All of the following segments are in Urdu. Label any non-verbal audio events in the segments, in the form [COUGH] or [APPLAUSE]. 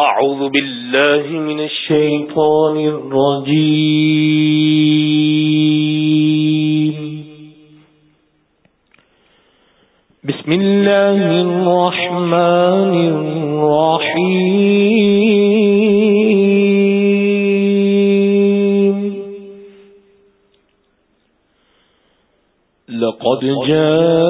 أعوذ بالله من الشيطان الرجيم. بسم الله الرحمن الرحيم. لقد جاءكم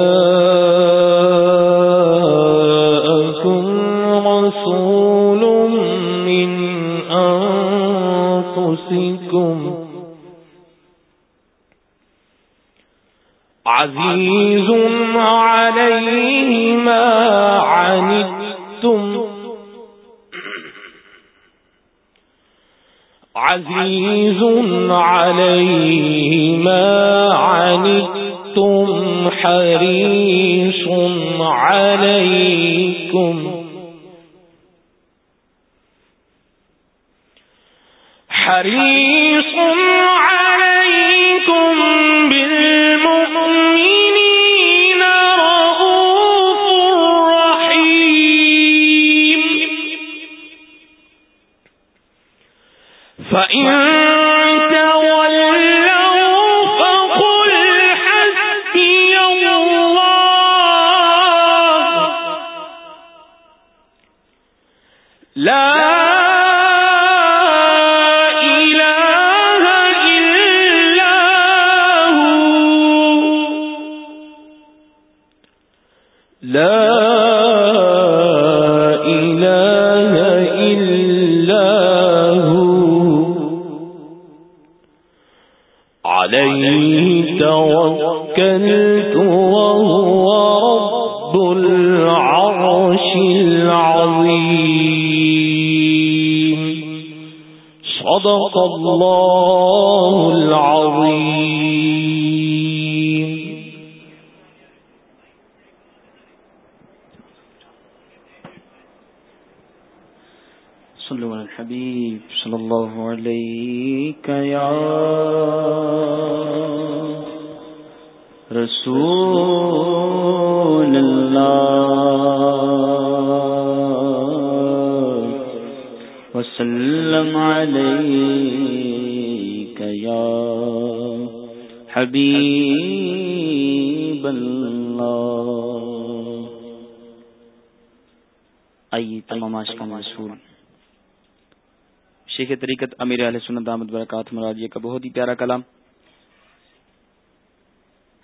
امیر علیہ سنت احمد برکات مراجیہ کا بہت ہی پیارا کلام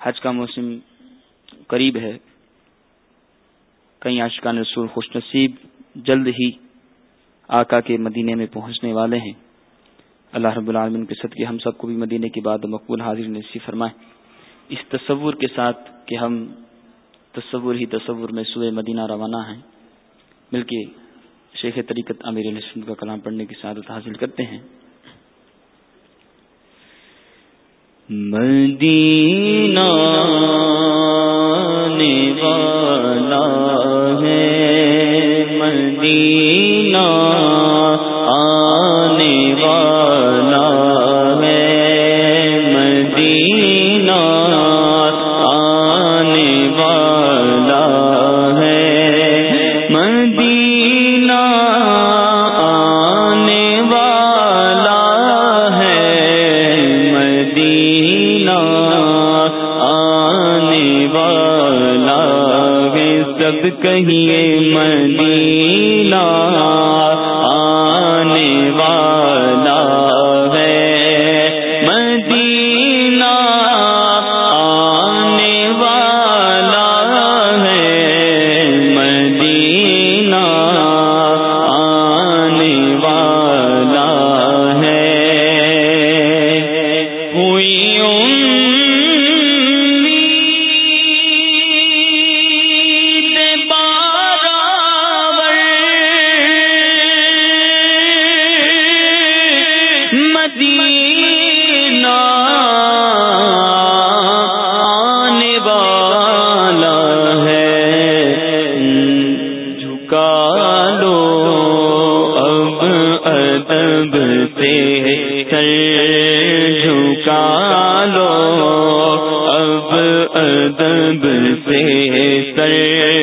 حج کا موسم قریب ہے۔ کئی عاشقان رسول خوش نصیب جلد ہی آقا کے مدینے میں پہنچنے والے ہیں۔ اللہ رب العالمین کے صدقے ہم سب کو بھی مدینے کی بعد مقبول حاضر نصیب فرمائے۔ اس تصور کے ساتھ کہ ہم تصور ہی تصور میں سوئے مدینہ روانہ ہیں۔ بلکہ شیخ طریقت امیر علیہ کا کلام پڑھنے کی سعادت حاصل کرتے ہیں۔ مدینہ والا ہے مدینہ کہیے مدینہ سے سر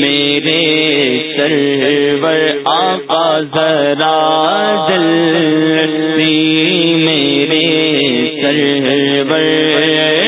میرے سرور آقا ذرا جلدی میرے سرور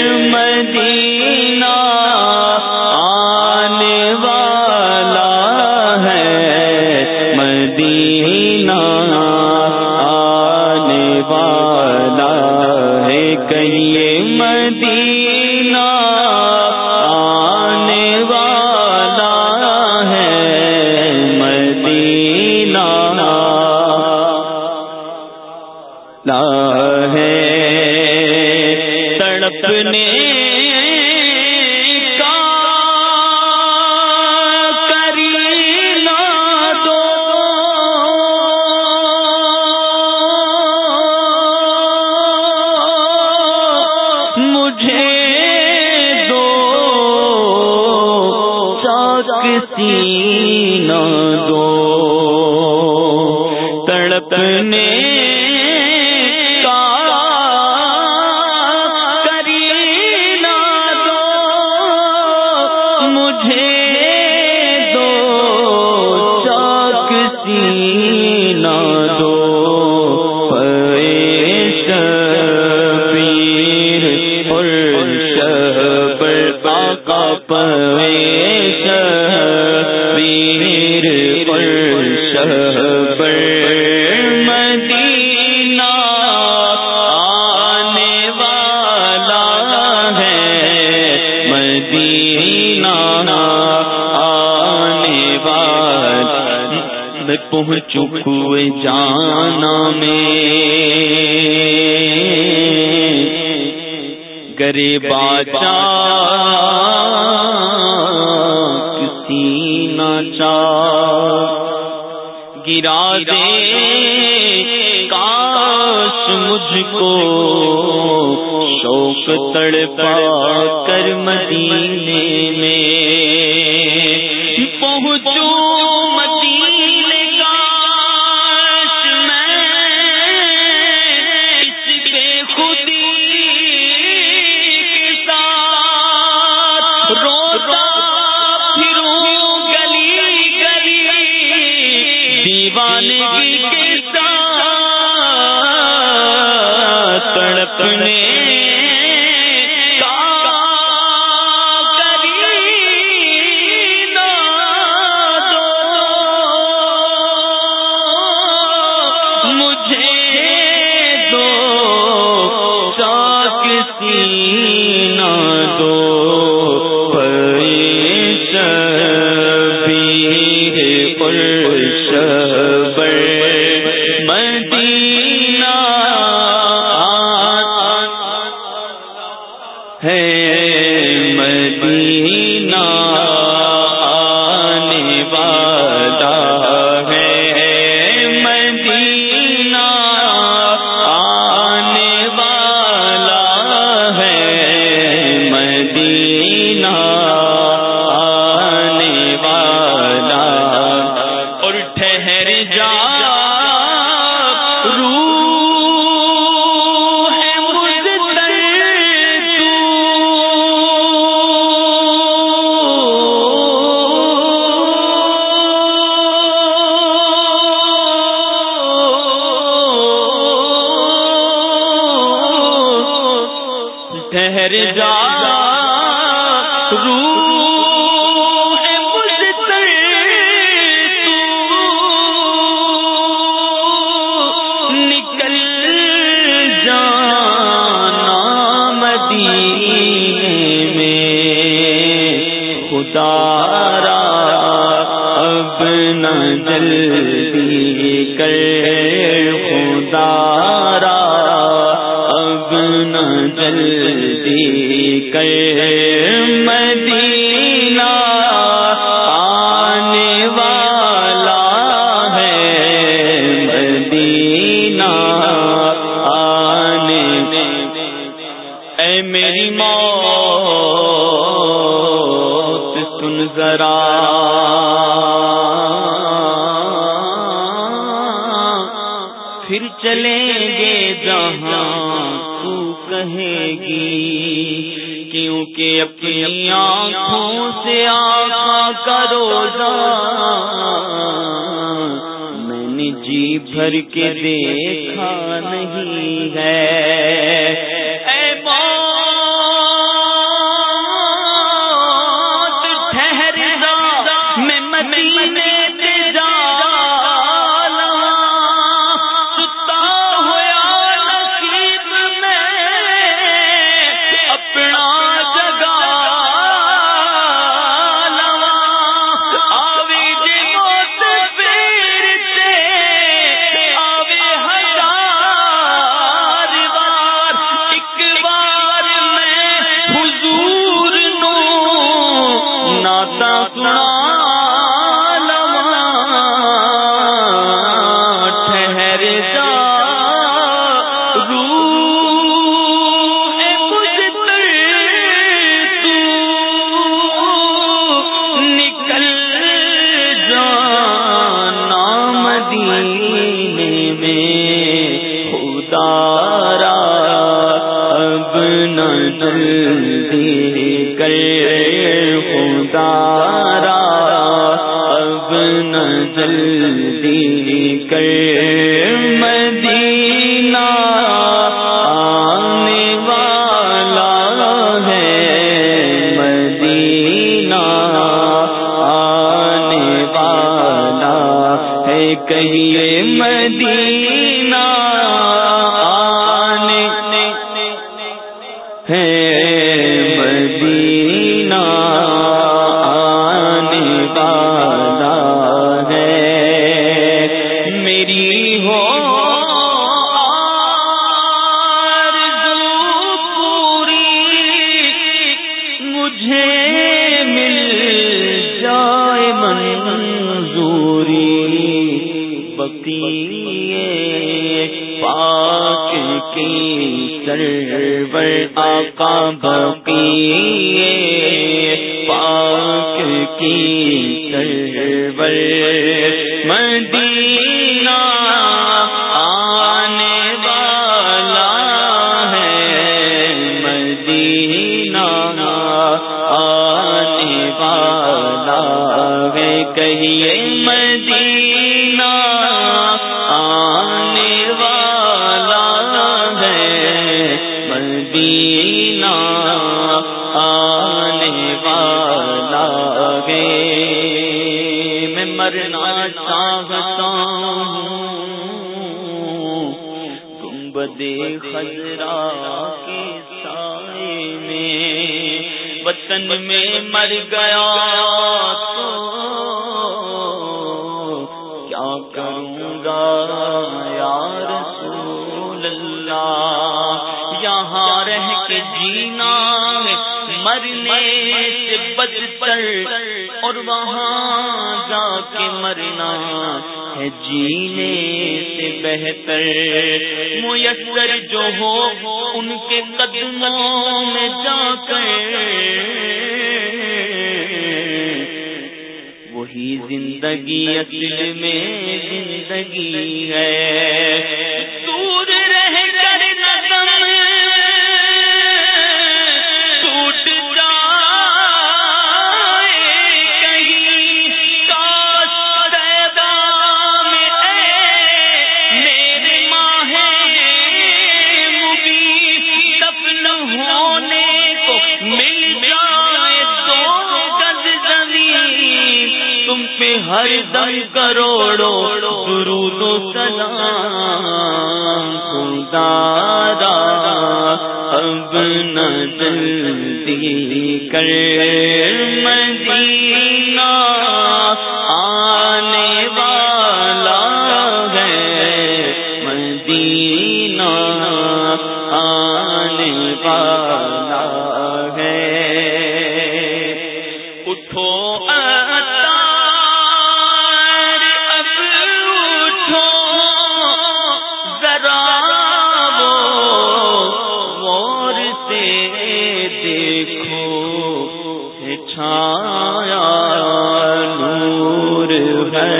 ہیں۔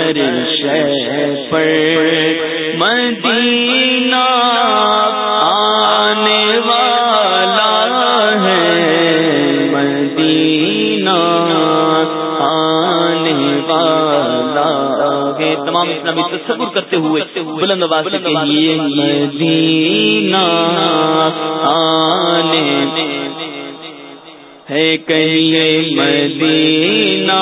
ہر شے پر مدینہ آنے والا ہے۔ مدینہ آنے والا ہے۔ تمام اسلامی تصور کرتے ہوئے بلند آواز مدینہ آنے ہے۔ کہیے مدینہ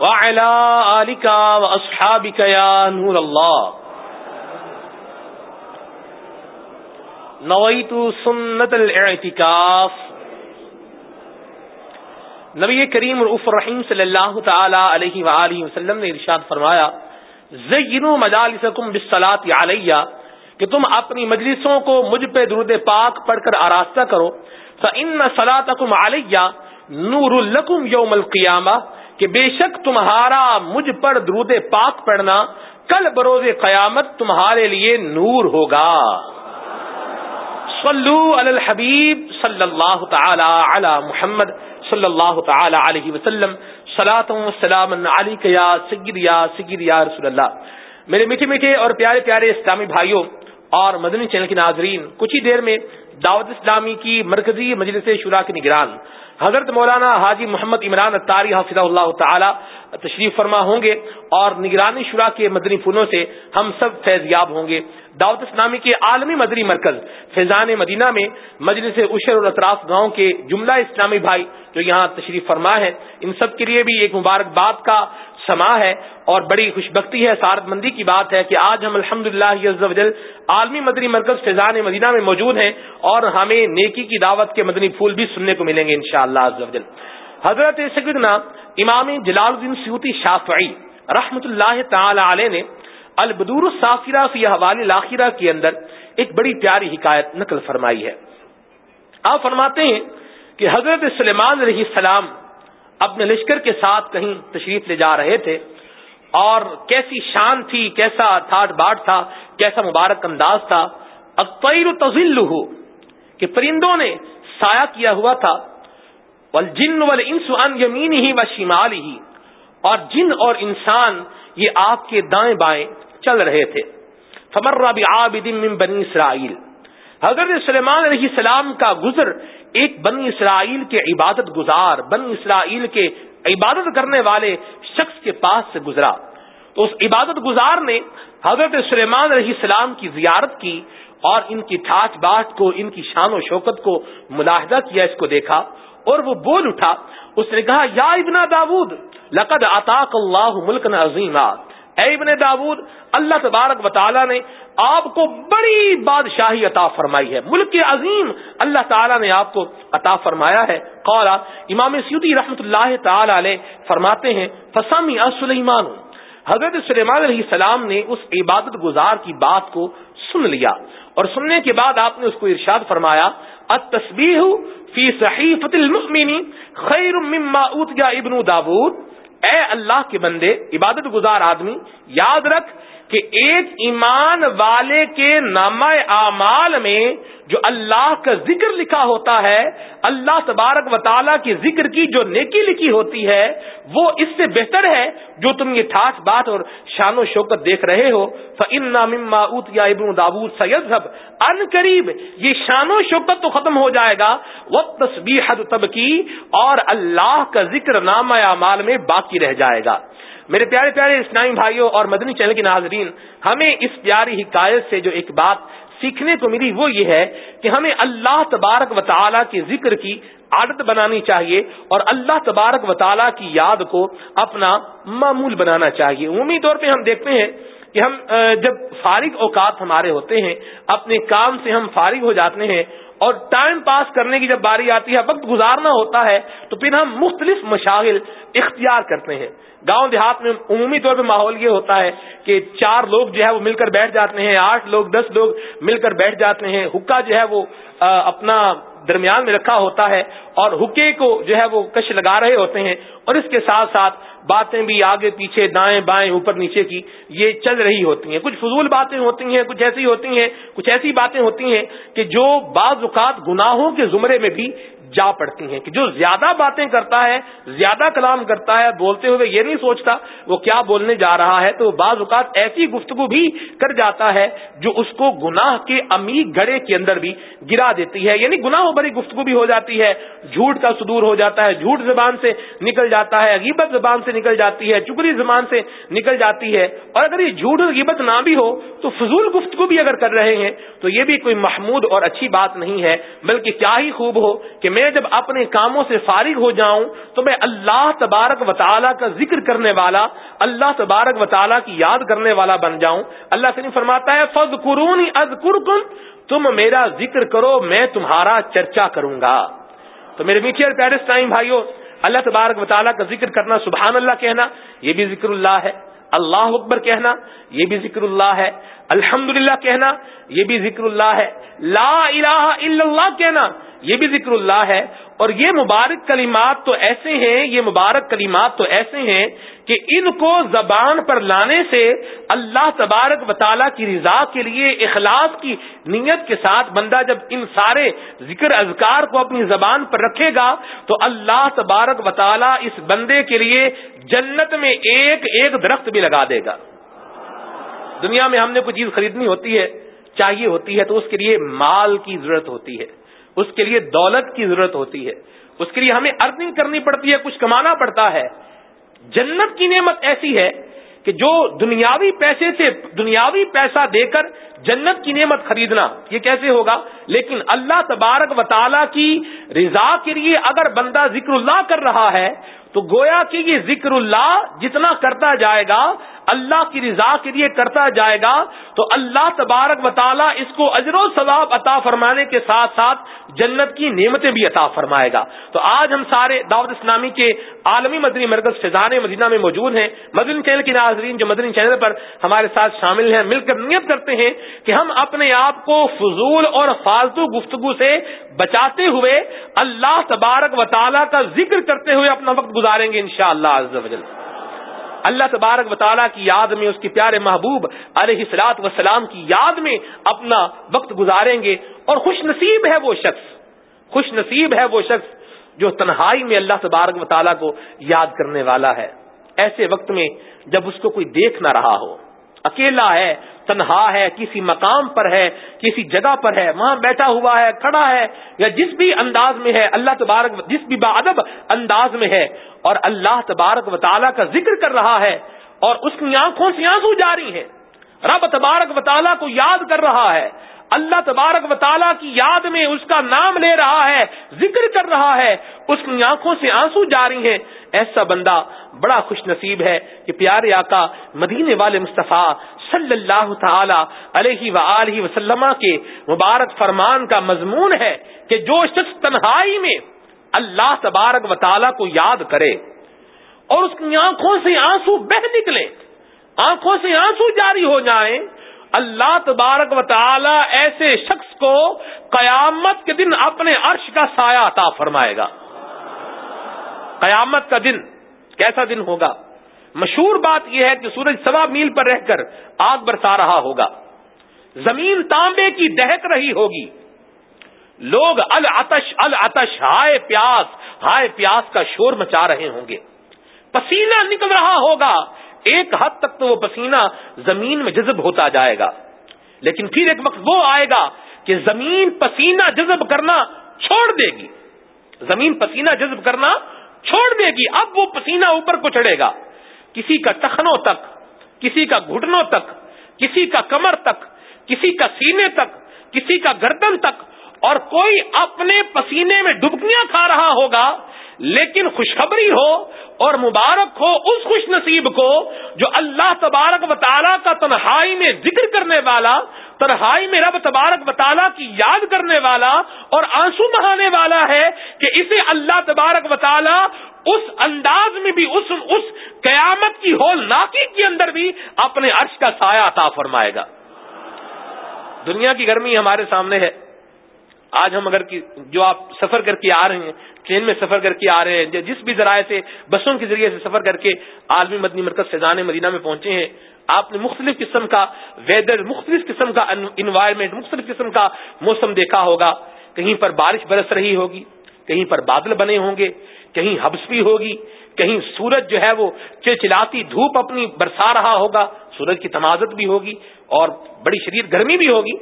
وعلى آلك وأصحابك يا نور الله. نويت سنة الاعتكاف. نبی کریم رعف الرحیم صلی اللہ تعالی علیہ وآلہ وسلم نے ارشاد فرمایا زینو مجالسکم بالصلاة علیہ، کہ تم اپنی مجلسوں کو مجھ پہ درود پاک پڑھ کر آراستہ کرو، فَإِنَّ صَلَاتَكُمْ عَلَيَّ نُورُ لَكُمْ يَوْمَ الْقِيَامَةِ کہ بے شک تمہارا مجھ پر درود پاک پڑھنا کل بروز قیامت تمہارے لیے نور ہوگا۔ صلو علی الحبیب صلی اللہ تعالی علی محمد صلی اللہ تعالی علیہ وسلم۔ سلام علی یا سید یا سید یا رسول اللہ میرے میٹھے میٹھے اور پیارے پیارے اسلامی بھائیوں اور مدنی چینل کے ناظرین، کچھ ہی دیر میں دعوت اسلامی کی مرکزی مجلس شورا کے نگران حضرت مولانا حاجی محمد عمران اتاری حافظ اللہ تعالی تشریف فرما ہوں گے اور نگرانی شورا کے مدنی فنوں سے ہم سب فیض یاب ہوں گے۔ دعوت اسلامی کے عالمی مدنی مرکز فیضان مدینہ میں مجلس عشر اور اطراف گاؤں کے جملہ اسلامی بھائی جو یہاں تشریف فرما ہے، ان سب کے لیے بھی ایک مبارکباد کا سما ہے اور بڑی خوش بختی ہے سارت مندی کی بات ہے کہ آج ہم الحمد للہ عالمی مدنی مرکز فیضان مدینہ میں موجود ہیں اور ہمیں نیکی کی دعوت کے مدنی پھول بھی سننے کو ملیں گے ان شاء اللہ حضرت سیدنا امام جلال الدین سیوتی شافعی رحمت اللہ تعالی علیہ نے البدور الصافرہ فی حوالے لاخرہ کے اندر ایک بڑی پیاری حکایت نقل فرمائی ہے۔ آپ فرماتے ہیں کہ حضرت سلیمان علیہ السلام اپنے لشکر کے ساتھ کہیں تشریف لے جا رہے تھے اور کیسی شان تھی، کیسا تھاٹ باٹ تھا، کیسا مبارک انداز تھا۔ اکثر تزل ہو کہ پرندوں نے سایہ کیا ہوا تھا۔ جن ان یمین ہی و شمال ہی اور جن اور انسان یہ آپ کے دائیں بائیں چل رہے تھے۔ فمر من بنی اسرائیل۔ حضرت سلیمان علیہ السلام کا گزر ایک بنی اسرائیل کے عبادت گزار، بنی اسرائیل کے عبادت کرنے والے شخص کے پاس سے گزرا۔ تو اس عبادت گزار نے حضرت سلیمان علیہ السلام کی زیارت کی اور ان کی ٹھاٹ باٹ کو، ان کی شان و شوکت کو ملاحدہ کیا، اس کو دیکھا اور وہ بول اٹھا، اس نے کہا، یا ابن داود، لقد اطاق اللہ ملک عظیم اے ابن داود، اللہ تبارک و تعالیٰ نے آپ کو بڑی بادشاہی عطا فرمائی ہے۔ ملک عظیم اللہ تعالیٰ نے آپ کو عطا فرمایا ہے۔ قولا امام سیدی رحمت اللہ تعالی علیہ فرماتے ہیں فسمی سلیمان حضرت سلیمان علیہ السلام نے اس عبادت گزار کی بات کو سن لیا۔ اور سننے کے بعد آپ نے اس کو ارشاد فرمایا تصبیح فی صحیفت المؤمن خیر مما اوتیا ابن داود۔ اے اللہ کے بندے عبادت گزار آدمی یاد رکھ کہ ایک ایمان والے کے نامہ اعمال میں جو اللہ کا ذکر لکھا ہوتا ہے، اللہ تبارک و تعالیٰ کی ذکر کی جو نیکی لکھی ہوتی ہے، وہ اس سے بہتر ہے جو تم یہ ٹھاٹ بات اور شان و شوکت دیکھ رہے ہو۔ فن مما اوت یا ابن دابود سید ان قریب یہ شان و شوکت تو ختم ہو جائے گا۔ وہ تصبیح تب کی اور اللہ کا ذکر نامہ اعمال میں باقی رہ جائے گا۔ میرے پیارے پیارے اسلامی بھائیوں اور مدنی چینل کے ناظرین، ہمیں اس پیاری حکایت سے جو ایک بات سیکھنے کو ملی وہ یہ ہے کہ ہمیں اللہ تبارک و تعالیٰ کے ذکر کی عادت بنانی چاہیے اور اللہ تبارک و تعالیٰ کی یاد کو اپنا معمول بنانا چاہیے۔ عمومی طور پہ ہم دیکھتے ہیں کہ ہم جب فارغ اوقات ہمارے ہوتے ہیں، اپنے کام سے ہم فارغ ہو جاتے ہیں اور ٹائم پاس کرنے کی جب باری آتی ہے، وقت گزارنا ہوتا ہے، تو پھر ہم مختلف مشاغل اختیار کرتے ہیں۔ گاؤں دیہات میں عمومی طور پہ ماحول یہ ہوتا ہے کہ چار لوگ جو ہے وہ مل کر بیٹھ جاتے ہیں، آٹھ لوگ، دس لوگ مل کر بیٹھ جاتے ہیں۔ حکا جو ہے وہ اپنا درمیان میں رکھا ہوتا ہے اور حکے کو جو ہے وہ کش لگا رہے ہوتے ہیں اور اس کے ساتھ ساتھ باتیں بھی آگے پیچھے دائیں بائیں اوپر نیچے کی یہ چل رہی ہوتی ہیں۔ کچھ فضول باتیں ہوتی ہیں، کچھ ایسی ہوتی ہیں، کچھ ایسی باتیں ہوتی ہیں کہ جو بعض اوقات گناہوں کے زمرے میں بھی جا پڑتی ہیں کہ جو زیادہ باتیں کرتا ہے، زیادہ کلام کرتا ہے، بولتے ہوئے یہ نہیں سوچتا وہ کیا بولنے جا رہا ہے، تو بعض اوقات ایسی گفتگو بھی کر جاتا ہے جو اس کو گناہ کے امی گڑے کے اندر بھی گرا دیتی ہے۔ یعنی گناہ بھری گفتگو بھی ہو جاتی ہے، جھوٹ کا صدور ہو جاتا ہے، جھوٹ زبان سے نکل جاتا ہے، غیبت زبان سے نکل جاتی ہے، چکری زبان سے نکل جاتی ہے۔ اور اگر یہ جھوٹ اور غیبت نہ بھی ہو تو فضول گفتگو بھی اگر کر رہے ہیں تو یہ بھی کوئی محمود اور اچھی بات نہیں ہے، بلکہ کیا ہی خوب ہو کہ میں جب اپنے کاموں سے فارغ ہو جاؤں تو میں اللہ تبارک و تعالیٰ کا ذکر کرنے والا، اللہ تبارک و تعالیٰ کی یاد کرنے والا بن جاؤں۔ اللہ سے فرماتا ہے فض قرون از تم میرا ذکر کرو، میں تمہارا چرچا کروں گا۔ تو میرے میٹھے اور پیرس ٹائم بھائیوں اللہ تبارک و تعالیٰ کا ذکر کرنا سبحان اللہ کہنا، یہ بھی ذکر اللہ ہے۔ اللہ اکبر کہنا یہ بھی ذکر اللہ ہے۔ الحمد کہنا، یہ بھی ذکر اللہ ہے۔ لا الہ الا اللہ کہنا، یہ بھی ذکر اللہ ہے۔ اور یہ مبارک کلمات تو ایسے ہیں، یہ مبارک کلمات تو ایسے ہیں کہ ان کو زبان پر لانے سے اللہ تبارک و تعالیٰ کی رضا کے لیے، اخلاص کی نیت کے ساتھ بندہ جب ان سارے ذکر اذکار کو اپنی زبان پر رکھے گا، تو اللہ تبارک و تعالیٰ اس بندے کے لیے جنت میں ایک ایک درخت بھی لگا دے گا۔ دنیا میں ہم نے کوئی چیز خریدنی ہوتی ہے، چاہیے ہوتی ہے، تو اس کے لیے مال کی ضرورت ہوتی ہے، اس کے لیے دولت کی ضرورت ہوتی ہے، اس کے لیے ہمیں ارننگ کرنی پڑتی ہے، کچھ کمانا پڑتا ہے۔ جنت کی نعمت ایسی ہے کہ جو دنیاوی پیسے سے دنیاوی پیسہ دے کر جنت کی نعمت خریدنا، یہ کیسے ہوگا؟ لیکن اللہ تبارک و تعالی کی رضا کے لیے اگر بندہ ذکر اللہ کر رہا ہے تو گویا کہ یہ ذکر اللہ جتنا کرتا جائے گا، اللہ کی رضا کے لیے کرتا جائے گا، تو اللہ تبارک و تعالیٰ اس کو اجر و ثواب عطا فرمانے کے ساتھ ساتھ جنت کی نعمتیں بھی عطا فرمائے گا۔ تو آج ہم سارے دعوت اسلامی کے عالمی مدنی مرکز فضان مدینہ میں موجود ہیں۔ مدنی چینل کے ناظرین جو مدنی چینل پر ہمارے ساتھ شامل ہیں، مل کر نیت کرتے ہیں کہ ہم اپنے آپ کو فضول اور فالتو گفتگو سے بچاتے ہوئے اللہ تبارک و تعالیٰ کا ذکر کرتے ہوئے اپنا وقت گزاریں گے انشاءاللہ شاء اللہ اللہ تبارک و تعالیٰ کی یاد میں اس کے پیارے محبوب علیہ سلاط وسلام کی یاد میں اپنا وقت گزاریں گے اور خوش نصیب ہے وہ شخص۔ خوش نصیب ہے وہ شخص جو تنہائی میں اللہ تبارک و تعالیٰ کو یاد کرنے والا ہے۔ ایسے وقت میں جب اس کو کوئی دیکھ نہ رہا ہو۔ اکیلا ہے تنہا ہے، کسی مقام پر ہے، کسی جگہ پر ہے، وہاں بیٹھا ہوا ہے، کھڑا ہے، یا جس بھی انداز میں ہے، اللہ تبارک جس بھی بادب انداز میں ہے، اور اللہ تبارک و تعالیٰ کا ذکر کر رہا ہے، اور اس کی آنکھوں سے آنسو جاری ہیں۔ رب تبارک و تعالیٰ کو یاد کر رہا ہے۔ اللہ تبارک و تعالیٰ کی یاد میں اس کا نام لے رہا ہے، ذکر کر رہا ہے۔ اس کی آنکھوں سے آنسو جاری ہیں۔ ایسا بندہ بڑا خوش نصیب ہے کہ پیارے آقا، مدینے والے مصطفیٰ صلی اللہ تعالی علیہ و وسلم کے مبارک فرمان کا مضمون ہے کہ جو شخص تنہائی میں اللہ تبارک و تعالیٰ کو یاد کرے اور اس کی آنکھوں سے آنسو بہ نکلے، آنکھوں سے آنسو جاری ہو جائیں، اللہ تبارک و تعالی ایسے شخص کو قیامت کے دن اپنے عرش کا سایہ عطا فرمائے گا۔ قیامت کا دن کیسا دن ہوگا؟ مشہور بات یہ ہے کہ سورج سوا میل پر رہ کر آگ برسا رہا ہوگا۔ زمین تانبے کی دہک رہی ہوگی۔ لوگ العتش العتش ہائے پیاس ہائے پیاس کا شور مچا رہے ہوں گے۔ پسینہ نکل رہا ہوگا۔ ایک حد تک تو وہ پسینہ زمین میں جذب ہوتا جائے گا۔ لیکن پھر ایک وقت وہ آئے گا کہ زمین پسینہ جذب کرنا چھوڑ دے گی۔ زمین پسینہ جذب کرنا چھوڑ دے گی۔ اب وہ پسینہ اوپر کو چڑھے گا۔ کسی کا ٹخنوں تک، کسی کا گھٹنوں تک، کسی کا کمر تک، کسی کا سینے تک، کسی کا گردن تک، اور کوئی اپنے پسینے میں ڈبکیاں کھا رہا ہوگا لیکن خوشخبری ہو اور مبارک ہو اس خوش نصیب کو جو اللہ تبارک و تعالیٰ کا تنہائی میں ذکر کرنے والا، تنہائی میں رب تبارک و تعالیٰ کی یاد کرنے والا اور آنسو بہانے والا ہے کہ اسے اللہ تبارک و تعالیٰ اس انداز میں بھی، اس اس قیامت کی ہول ناکی کے اندر بھی اپنے عرش کا سایہ عطا فرمائے گا۔ دنیا کی گرمی ہمارے سامنے ہے۔ آج ہم اگر جو آپ سفر کر کے آ رہے ہیں ٹرین میں سفر کر کے آ رہے ہیں۔ جس بھی ذرائع سے بسوں کے ذریعے سے سفر کر کے عالمی مدنی مرکز فیضان مدینہ میں پہنچے ہیں، آپ نے مختلف قسم کا ویدر مختلف قسم کا انوائرمنٹ مختلف قسم کا موسم دیکھا ہوگا۔ کہیں پر بارش برس رہی ہوگی، کہیں پر بادل بنے ہوں گے، کہیں ہبس بھی ہوگی، کہیں سورج جو ہے وہ چلچلاتی دھوپ اپنی برسا رہا ہوگا۔ سورج کی تمازت بھی ہوگی اور بڑی شدید گرمی بھی ہوگی۔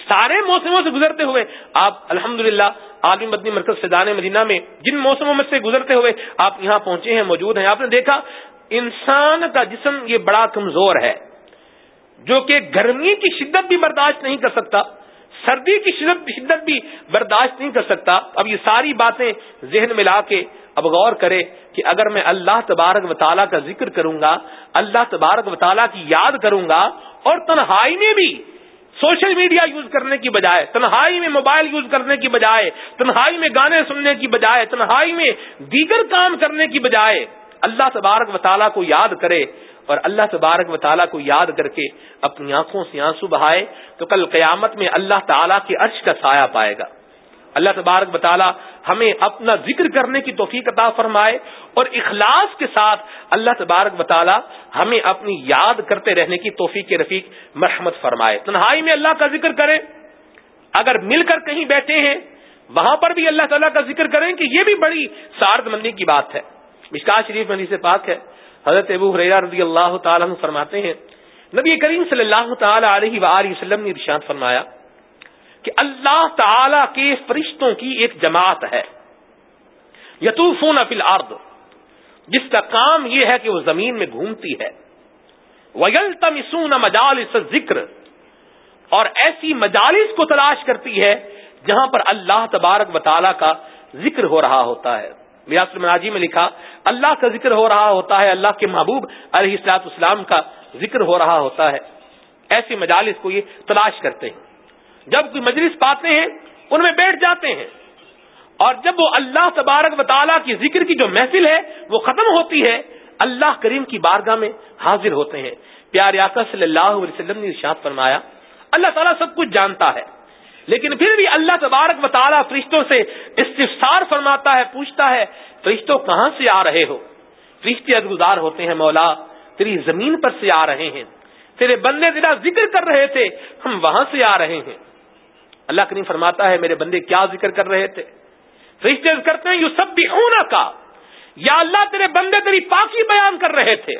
سارے موسموں سے گزرتے ہوئے آپ الحمد للہ عالمی مدنی مرکز فضان مدینہ میں جن موسموں میں سے گزرتے ہوئے آپ یہاں پہنچے ہیں، موجود ہیں۔ آپ نے دیکھا، انسان کا جسم یہ بڑا کمزور ہے، جو کہ گرمی کی شدت بھی برداشت نہیں کر سکتا، سردی کی شدت شدت بھی برداشت نہیں کر سکتا۔ اب یہ ساری باتیں ذہن میں لا کے اب غور کرے کہ اگر میں اللہ تبارک و تعالیٰ کا ذکر کروں گا، اللہ تبارک و تعالیٰ کی یاد کروں گا اور تنہائی میں بھی سوشل میڈیا یوز کرنے کی بجائے، تنہائی میں موبائل یوز کرنے کی بجائے، تنہائی میں گانے سننے کی بجائے، تنہائی میں دیگر کام کرنے کی بجائے، اللہ تبارک و تعالیٰ کو یاد کرے اور اللہ تبارک و تعالیٰ کو یاد کر کے اپنی آنکھوں سے آنسو بہائے تو کل قیامت میں اللہ تعالیٰ کے عرش کا سایہ پائے گا۔ اللہ تبارک بطالہ ہمیں اپنا ذکر کرنے کی توفیق عطا فرمائے اور اخلاص کے ساتھ اللہ تبارک بطالہ ہمیں اپنی یاد کرتے رہنے کی توفیق رفیق مرحمت فرمائے۔ تنہائی میں اللہ کا ذکر کریں۔ اگر مل کر کہیں بیٹھے ہیں، وہاں پر بھی اللہ تعالیٰ کا ذکر کریں کہ یہ بھی بڑی سارد مندی کی بات ہے۔ مشکا شریف مندی سے پاک ہے۔ حضرت ابو رضی اللہ تعالیٰ فرماتے ہیں، نبی کریم صلی اللہ تعالی علیہ وآلہ وسلم نے ارشاد فرمایا کہ اللہ تعالی کے فرشتوں کی ایک جماعت ہے۔ یتوفون فی الارض۔ جس کا کام یہ ہے کہ وہ زمین میں گھومتی ہے۔ وَيَلْتَمِسُونَ مَجَالِسَ ذکر اور ایسی مجالس کو تلاش کرتی ہے جہاں پر اللہ تبارک و تعالی کا ذکر ہو رہا ہوتا ہے۔ ریاست مناجی میں لکھا، اللہ کا ذکر ہو رہا ہوتا ہے، اللہ کے محبوب علیہ السلاط اسلام کا ذکر ہو رہا ہوتا ہے۔ ایسی مجالس کو یہ تلاش کرتے ہیں۔ جب کوئی مجلس پاتے ہیں، ان میں بیٹھ جاتے ہیں۔ اور جب وہ اللہ تبارک و تعالیٰ کی ذکر کی جو محفل ہے، وہ ختم ہوتی ہے، اللہ کریم کی بارگاہ میں حاضر ہوتے ہیں۔ پیار آقا صلی اللہ علیہ وسلم نے ارشاد فرمایا، اللہ تعالیٰ سب کچھ جانتا ہے، لیکن پھر بھی اللہ تبارک و تعالیٰ فرشتوں سے استفسار فرماتا ہے، پوچھتا ہے، فرشتوں کہاں سے آ رہے ہو؟ فرشتے ادگزار ہوتے ہیں، مولا، تیری زمین پر سے آ رہے ہیں۔ تیرے بندے تیرا ذکر کر رہے تھے، ہم وہاں سے آ رہے ہیں۔ اللہ کریم فرماتا ہے، میرے بندے کیا ذکر کر رہے تھے؟ فرشتے کرتے ہیں یو سب بھی کا یا اللہ، تیرے بندے تیری پاکی بیان کر رہے تھے۔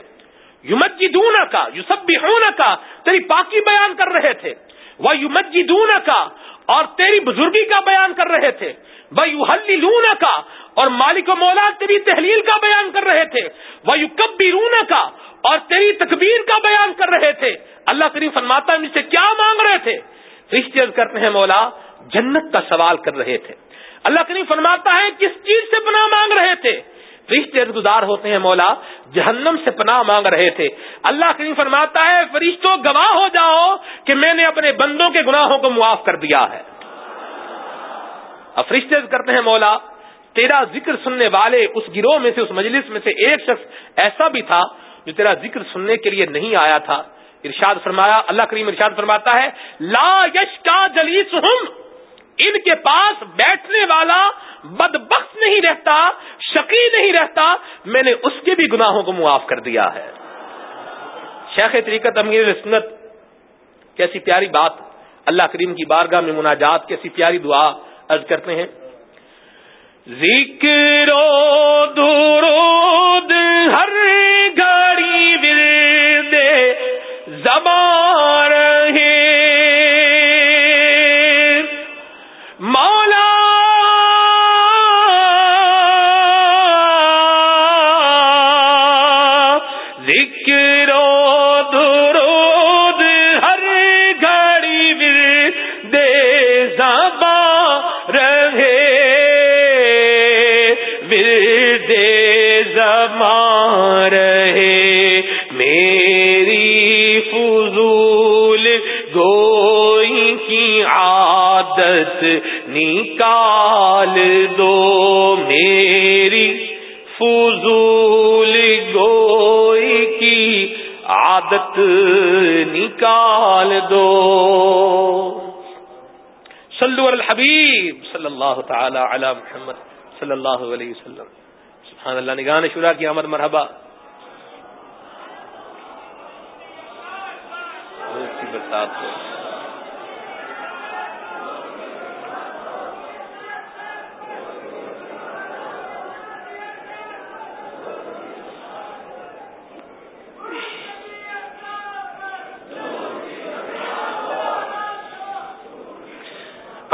یو کا یو سب بھی کا تیری پاکی بیان کر رہے تھے۔ وہ یو کا اور تیری بزرگی کا بیان کر رہے تھے۔ وہ یو ہلی کا اور مالک و مولا تیری تحلیل کا بیان کر رہے تھے۔ وہ یو کب بھی کا اور تیری تکبیر کا بیان کر رہے تھے۔ اللہ کریم فرماتا مجھ سے کیا مانگ رہے تھے؟ رشتے کرتے ہیں مولا، جنت کا سوال کر رہے تھے۔ اللہ کریم فرماتا ہے، کس چیز سے پناہ مانگ رہے تھے؟ فرشتے گزار ہوتے ہیں مولا، جہنم سے پناہ مانگ رہے تھے۔ اللہ کریم فرماتا ہے فرشتوں گواہ ہو جاؤ کہ میں نے اپنے بندوں کے گناہوں کو معاف کر دیا ہے۔ اب فرشتے کرتے ہیں مولا، تیرا ذکر سننے والے اس گروہ میں سے، اس مجلس میں سے ایک شخص ایسا بھی تھا جو تیرا ذکر سننے کے لیے نہیں آیا تھا۔ ارشاد فرمایا، اللہ کریم ارشاد فرماتا ہے، لا یش کا جلیس ان کے پاس بیٹھنے والا بدبخت نہیں رہتا، شقی نہیں رہتا، میں نے اس کے بھی گناہوں کو معاف کر دیا ہے۔ شیخ طریقت امیر سنت کیسی پیاری بات، اللہ کریم کی بارگاہ میں مناجات، کیسی پیاری دعا عرض کرتے ہیں۔ ذکر و درود ہر گھڑی ورد زبان عادت نکال دو میری فضول گوئی کی عادت نکال دو۔ صلو علی الحبیب صلی اللہ تعالی علی محمد صلی اللہ علیہ وسلم۔ سبحان اللہ نگان شورا کی آمد مرحبا۔ برسات ہو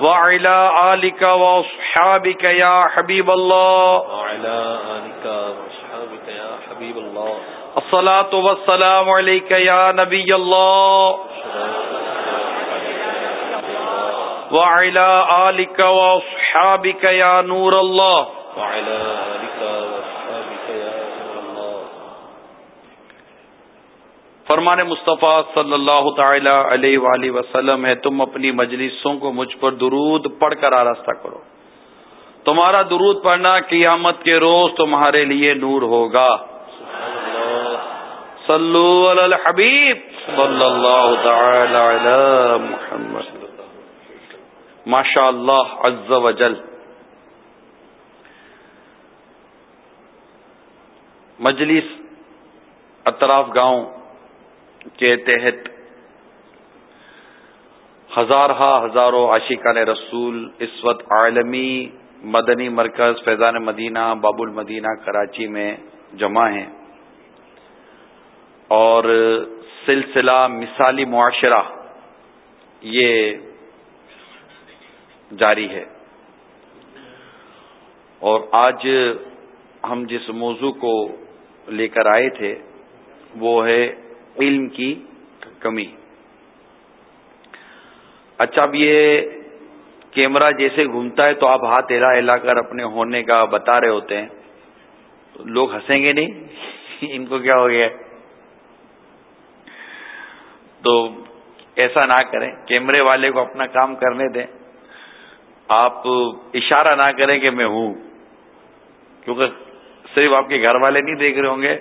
وعلى آلك وأصحابك يا حبيب الله. وعلى آلك وأصحابك يا حبيب الله. الصلاة والسلام عليك يا نبي الله. وعلى آلك وأصحابك يا نور الله. وعلى آلك وأصحابك يا نور الله فرمان مصطفیٰ صلی اللہ تعالی علیہ وآلہ وسلم ہے، تم اپنی مجلسوں کو مجھ پر درود پڑھ کر آراستہ کرو۔ تمہارا درود پڑھنا قیامت کے روز تمہارے لیے نور ہوگا۔ صلو علی الحبیب صلی اللہ تعالی علی محمد۔ ماشاء اللہ عز و جل۔ مجلس اطراف گاؤں کے تحت ہزارہ ہزاروں عاشقان رسول اس وقت عالمی مدنی مرکز فیضان مدینہ باب المدینہ کراچی میں جمع ہیں۔ اور سلسلہ مثالی معاشرہ یہ جاری ہے۔ اور آج ہم جس موضوع کو لے کر آئے تھے وہ ہے علم کی کمی۔ اچھا اب یہ کیمرہ جیسے گھومتا ہے تو آپ ہاتھ ہلا ہلا کر اپنے ہونے کا بتا رہے ہوتے ہیں۔ لوگ ہنسیں گے نہیں؟ [LAUGHS] ان کو کیا ہو گیا؟ تو ایسا نہ کریں، کیمرے والے کو اپنا کام کرنے دیں۔ آپ اشارہ نہ کریں کہ میں ہوں، کیونکہ صرف آپ کے گھر والے نہیں دیکھ رہے ہوں گے۔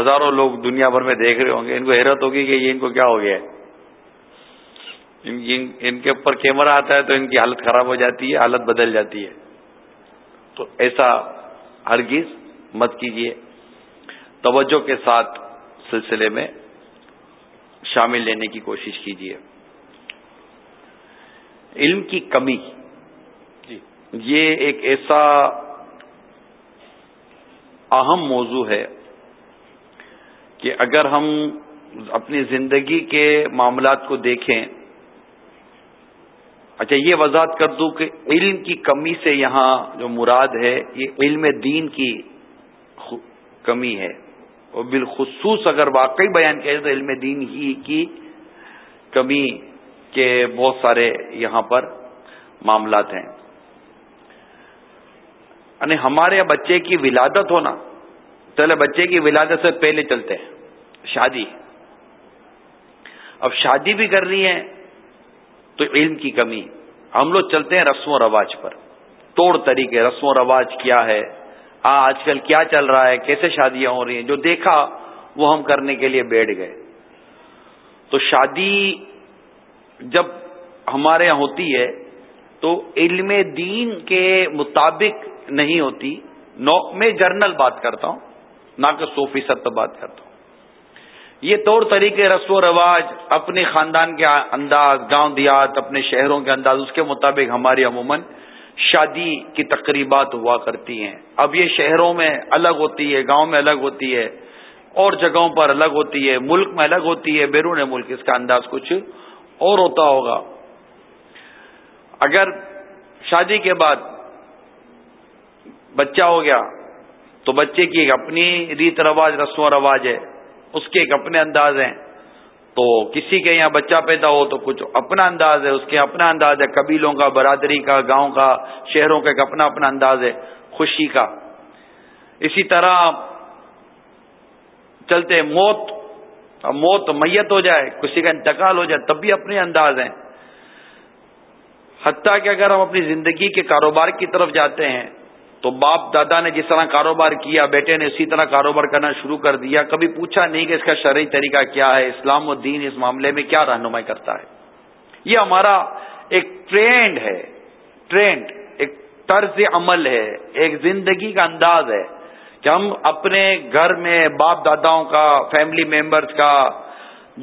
ہزاروں لوگ دنیا بھر میں دیکھ رہے ہوں گے ان کو حیرت ہوگی کہ یہ ان کو کیا ہو گیا ہے۔ ان کے اوپر کیمرہ آتا ہے تو ان کی حالت خراب ہو جاتی ہے حالت بدل جاتی ہے۔ تو ایسا ہرگز مت کیجیے توجہ کے ساتھ سلسلے میں شامل لینے کی کوشش کیجیے علم کی کمی۔ جی۔ یہ ایک ایسا اہم موضوع ہے۔ کہ اگر ہم اپنی زندگی کے معاملات کو دیکھیں اچھا یہ وضاحت کر دوں کہ علم کی کمی سے یہاں جو مراد ہے، یہ علم دین کی کمی ہے۔ اور بالخصوص اگر واقعی بیان کیا جائے تو علم دین ہی کی کمی کے بہت سارے یہاں پر معاملات ہیں۔ یعنی ہمارے بچے کی ولادت ہونا، پہلے بچے کی ولادت سے پہلے چلتے ہیں۔ شادی۔ اب شادی بھی کر رہی ہے تو علم کی کمی۔ ہم لوگ چلتے ہیں رسم و رواج پر۔ توڑ طریقے رسم و رواج کیا ہے؟ آج کل کیا چل رہا ہے؟ کیسے شادیاں ہو رہی ہیں؟ جو دیکھا، وہ ہم کرنے کے لیے بیٹھ گئے۔ تو شادی جب ہمارے یہاں ہوتی ہے، تو علم دین کے مطابق نہیں ہوتی۔ نو میں جرنل بات کرتا ہوں، نہ کہ سو فیصد بات کرتا ہوں۔ یہ طور طریقے رسم و رواج اپنے خاندان کے انداز، گاؤں دیات اپنے شہروں کے انداز، اس کے مطابق ہماری عموماً شادی کی تقریبات ہوا کرتی ہیں۔ اب یہ شہروں میں الگ ہوتی ہے، گاؤں میں الگ ہوتی ہے، اور جگہوں پر الگ ہوتی ہے، ملک میں الگ ہوتی ہے، بیرون ملک، اس کا انداز کچھ اور ہوتا ہوگا۔ اگر شادی کے بعد بچہ ہو گیا تو بچے کی ایک اپنی ریت رواج، رسم و رواج ہے۔ اس کے ایک اپنے انداز ہیں۔ تو کسی کے یہاں بچہ پیدا ہو تو کچھ اپنا انداز ہے، اس کے اپنا انداز ہے، قبیلوں کا، برادری کا، گاؤں کا، شہروں کا ایک اپنا اپنا انداز ہے، خوشی کا۔ اسی طرح چلتے موت موت میت ہو جائے، کسی کا انتقال ہو جائے، تب بھی اپنے انداز ہیں۔ حتیٰ کہ اگر ہم اپنی زندگی کے کاروبار کی طرف جاتے ہیں تو باپ دادا نے جس طرح کاروبار کیا، بیٹے نے اسی طرح کاروبار کرنا شروع کر دیا۔ کبھی پوچھا نہیں کہ اس کا شرعی طریقہ کیا ہے، اسلام و دین اس معاملے میں کیا رہنمائی کرتا ہے؟ یہ ہمارا ایک ٹرینڈ ہے، ٹرینڈ، ایک طرز عمل ہے، ایک زندگی کا انداز ہے کہ ہم اپنے گھر میں باپ داداؤں کا فیملی ممبرز کا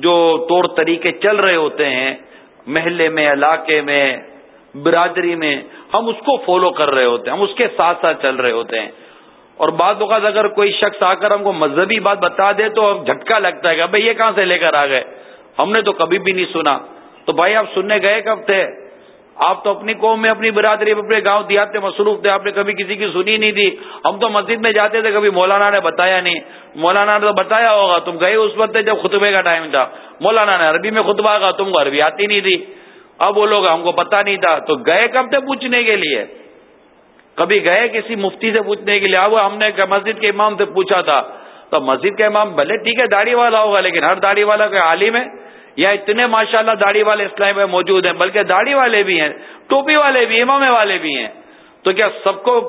جو طور طریقے چل رہے ہوتے ہیں، محلے میں، علاقے میں، برادری میں ہم اس کو فالو کر رہے ہوتے ہیں، ہم اس کے ساتھ ساتھ چل رہے ہوتے ہیں۔ اور بعض اوقات اگر کوئی شخص آ کر ہم کو مذہبی بات بتا دے تو جھٹکا لگتا ہے کہ بھائی یہ کہاں سے لے کر آ گئے؟ ہم نے تو کبھی بھی نہیں سنا۔ تو بھائی آپ سننے گئے کب تھے؟ آپ تو اپنی قوم میں اپنی برادری میں اپنے گاؤں دیہات میں مصروف تھے، آپ نے کبھی کسی کی سنی نہیں تھی۔ ہم تو مسجد میں جاتے تھے، کبھی مولانا نے بتایا نہیں۔ مولانا نے تو بتایا ہوگا، تم گئے اس وقت جب خطبے کا ٹائم تھا۔ مولانا نے عربی میں خطبہ کا تم کو عربی آتی نہیں تھی۔ اب وہ لوگ ہم کو پتا نہیں تھا، تو گئے کب تھے پوچھنے کے لیے؟ کبھی گئے کسی مفتی سے پوچھنے کے لیے؟ اب ہم نے مسجد کے امام سے پوچھا تھا۔ تو مسجد کے امام بھلے ٹھیک ہے، داڑھی والا ہوگا، لیکن ہر داڑھی والا کوئی عالم ہے؟ یا اتنے ماشاء اللہ داڑھی والے اسلام میں موجود ہیں، بلکہ داڑھی والے بھی ہیں، ٹوپی والے بھی امام والے بھی ہیں۔ تو کیا سب کو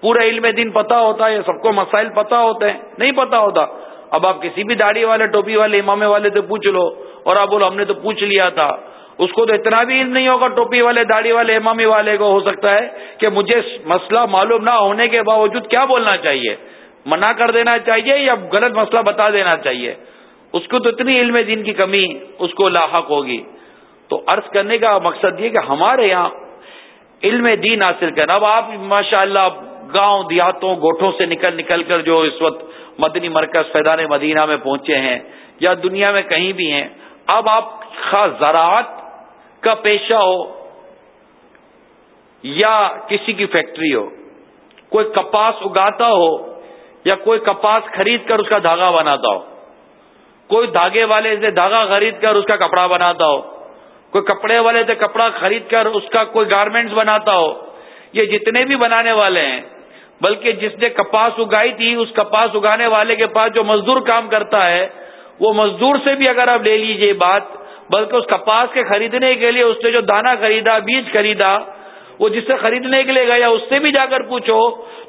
پورے علم دن پتا ہوتا ہے؟ سب کو مسائل پتا ہوتے ہیں؟ نہیں پتا ہوتا۔ اب آپ کسی بھی داڑھی والے، ٹوپی والے امام والے سے پوچھ لو۔ اور آپ بولو ہم نے تو پوچھ لیا تھا۔ اس کو تو اتنا بھی علم نہیں ہوگا، ٹوپی والے، داڑھی والے، امامی والے کو ہو سکتا ہے کہ مجھے مسئلہ معلوم نہ ہونے کے باوجود کیا بولنا چاہیے؟ منع کر دینا چاہیے یا غلط مسئلہ بتا دینا چاہیے؟ اس کو تو اتنی علم دین کی کمی اس کو لاحق ہوگی۔ تو عرض کرنے کا مقصد یہ کہ ہمارے یہاں علم دین حاصل کرنا، اب آپ ماشاء اللہ گاؤں دیہاتوں گوٹھوں سے نکل نکل کر جو اس وقت مدنی مرکز فیضان مدینہ میں پہنچے ہیں یا دنیا میں کہیں بھی ہیں، اب آپ خاص زراعت کا پیشہ ہو یا کسی کی فیکٹری ہو، کوئی کپاس اگاتا ہو یا کوئی کپاس خرید کر اس کا دھاگا بناتا ہو، کوئی دھاگے والے سے دھاگا خرید کر اس کا کپڑا بناتا ہو، کوئی کپڑے والے سے کپڑا خرید کر اس کا کوئی گارمنٹس بناتا ہو، یہ جتنے بھی بنانے والے ہیں، بلکہ جس نے کپاس اگائی تھی، اس کپاس اگانے والے کے پاس جو مزدور کام کرتا ہے، وہ مزدور سے بھی اگر آپ لے لیجیے بات بلکہ اس کپاس کے خریدنے کے لیے اس نے جو دانا خریدا، بیج خریدا، وہ جس سے خریدنے کے لیے گیا، اس سے بھی جا کر پوچھو،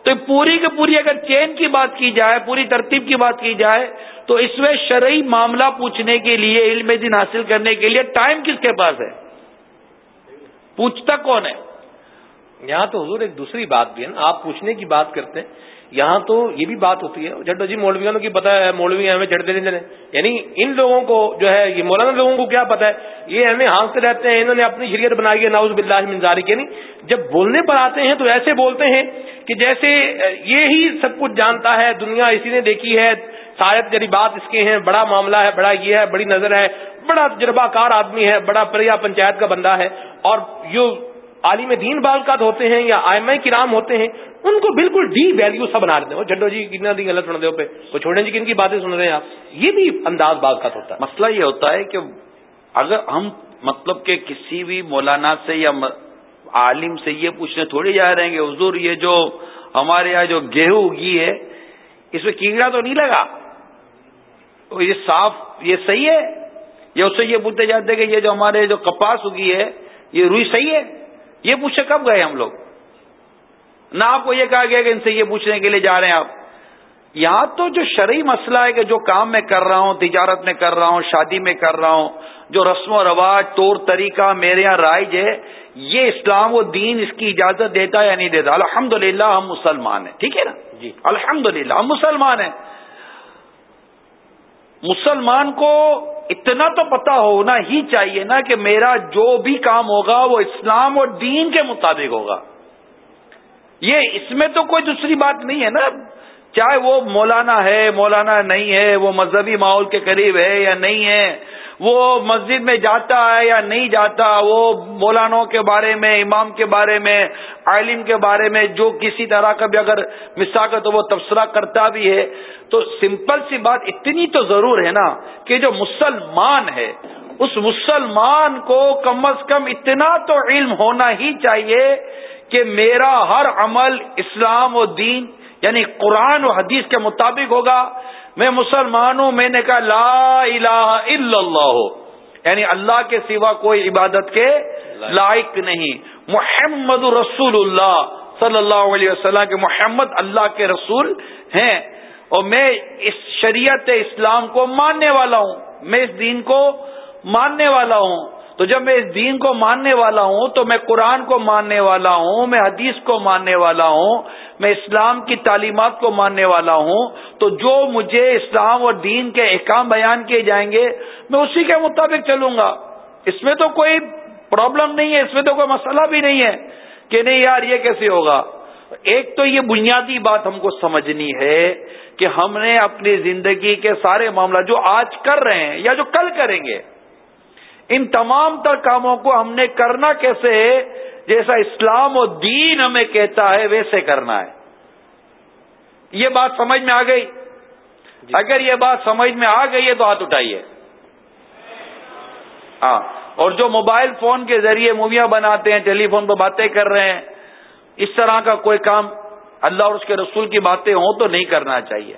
تو پوری کی پوری اگر چین کی بات کی جائے، پوری ترتیب کی بات کی جائے، تو اس میں شرعی معاملہ پوچھنے کے لیے، علم دن حاصل کرنے کے لیے ٹائم کس کے پاس ہے؟ پوچھتا کون ہے؟ یہاں تو حضور ایک دوسری بات بھی ہے آپ پوچھنے کی بات کرتے ہیں یہاں تو یہ بھی بات ہوتی ہے۔ جڈو جی مولویوں کی پتا ہے، مولوی ہمیں چڑھتے رہتے ہیں۔ یعنی ان لوگوں کو جو ہے، یہ مولانا لوگوں کو کیا پتا ہے؟ یہ ہمیں ہانستے رہتے ہیں۔ انہوں نے اپنی شریعت بنائی ہے ناؤز بلّہ منظاری یعنی کے نہیں جب بولنے پر آتے ہیں تو ایسے بولتے ہیں کہ جیسے یہ ہی سب کچھ جانتا ہے، دنیا اسی نے دیکھی ہے۔ شاید جری بات اس کے ہیں، بڑا معاملہ ہے، بڑا یہ ہے، بڑی نظر ہے۔ بڑا تجربہ کار آدمی ہے، بڑا پریا پنچایت کا بندہ ہے۔ اور جو عالم دین بالکات ہوتے ہیں یا آئی کرام ہوتے ہیں ان کو بالکل ڈی ویلو سا بنا دیتے ہیں۔ جڈو جی کتنا دن غلط سن پہ، وہ چھوڑیں جی کن کی باتیں سن رہے ہیں آپ؟ یہ بھی انداز بات کا ہوتا ہے۔ مسئلہ یہ ہوتا ہے کہ اگر ہم مطلب کہ کسی بھی مولانا سے یا عالم سے یہ پوچھنے تھوڑی جا رہے ہیں کہ حضور یہ جو ہمارے یہاں جو گیہوں اگی ہے، اس میں کیڑا تو نہیں لگا؟ یہ صاف، یہ صحیح ہے؟ یا اس سے یہ پوچھتے جاتے کہ یہ جو ہمارے جو کپاس اگی ہے، یہ روئی صحیح ہے؟ یہ پوچھے کب گئے ہم لوگ؟ نہ آپ کو یہ کہا گیا کہ ان سے یہ پوچھنے کے لیے جا رہے ہیں آپ۔ یہاں تو جو شرعی مسئلہ ہے کہ جو کام میں کر رہا ہوں تجارت میں کر رہا ہوں شادی میں کر رہا ہوں جو رسم و رواج طور طریقہ میرے یہاں رائج ہے یہ اسلام و دین اس کی اجازت دیتا یا نہیں دیتا؟ الحمد ہم مسلمان ہیں ٹھیک ہے نا؟ جی۔ الحمد ہم مسلمان ہیں۔ مسلمان کو اتنا تو پتا ہونا ہی چاہیے نا کہ میرا جو بھی کام ہوگا وہ اسلام اور دین کے مطابق ہوگا۔ یہ اس میں تو کوئی دوسری بات نہیں ہے نا۔ چاہے وہ مولانا ہے، مولانا نہیں ہے، وہ مذہبی ماحول کے قریب ہے یا نہیں ہے، وہ مسجد میں جاتا ہے یا نہیں جاتا، وہ مولانوں کے بارے میں، امام کے بارے میں، عالم کے بارے میں، جو کسی طرح کا بھی اگر مساق تو وہ تبصرہ کرتا بھی ہے۔ تو سمپل سی بات اتنی تو ضرور ہے نا کہ جو مسلمان ہے، اس مسلمان کو کم از کم اتنا تو علم ہونا ہی چاہیے کہ میرا ہر عمل اسلام و دین یعنی قرآن و حدیث کے مطابق ہوگا۔ میں مسلمان ہوں، میں نے کہا لا الہ الا اللہ۔ یعنی اللہ کے سوا کوئی عبادت کے لائق نہیں۔ محمد رسول اللہ صلی اللہ علیہ وسلم کے محمد اللہ کے رسول ہیں۔ اور میں اس شریعت اسلام کو ماننے والا ہوں۔ میں اس دین کو ماننے والا ہوں۔ تو جب میں اس دین کو ماننے والا ہوں، تو میں قرآن کو ماننے والا ہوں، میں حدیث کو ماننے والا ہوں، میں اسلام کی تعلیمات کو ماننے والا ہوں، تو جو مجھے اسلام اور دین کے احکام بیان کیے جائیں گے، میں اسی کے مطابق چلوں گا۔ اس میں تو کوئی پرابلم نہیں ہے، اس میں تو کوئی مسئلہ بھی نہیں ہے کہ نہیں یار یہ کیسے ہوگا۔ ایک تو یہ بنیادی بات ہم کو سمجھنی ہے کہ ہم نے اپنی زندگی کے سارے معاملہ جو آج کر رہے ہیں یا جو کل کریں گے ان تمام تر کاموں کو ہم نے کرنا کیسے ہے؟ جیسا اسلام و دین ہمیں کہتا ہے ویسے کرنا ہے۔ یہ بات سمجھ میں آ گئی؟ جی۔ اگر یہ بات سمجھ میں آ گئی ہے تو ہاتھ اٹھائیے۔ ہاں اور جو موبائل فون کے ذریعے موویاں بناتے ہیں ٹیلی فون پہ باتیں کر رہے ہیں اس طرح کا کوئی کام اللہ اور اس کے رسول کی باتیں ہوں تو نہیں کرنا چاہیے۔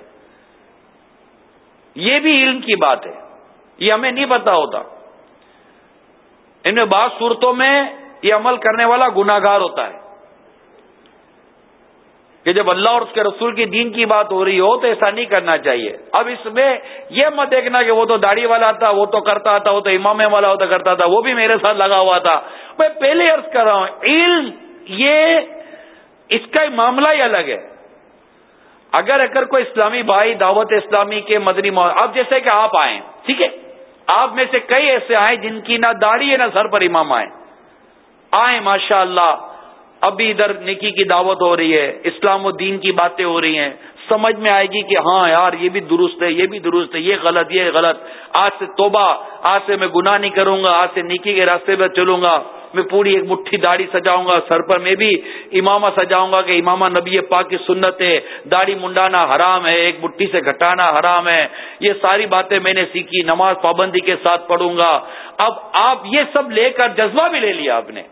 یہ بھی علم کی بات ہے۔ یہ ہمیں نہیں پتا ہوتا۔ ان میں بعض صورتوں میں یہ عمل کرنے والا گناگار ہوتا ہے۔ کہ جب اللہ اور اس کے رسول کی دین کی بات ہو رہی ہو تو ایسا نہیں کرنا چاہیے۔ اب اس میں یہ مت دیکھنا کہ وہ تو داڑھی والا تھا، وہ تو کرتا تھا، وہ تو امام والا ہوتا، کرتا تھا، وہ بھی میرے ساتھ لگا ہوا تھا۔ میں پہلے عرض کر رہا ہوں، علم یہ اس کا معاملہ ہی الگ ہے۔ اگر اگر کوئی اسلامی بھائی دعوت اسلامی کے مدنی اب جیسے کہ آپ آئیں، ٹھیک ہے؟ آپ میں سے کئی ایسے آئے جن کی نہ داڑھی ہے نہ سر پر امام آئے۔ آئے ماشاء اللہ ابھی ادھر نکی کی دعوت ہو رہی ہے، اسلام و دین کی باتیں ہو رہی ہیں۔ سمجھ میں آئے گی کہ ہاں یار، یہ بھی درست ہے، یہ بھی درست ہے، یہ غلط یہ غلط۔ آج سے توبہ، آج سے میں گناہ نہیں کروں گا، آج سے نیکی کے راستے پہ چلوں گا۔ میں پوری ایک مٹھی داڑھی سجاؤں گا، سر پر میں بھی امامہ سجاؤں گا کہ امامہ نبی پاک کی سنت ہے۔ داڑھی منڈانا حرام ہے، ایک مٹھی سے گھٹانا حرام ہے۔ یہ ساری باتیں میں نے سیکھی، نماز پابندی کے ساتھ پڑھوں گا۔ اب آپ یہ سب لے کر جذبہ بھی لے لیا آپ نے۔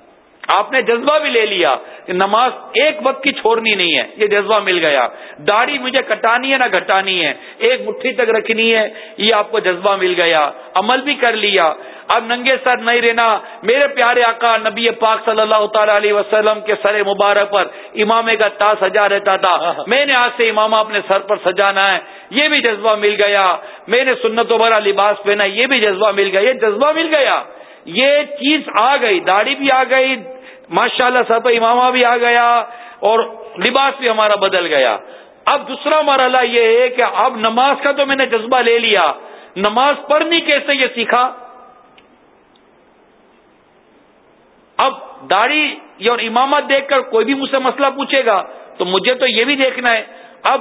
آپ نے جذبہ بھی لے لیا کہ نماز ایک وقت کی چھوڑنی نہیں ہے، یہ جذبہ مل گیا۔ داڑھی مجھے کٹانی ہے نہ گھٹانی ہے، ایک مٹھی تک رکھنی ہے، یہ آپ کو جذبہ مل گیا۔ عمل بھی کر لیا۔ اب ننگے سر نہیں رہنا۔ میرے پیارے آقا نبی پاک صلی اللہ تعالی علیہ وسلم کے سر مبارک پر امام کا تا سجا رہتا تھا۔ میں نے آج سے امامہ اپنے سر پر سجانا ہے۔ یہ بھی جذبہ مل گیا۔ میں نے سنت و لباس پہنا، یہ بھی جذبہ مل گیا۔ یہ جذبہ مل گیا۔ یہ چیز آ گئی، داڑھی بھی آ گئی۔ ماشاء اللہ سر پہ امامہ بھی آ گیا اور لباس بھی ہمارا بدل گیا۔ اب دوسرا مرحلہ یہ ہے کہ اب نماز کا تو میں نے جذبہ لے لیا۔ نماز پڑھنی کیسے یہ سیکھا؟ اب داڑھی اور امامت دیکھ کر کوئی بھی مجھ سے مسئلہ پوچھے گا تو مجھے تو یہ بھی دیکھنا ہے۔ اب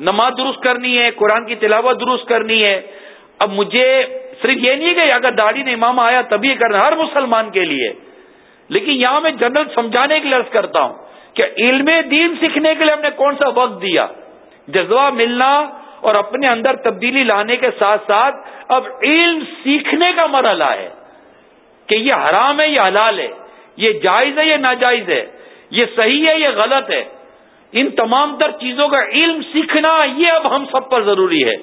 نماز درست کرنی ہے، قرآن کی تلاوت درست کرنی ہے۔ اب مجھے صرف یہ نہیں کہ اگر داڑھی نے امام آیا تبھی کرنا ہر مسلمان کے لیے۔ لیکن یہاں میں جنرل سمجھانے کے لیے عرض کرتا ہوں کہ علم دین سیکھنے کے لیے ہم نے کون سا وقت دیا؟ جذبہ ملنا اور اپنے اندر تبدیلی لانے کے ساتھ ساتھ اب علم سیکھنے کا مرحلہ ہے کہ یہ حرام ہے، یہ حلال ہے۔ یہ جائز ہے یہ ناجائز ہے؟ یہ صحیح ہے یہ غلط ہے؟ ان تمام تر چیزوں کا علم سیکھنا یہ اب ہم سب پر ضروری ہے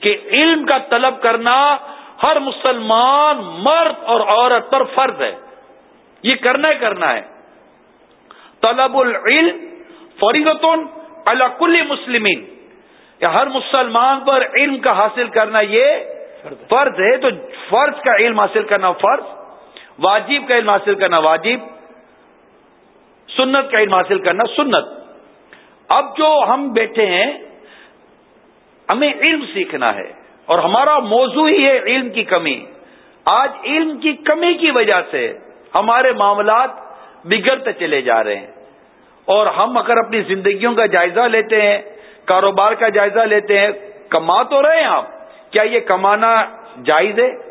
کہ علم کا طلب کرنا ہر مسلمان مرد اور عورت پر فرض ہے۔ یہ کرنا ہی کرنا ہے۔ طلب العلم فریغتون کل مسلمین۔ ہر مسلمان پر علم کا حاصل کرنا یہ فرض ہے تو فرض کا علم حاصل کرنا فرض۔ واجب کا علم حاصل کرنا واجب، سنت کا علم حاصل کرنا سنت۔ اب جو ہم بیٹھے ہیں، ہمیں علم سیکھنا ہے اور ہمارا موضوع ہی ہے علم کی کمی۔ آج علم کی کمی کی وجہ سے ہمارے معاملات بگڑتے چلے جا رہے ہیں۔ اور ہم اگر اپنی زندگیوں کا جائزہ لیتے ہیں، کاروبار کا جائزہ لیتے ہیں، کما تو رہے ہیں آپ۔ کیا یہ کمانا جائز ہے؟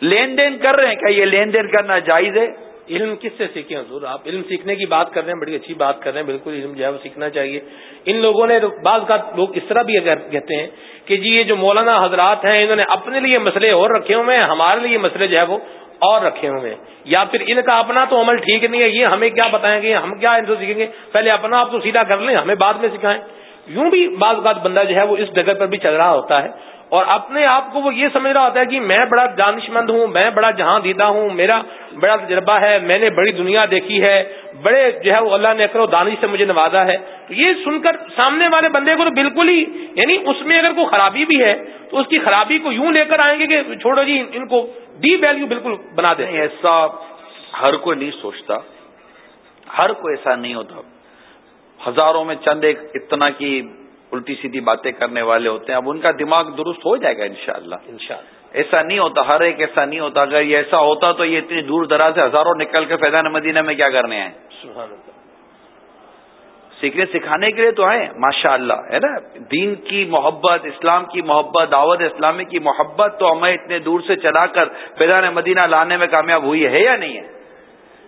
لین دین کر رہے ہیں، کیا یہ لین دین کرنا جائز ہے؟ علم کس سے سیکھیں حضور؟ آپ علم سیکھنے کی بات کر رہے ہیں، بڑی اچھی بات کر رہے ہیں، بالکل علم جو ہے وہ سیکھنا چاہیے۔ ان لوگوں نے بعض کا لوگ اس طرح بھی اگر کہتے ہیں کہ جی یہ جو مولانا حضرات ہیں، انہوں نے اپنے لیے مسئلے اور رکھے ہوئے ہیں، ہمارے لیے مسئلے جو ہے وہ اور رکھے ہوئے ہیں۔ یا پھر ان کا اپنا تو عمل ٹھیک نہیں ہے، یہ ہمیں کیا بتائیں گے، ہم کیا ان سے سیکھیں گے؟ پہلے اپنا آپ تو سیدھا کر لیں، ہمیں بعد میں سکھائیں۔ یوں بھی بعض اوقات بندہ جو ہے وہ اس جگہ پر بھی چل رہا ہوتا ہے۔ اور اپنے آپ کو وہ یہ سمجھ رہا ہوتا ہے کہ میں بڑا دانش مند ہوں، میں بڑا جہاں دیتا ہوں، میرا بڑا تجربہ ہے، میں نے بڑی دنیا دیکھی ہے، بڑے جو ہے وہ اللہ نے اکر دانش سے مجھے نوازا ہے۔ تو یہ سن کر سامنے والے بندے کو تو بالکل ہی یعنی اس میں اگر کوئی خرابی بھی ہے تو اس کی خرابی کو یوں لے کر آئیں گے کہ چھوڑو جی ان کو ڈی ویلو بالکل بنا دیں ایسا ہر کوئی نہیں سوچتا۔ ہر کوئی ایسا نہیں ہوتا۔ ہزاروں میں چند ایک اتنا کی الٹی سیدھی باتیں کرنے والے ہوتے ہیں اب ان کا دماغ درست ہو جائے گا انشاءاللہ۔ انشاءاللہ۔ ایسا نہیں ہوتا ہر ایک ایسا نہیں ہوتا۔ اگر یہ ایسا ہوتا تو یہ اتنی دور دراز سے ہزاروں نکل کے فیضان مدینہ میں کیا کرنے آئے سیکھنے سکھانے کے لیے تو آئے ماشاء اللہ ہے نا؟ دین کی محبت اسلام کی محبت دعوت اسلامی کی محبت تو ہمیں اتنے دور سے چلا کر فیضان مدینہ لانے میں کامیاب ہوئی ہے یا نہیں ہے؟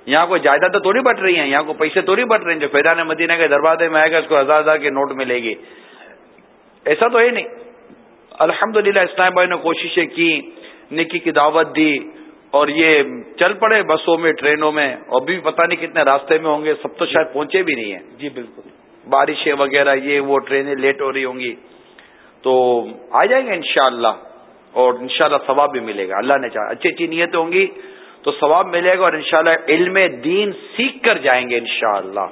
یہاں کوئی جائیداد تو تھوڑی بٹ رہی ہیں یہاں کو پیسے تھوڑی بٹ رہے ہیں جو فیضان مدینہ کے دروازے میں آئے گا اس کو ہزار ہزار کے نوٹ ملے گی۔ ایسا تو ہے نہیں۔ الحمد للہ اسلام بھائی نے کوششیں کی نکی کی دعوت دی اور یہ چل پڑے بسوں میں ٹرینوں میں اور بھی پتہ نہیں کتنے راستے میں ہوں گے سب تو شاید پہنچے بھی نہیں ہیں۔ جی بالکل۔ بارشیں وغیرہ یہ وہ ٹرینیں لیٹ ہو رہی ہوں گی۔ تو آ جائیں گے انشاءاللہ اور انشاءاللہ شاء ثواب بھی ملے گا۔ اللہ نے چاہا اچھی اچھی نیتیں ہوں گی تو ثواب ملے گا اور انشاءاللہ علم دین سیکھ کر جائیں گے انشاءاللہ۔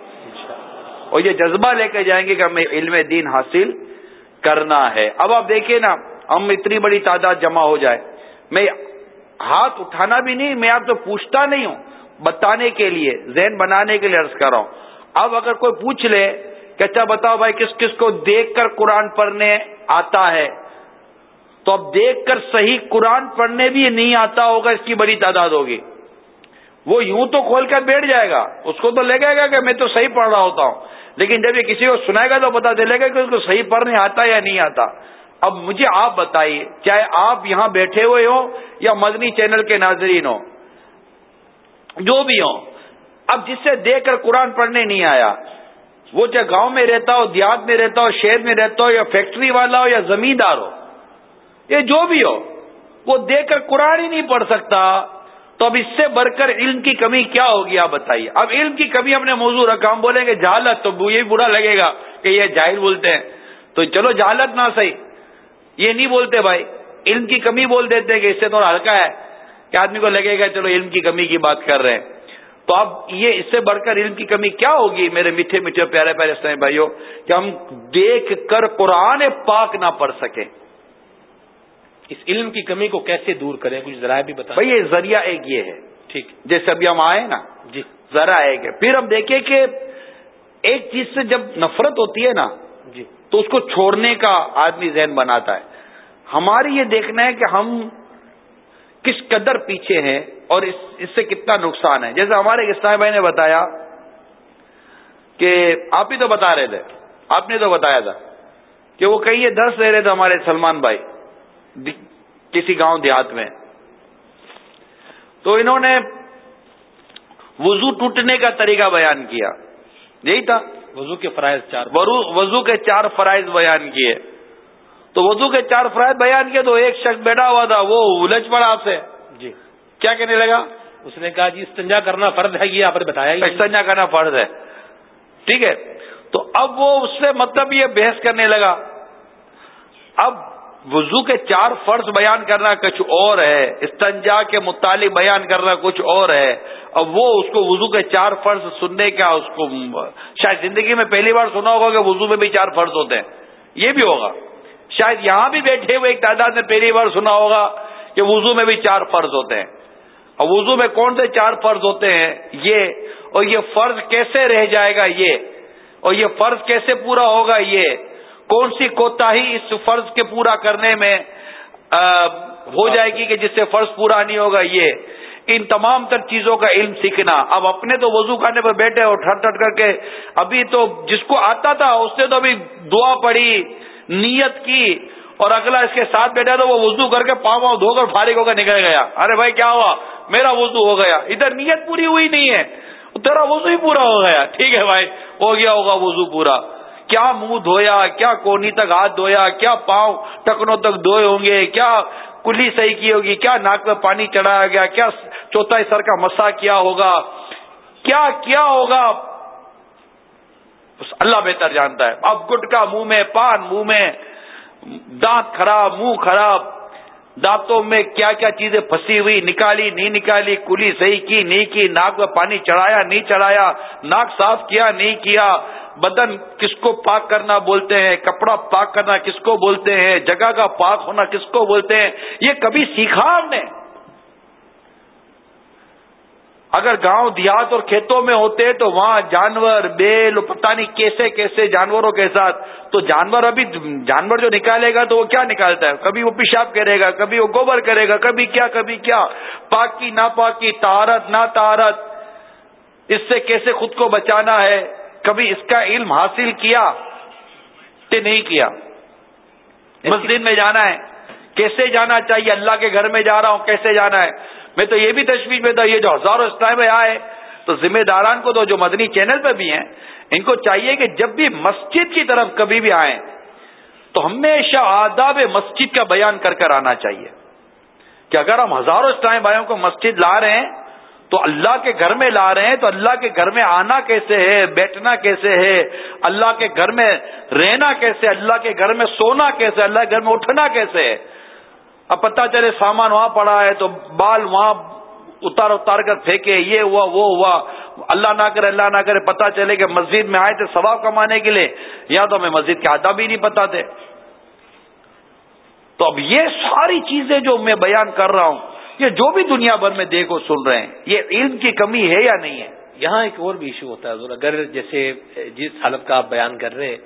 اور یہ جذبہ لے کے جائیں گے کہ ہمیں علم دین حاصل کرنا ہے۔ اب آپ دیکھیے نا، ہم اتنی بڑی تعداد جمع ہو جائے۔ میں ہاتھ اٹھانا بھی نہیں، میں آپ تو پوچھتا نہیں ہوں، بتانے کے لیے، ذہن بنانے کے لیے عرض کر رہا ہوں۔ اب اگر کوئی پوچھ لے کہ اچھا بتاؤ بھائی، کس کس کو دیکھ کر قرآن پڑھنے آتا ہے؟ تو اب دیکھ کر صحیح قرآن پڑھنے بھی نہیں آتا ہوگا، اس کی بڑی تعداد ہوگی۔ وہ یوں تو کھول کر بیٹھ جائے گا، اس کو تو لگے گا کہ میں تو صحیح پڑھ رہا ہوتا ہوں۔ لیکن جب یہ کسی کو سنائے گا تو پتا چلے گا کہ اس کو صحیح پڑھنے آتا یا نہیں آتا۔ اب مجھے آپ بتائیے، چاہے آپ یہاں بیٹھے ہوئے ہوں یا مدنی چینل کے ناظرین ہوں، جو بھی ہوں، اب جس سے دیکھ کر قرآن پڑھنے نہیں آیا، وہ چاہے گاؤں میں رہتا ہو، دیہات میں رہتا ہو، شہر میں رہتا ہو، یا فیکٹری والا ہو، یا زمیندار ہو، یہ جو بھی ہو، وہ دیکھ کر قرآن ہی نہیں پڑھ سکتا۔ تو اب اس سے بڑھ کر علم کی کمی کیا ہوگی آپ بتائیے؟ اب علم کی کمی اپنے موضوع رکھا، ہم بولیں گے جہالت، تو یہ برا لگے گا کہ یہ جاہل بولتے ہیں۔ تو چلو جہالت نہ صحیح، یہ نہیں بولتے بھائی۔ علم کی کمی بول دیتے کہ اس سے تھوڑا ہلکا ہے۔ کہ آدمی کو لگے گا چلو علم کی کمی کی بات کر رہے ہیں۔ تو اب یہ اس سے بڑھ کر علم کی کمی کیا ہوگی میرے میٹھے میٹھے پیارے پیارے اسلامی بھائیوں؟ کہ ہم دیکھ کر قرآن پاک نہ پڑھ سکیں۔ اس علم کی کمی کو کیسے دور کریں؟ کچھ ذرائع بھی بتا بھائی یہ ذریعہ ایک یہ ہے۔ ٹھیک۔ جیسے ابھی ہم آئے نا جی۔ ذرا آئے گا پھر ہم دیکھیں کہ ایک چیز سے جب نفرت ہوتی ہے نا جی۔ تو اس کو چھوڑنے کا آدمی ذہن بناتا ہے۔ ہماری یہ دیکھنا ہے کہ ہم کس قدر پیچھے ہیں اور اس اس سے کتنا نقصان ہے۔ جیسے ہمارے اسلام بھائی نے بتایا کہ آپ ہی تو بتا رہے تھے۔ آپ نے تو بتایا تھا کہ وہ کہیں یہ دس رہ رہے تھے ہمارے سلمان بھائی۔ کسی گاؤں دیہات میں۔ تو انہوں نے وضو ٹوٹنے کا طریقہ بیان کیا۔ یہی تھا۔ وضو کے فرائض چار۔ وضو کے چار فرائض بیان کیے۔ تو وضو کے چار فرائض بیان کیے تو ایک شخص بیٹھا ہوا تھا وہ الجھ پڑا آپ سے۔ جی۔ کیا کہنے لگا؟ اس نے کہا جی استنجا کرنا فرض ہے یہ آپ نے بتایا استنجا کرنا فرض ہے۔ ٹھیک ہے۔ تو اب وہ اس سے مطلب یہ بحث کرنے لگا۔ اب وضو کے چار فرض بیان کرنا کچھ اور ہے، استنجا کے متعلق بیان کرنا کچھ اور ہے۔ اب وہ اس کو وضو کے چار فرض سننے کا اس کو شاید زندگی میں پہلی بار سنا ہوگا کہ وضو میں بھی چار فرض ہوتے ہیں۔ یہ بھی ہوگا۔ شاید یہاں بھی بیٹھے ہوئے ایک تعداد میں پہلی بار سنا ہوگا کہ وضو میں بھی چار فرض ہوتے ہیں۔ اور وضو میں کون سے چار فرض ہوتے ہیں؟ یہ۔ اور یہ فرض کیسے رہ جائے گا؟ یہ۔ اور یہ فرض کیسے پورا ہوگا؟ یہ۔ کون سی کوتا ہی اس فرض کے پورا کرنے میں ہو جائے گی کہ جس سے فرض پورا نہیں ہوگا، یہ ان تمام تر چیزوں کا علم سیکھنا۔ اب اپنے تو وضو خانے پر بیٹھے اور ٹھٹ ٹھٹ کر کے ابھی تو جس کو آتا تھا، اس نے تو ابھی دعا پڑی نیت کی، اور اگلا اس کے ساتھ بیٹھا تو وہ وضو کر کے پاؤں پاؤں دھو کر فارغ ہو کر نکل گیا۔ ارے بھائی، کیا ہوا؟ میرا وضو ہو گیا۔ ادھر نیت پوری ہوئی نہیں ہے، تیرا وضو ہی پورا ہو گیا۔ ٹھیک ہے بھائی، ہو گیا ہوگا وضو پورا۔ کیا منہ دھویا، کیا کونی تک ہاتھ دھویا، کیا پاؤں ٹکنوں تک دھوئے ہوں گے، کیا کلی صحیح کی ہوگی، کیا ناک میں پانی چڑھایا گیا، کیا چوتھائی سر کا مسا کیا ہوگا، کیا کیا ہوگا؟ اللہ بہتر جانتا ہے۔ اب گٹکا منہ میں، پان منہ میں، دانت خراب، منہ خراب دانتوں میں کیا کیا چیزیں پھنسی ہوئی، نکالی، نہیں نکالی، کلی صحیح کی، نہیں کی، ناک میں پانی چڑھایا، نہیں چڑھایا، ناک صاف کیا، نہیں کیا، بدن کس کو پاک کرنا بولتے ہیں، کپڑا پاک کرنا کس کو بولتے ہیں، جگہ کا پاک ہونا کس کو بولتے ہیں، یہ کبھی سیکھا ہم نے۔ اگر گاؤں دیہات اور کھیتوں میں ہوتے تو وہاں جانور بیل پتہ نہیں کیسے کیسے جانوروں کے ساتھ۔ تو جانور ابھی جانور جو نکالے گا تو وہ کیا نکالتا ہے؟ کبھی وہ پیشاب کرے گا کبھی وہ گوبر کرے گا کبھی کیا کبھی کیا۔ پاکی نہ پاکی تارت نہ تارت اس سے کیسے خود کو بچانا ہے؟ کبھی اس کا علم حاصل کیا؟ کہ نہیں کیا۔ مسجد میں جانا ہے۔ کیسے جانا چاہیے؟ اللہ کے گھر میں جا رہا ہوں کیسے جانا ہے؟ میں تو یہ بھی تشویش میں تھا، یہ جو ہزاروں اسلام میں آئے، تو ذمہ داران کو تو جو مدنی چینل پہ بھی ہیں، ان کو چاہیے کہ جب بھی مسجد کی طرف کبھی بھی آئیں، تو ہمیشہ آداب مسجد کا بیان کر کر آنا چاہیے۔ کہ اگر ہم ہزاروں اسلام بھائیوں کو مسجد لا رہے ہیں، تو اللہ کے گھر میں لا رہے ہیں، تو اللہ کے گھر میں آنا کیسے ہے، بیٹھنا کیسے ہے، اللہ کے گھر میں رہنا کیسے، اللہ کے گھر میں سونا کیسے، اللہ کے گھر میں اٹھنا کیسے ہے۔ اب پتا چلے سامان وہاں پڑا ہے تو بال وہاں اتار اتار کر پھینکے، یہ ہوا، وہ ہوا۔ اللہ نہ کرے، اللہ نہ کرے پتا چلے کہ مسجد میں آئے تھے ثواب کمانے کے لیے۔ یا تو ہمیں مسجد کے آداب بھی نہیں پتا تھے۔ تو اب یہ ساری چیزیں جو میں بیان کر رہا ہوں، یہ جو بھی دنیا بھر میں دیکھو سن رہے ہیں، یہ علم کی کمی ہے یا نہیں ہے؟ یہاں ایک اور بھی ایشو ہوتا ہے اگر جیسے جس حالت کا آپ بیان کر رہے ہیں،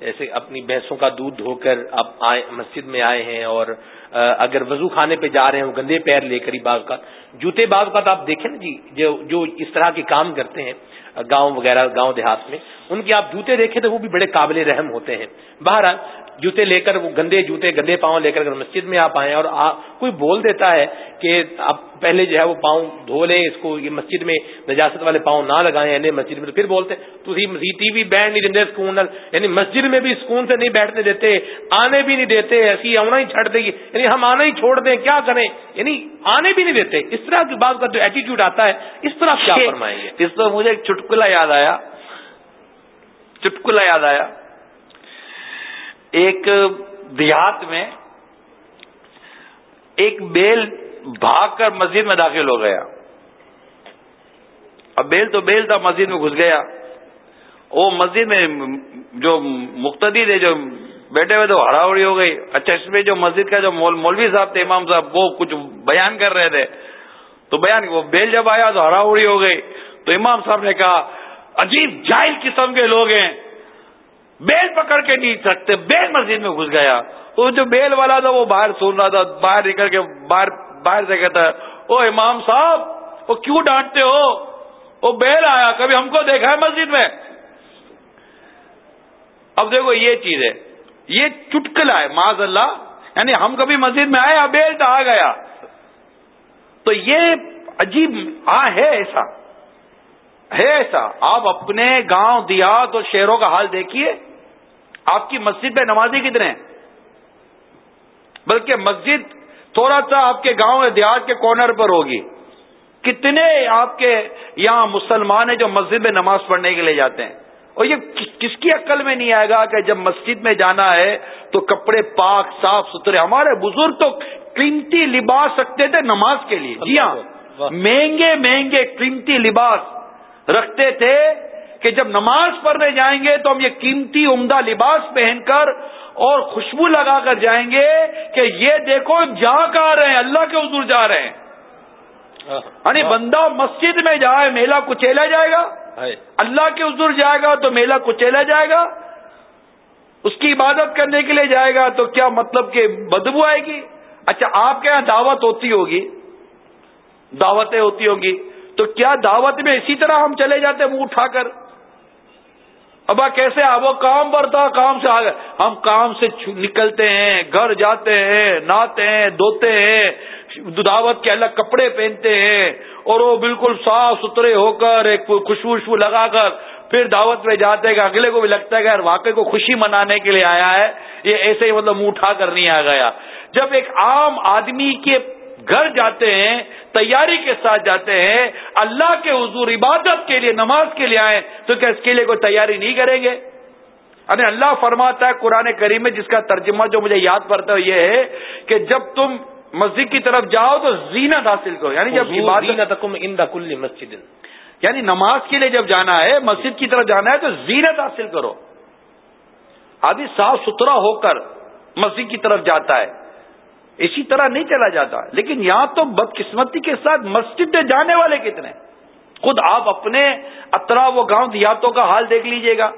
جیسے اپنی بھینسوں کا دودھ دھو کر آپ آئے، مسجد میں آئے ہیں اور اگر وضو خانے پہ جا رہے ہیں گندے پیر لے کر ہی بعض کا، جوتے بعض کا تو آپ دیکھیں نا جی جو جو اس طرح کے کام کرتے ہیں، گاؤں وغیرہ، گاؤں دیہات میں، ان کے آپ جوتے دیکھیں تو وہ بھی بڑے قابل رحم ہوتے ہیں۔ بہرحال جوتے لے کر وہ گندے جوتے گندے پاؤں لے کر مسجد میں آپ آئے اور کوئی بول دیتا ہے کہ آپ پہلے جو ہے وہ پاؤں دھو لیں اس کو یہ مسجد میں نجاست والے پاؤں نہ لگائیں یعنی مسجد میں تو پھر بولتے تو ٹی وی بینڈ نہیں دیں سکون یعنی مسجد میں بھی سکون سے نہیں بیٹھنے دیتے آنے بھی نہیں دیتے ایسی آنا ہی چھڑ دے گی یعنی ہم آنا ہی چھوڑ دیں کیا کریں؟ یعنی آنے بھی نہیں دیتے۔ اس طرح کی بات کا جو ایٹیٹیوڈ آتا ہے اس طرح کیا [LAUGHS] فرمائیں گے؟ اس پر مجھے ایک چٹکلا یاد آیا چٹکلا یاد آیا۔ ایک دیہات میں ایک بیل بھاگ کر مسجد میں داخل ہو گیا۔ اب بیل تو بیل تھا، مسجد میں گھس گیا۔ وہ مسجد میں جو مقتدی تھے، جو بیٹھے ہوئے تو ہڑاوڑی ہو گئی۔ اچھا اس میں جو مسجد کا جو مولوی صاحب تھے، امام صاحب، وہ کچھ بیان کر رہے تھے۔ تو بیان، وہ بیل جب آیا تو ہرا ہو گئی۔ تو امام صاحب نے کہا، عجیب جائل قسم کے لوگ ہیں۔ بیل پکڑ کے نہیں سکتے بیل مسجد میں گھس گیا۔ وہ جو بیل والا تھا، وہ باہر سن رہا تھا، باہر نکل کے باہر باہر سے کہتا ہے، او امام صاحب، وہ کیوں ڈانٹتے ہو؟ وہ بیل آیا، کبھی ہم کو دیکھا ہے مسجد میں؟ اب دیکھو، یہ چیز ہے، یہ چٹکلا ہے معذ اللہ یعنی ہم کبھی مسجد میں آئے بیل تو آ گیا۔ تو یہ عجیب ہاں ہے ایسا۔ ہے ایسا؟ آپ اپنے گاؤں دیہات اور شہروں کا حال دیکھیے۔ آپ کی مسجد پہ نمازی کتنے ہیں؟ بلکہ مسجد تھوڑا سا آپ کے گاؤں یا دیہات کے کارنر پر ہوگی۔ کتنے آپ کے یہاں مسلمان ہیں جو مسجد میں نماز پڑھنے کے لیے جاتے ہیں؟ اور یہ کس کی عقل میں نہیں آئے گا کہ جب مسجد میں جانا ہے تو کپڑے پاک صاف ستھرے۔ ہمارے بزرگ تو قیمتی لباس رکھتے تھے نماز کے لیے۔ جی ہاں۔ مہنگے مہنگے قیمتی لباس۔ رکھتے تھے کہ جب نماز پڑھنے جائیں گے تو ہم یہ قیمتی عمدہ لباس پہن کر اور خوشبو لگا کر جائیں گے کہ یہ دیکھو جا کر رہے ہیں اللہ کے حضور جا رہے ہیں۔ یعنی بندہ مسجد میں جائے میلہ کچیلا جائے گا۔ اللہ کے حضور جائے گا تو میلہ کچیلا جائے گا۔ اس کی عبادت کرنے کے لیے جائے گا تو کیا مطلب کہ بدبو آئے گی؟ اچھا آپ کے یہاں دعوت ہوتی ہوگی۔ دعوتیں ہوتی ہوں گی تو کیا دعوت میں اسی طرح ہم چلے جاتے منہ اٹھا کر؟ ابا کیسے آ وہ کام پر تھا کام سے آ گئے۔ ہم کام سے نکلتے ہیں، گھر جاتے ہیں، نہاتے ہیں، دھوتے ہیں، دعوت کے الگ کپڑے پہنتے ہیں اور وہ بالکل صاف ستھرے ہو کر ایک خوشبو وشبو لگا کر پھر دعوت میں جاتے ہیں اگلے کو بھی لگتا ہے کہ یار واقعی کو خوشی منانے کے لیے آیا ہے۔ یہ ایسے ہی مطلب منہ اٹھا کر نہیں آ گیا۔ جب ایک عام آدمی کے گھر جاتے ہیں تیاری کے ساتھ جاتے ہیں اللہ کے حضور عبادت کے لیے نماز کے لیے آئے تو کیا اس کے لیے کوئی تیاری نہیں کریں گے؟ ارے اللہ فرماتا ہے قرآن کریم میں جس کا ترجمہ جو مجھے یاد پڑتا ہے یہ ہے کہ جب تم مسجد کی طرف جاؤ تو زینت حاصل کرو۔ یعنی جب عبادت کل مسجد۔ یعنی نماز کے لیے جب جانا ہے مسجد کی طرف جانا ہے تو زینت حاصل کرو۔ آدمی صاف ستھرا ہو کر مسجد کی طرف جاتا ہے۔ اسی طرح نہیں چلا جاتا۔ لیکن یہاں تو بدقسمتی کے ساتھ مسجد میں جانے والے کتنے خود آپ اپنے اطرا و گاؤں دیہاتوں کا حال دیکھ لیجیے گا۔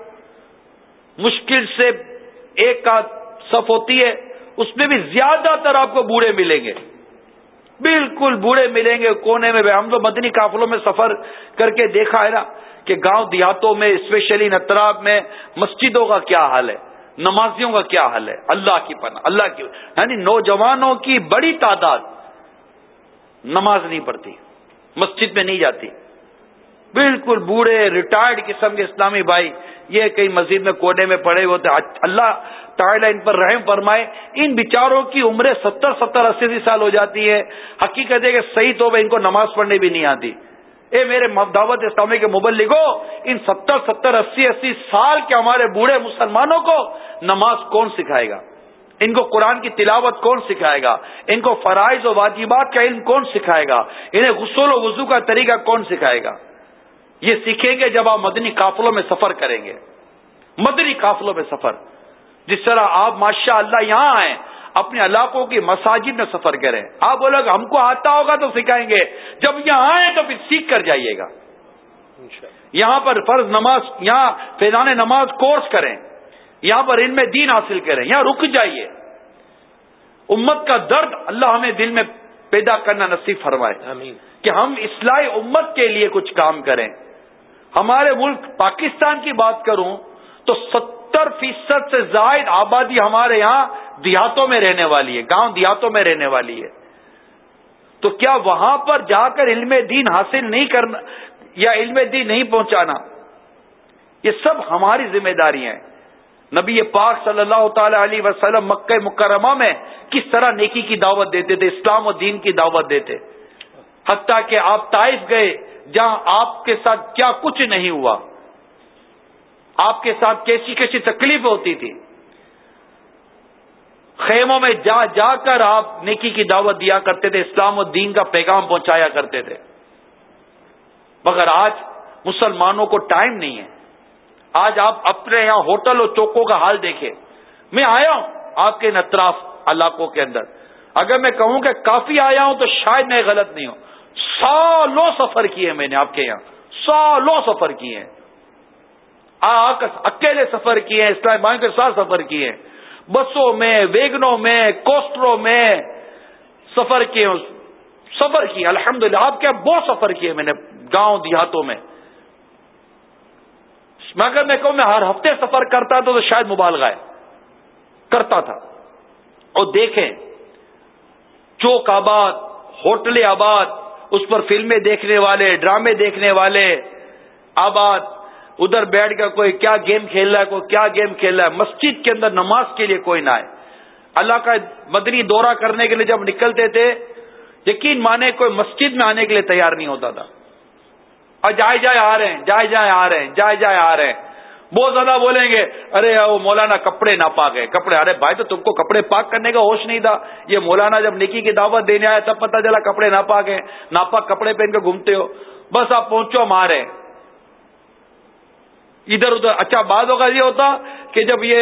مشکل سے ایک کا صف ہوتی ہے، اس میں بھی زیادہ تر آپ کو بوڑھے ملیں گے۔ بالکل بوڑھے ملیں گے، کونے میں ہم تو مدنی قافلوں میں سفر کر کے دیکھا ہے نا کہ گاؤں دیہاتوں میں اسپیشلی نتراب میں مسجدوں کا کیا حال ہے۔ نمازیوں کا کیا حل ہے؟ اللہ کی پناہ، اللہ کی یعنی نوجوانوں کی بڑی تعداد نماز نہیں پڑھتی، مسجد میں نہیں جاتی۔ بالکل بوڑھے ریٹائرڈ قسم کے اسلامی بھائی، یہ کئی مسجد میں کوڈے میں پڑے ہوتے اچھا، اللہ تعالیٰ ان پر رحم فرمائے۔ ان بیچاروں کی عمریں ستر ستر، اسی سال ہو جاتی ہے حقیقت ہے کہ صحیح تو ان کو نماز پڑھنے بھی نہیں آتی۔ اے میرے دعوت اسلامی کے مبلغوں، ان ستر ستر، اسی اسی سال کے ہمارے بوڑھے مسلمانوں کو نماز کون سکھائے گا؟ ان کو قرآن کی تلاوت کون سکھائے گا؟ ان کو فرائض و واجبات کا علم کون سکھائے گا؟ انہیں غسل و وضو کا طریقہ کون سکھائے گا؟ یہ سیکھیں گے جب آپ مدنی قافلوں میں سفر کریں گے۔ مدنی قافلوں میں سفر۔ جس طرح آپ ماشاء اللہ یہاں آئیں اپنے علاقوں کی مساجد میں سفر کریں۔ آپ بولے ہم کو آتا ہوگا تو سکھائیں گے۔ جب یہاں آئیں تو پھر سیکھ کر جائیے گا۔ یہاں پر فرض نماز یہاں فیضان نماز کورس کریں۔ یہاں پر ان میں دین حاصل کریں۔ یہاں رک جائیے۔ امت کا درد اللہ ہمیں دل میں پیدا کرنا نصیب فرمائے۔ کہ ہم اصلاح امت کے لیے کچھ کام کریں۔ ہمارے ملک پاکستان کی بات کروں تو ستر فیصد سے زائد آبادی ہمارے یہاں دیہاتوں میں رہنے والی ہے، گاؤں دیہاتوں میں رہنے والی ہے۔ تو کیا وہاں پر جا کر علم دین حاصل نہیں کرنا یا علم دین نہیں پہنچانا؟ یہ سب ہماری ذمہ داریاں ہیں۔ نبی پاک صلی اللہ تعالی علیہ وسلم مکہ مکرمہ میں کس طرح نیکی کی دعوت دیتے تھے، اسلام و دین کی دعوت دیتے۔ حتیٰ کہ آپ طائف گئے، جہاں آپ کے ساتھ کیا کچھ نہیں ہوا۔ آپ کے ساتھ کیسی کیسی تکلیف ہوتی تھی۔ خیموں میں جا جا کر آپ نیکی کی دعوت دیا کرتے تھے، اسلام و دین کا پیغام پہنچایا کرتے تھے۔ مگر آج مسلمانوں کو ٹائم نہیں ہے۔ آج آپ اپنے یہاں ہوٹل اور چوکوں کا حال دیکھیں۔ میں آیا ہوں آپ کے نطراف علاقوں کے اندر۔ اگر میں کہوں کہ کافی آیا ہوں تو شاید میں غلط نہیں ہوں۔ سالوں سفر کیے میں نے آپ کے یہاں۔ سالوں سفر کیے ہیں۔ اکیلے سفر کیے ہیں، اسلام بھائی کے ساتھ سفر کیے ہیں۔ بسوں میں، ویگنوں میں، کوسٹروں میں سفر کیے سفر کیے الحمد للہ آپ کے بہت سفر کیے میں نے گاؤں دیہاتوں میں۔ مگر میں کہوں میں ہر ہفتے سفر کرتا تھا تو شاید موبائل گائے کرتا تھا۔ اور دیکھیں، چوک آباد ہوٹل آباد، اس پر فلمیں دیکھنے والے، ڈرامے دیکھنے والے، آباد۔ ادھر بیٹھ کر کوئی کیا گیم کھیل رہا ہے، کوئی کیا گیم کھیل رہا ہے۔ مسجد کے اندر نماز کے لیے کوئی نہ آئے۔ اللہ کا مدنی دورہ کرنے کے لیے جب نکلتے تھے، یقین مانے کوئی مسجد میں آنے کے لیے تیار نہیں ہوتا تھا۔ اور جائے جائے آ رہے ہیں، جائے جائے آ رہے ہیں، جائے جائے آ رہے ہیں۔ بہت زیادہ بولیں گے، ارے وہ مولانا کپڑے نہ پاک ہے، کپڑے۔ ارے بھائی تو تم کو کپڑے پاک کرنے کا ہوش نہیں تھا۔ یہ مولانا جب نکی کی دعوت دینے آیا تب پتہ چلا کپڑے نہ پاک ہیں، ناپاک کپڑے پہن کے گھومتے ہو۔ بس آپ پہنچو، ہم آ رہے ہیں۔ ادھر ادھر۔ اچھا بعض اوقات یہ ہوتا کہ جب یہ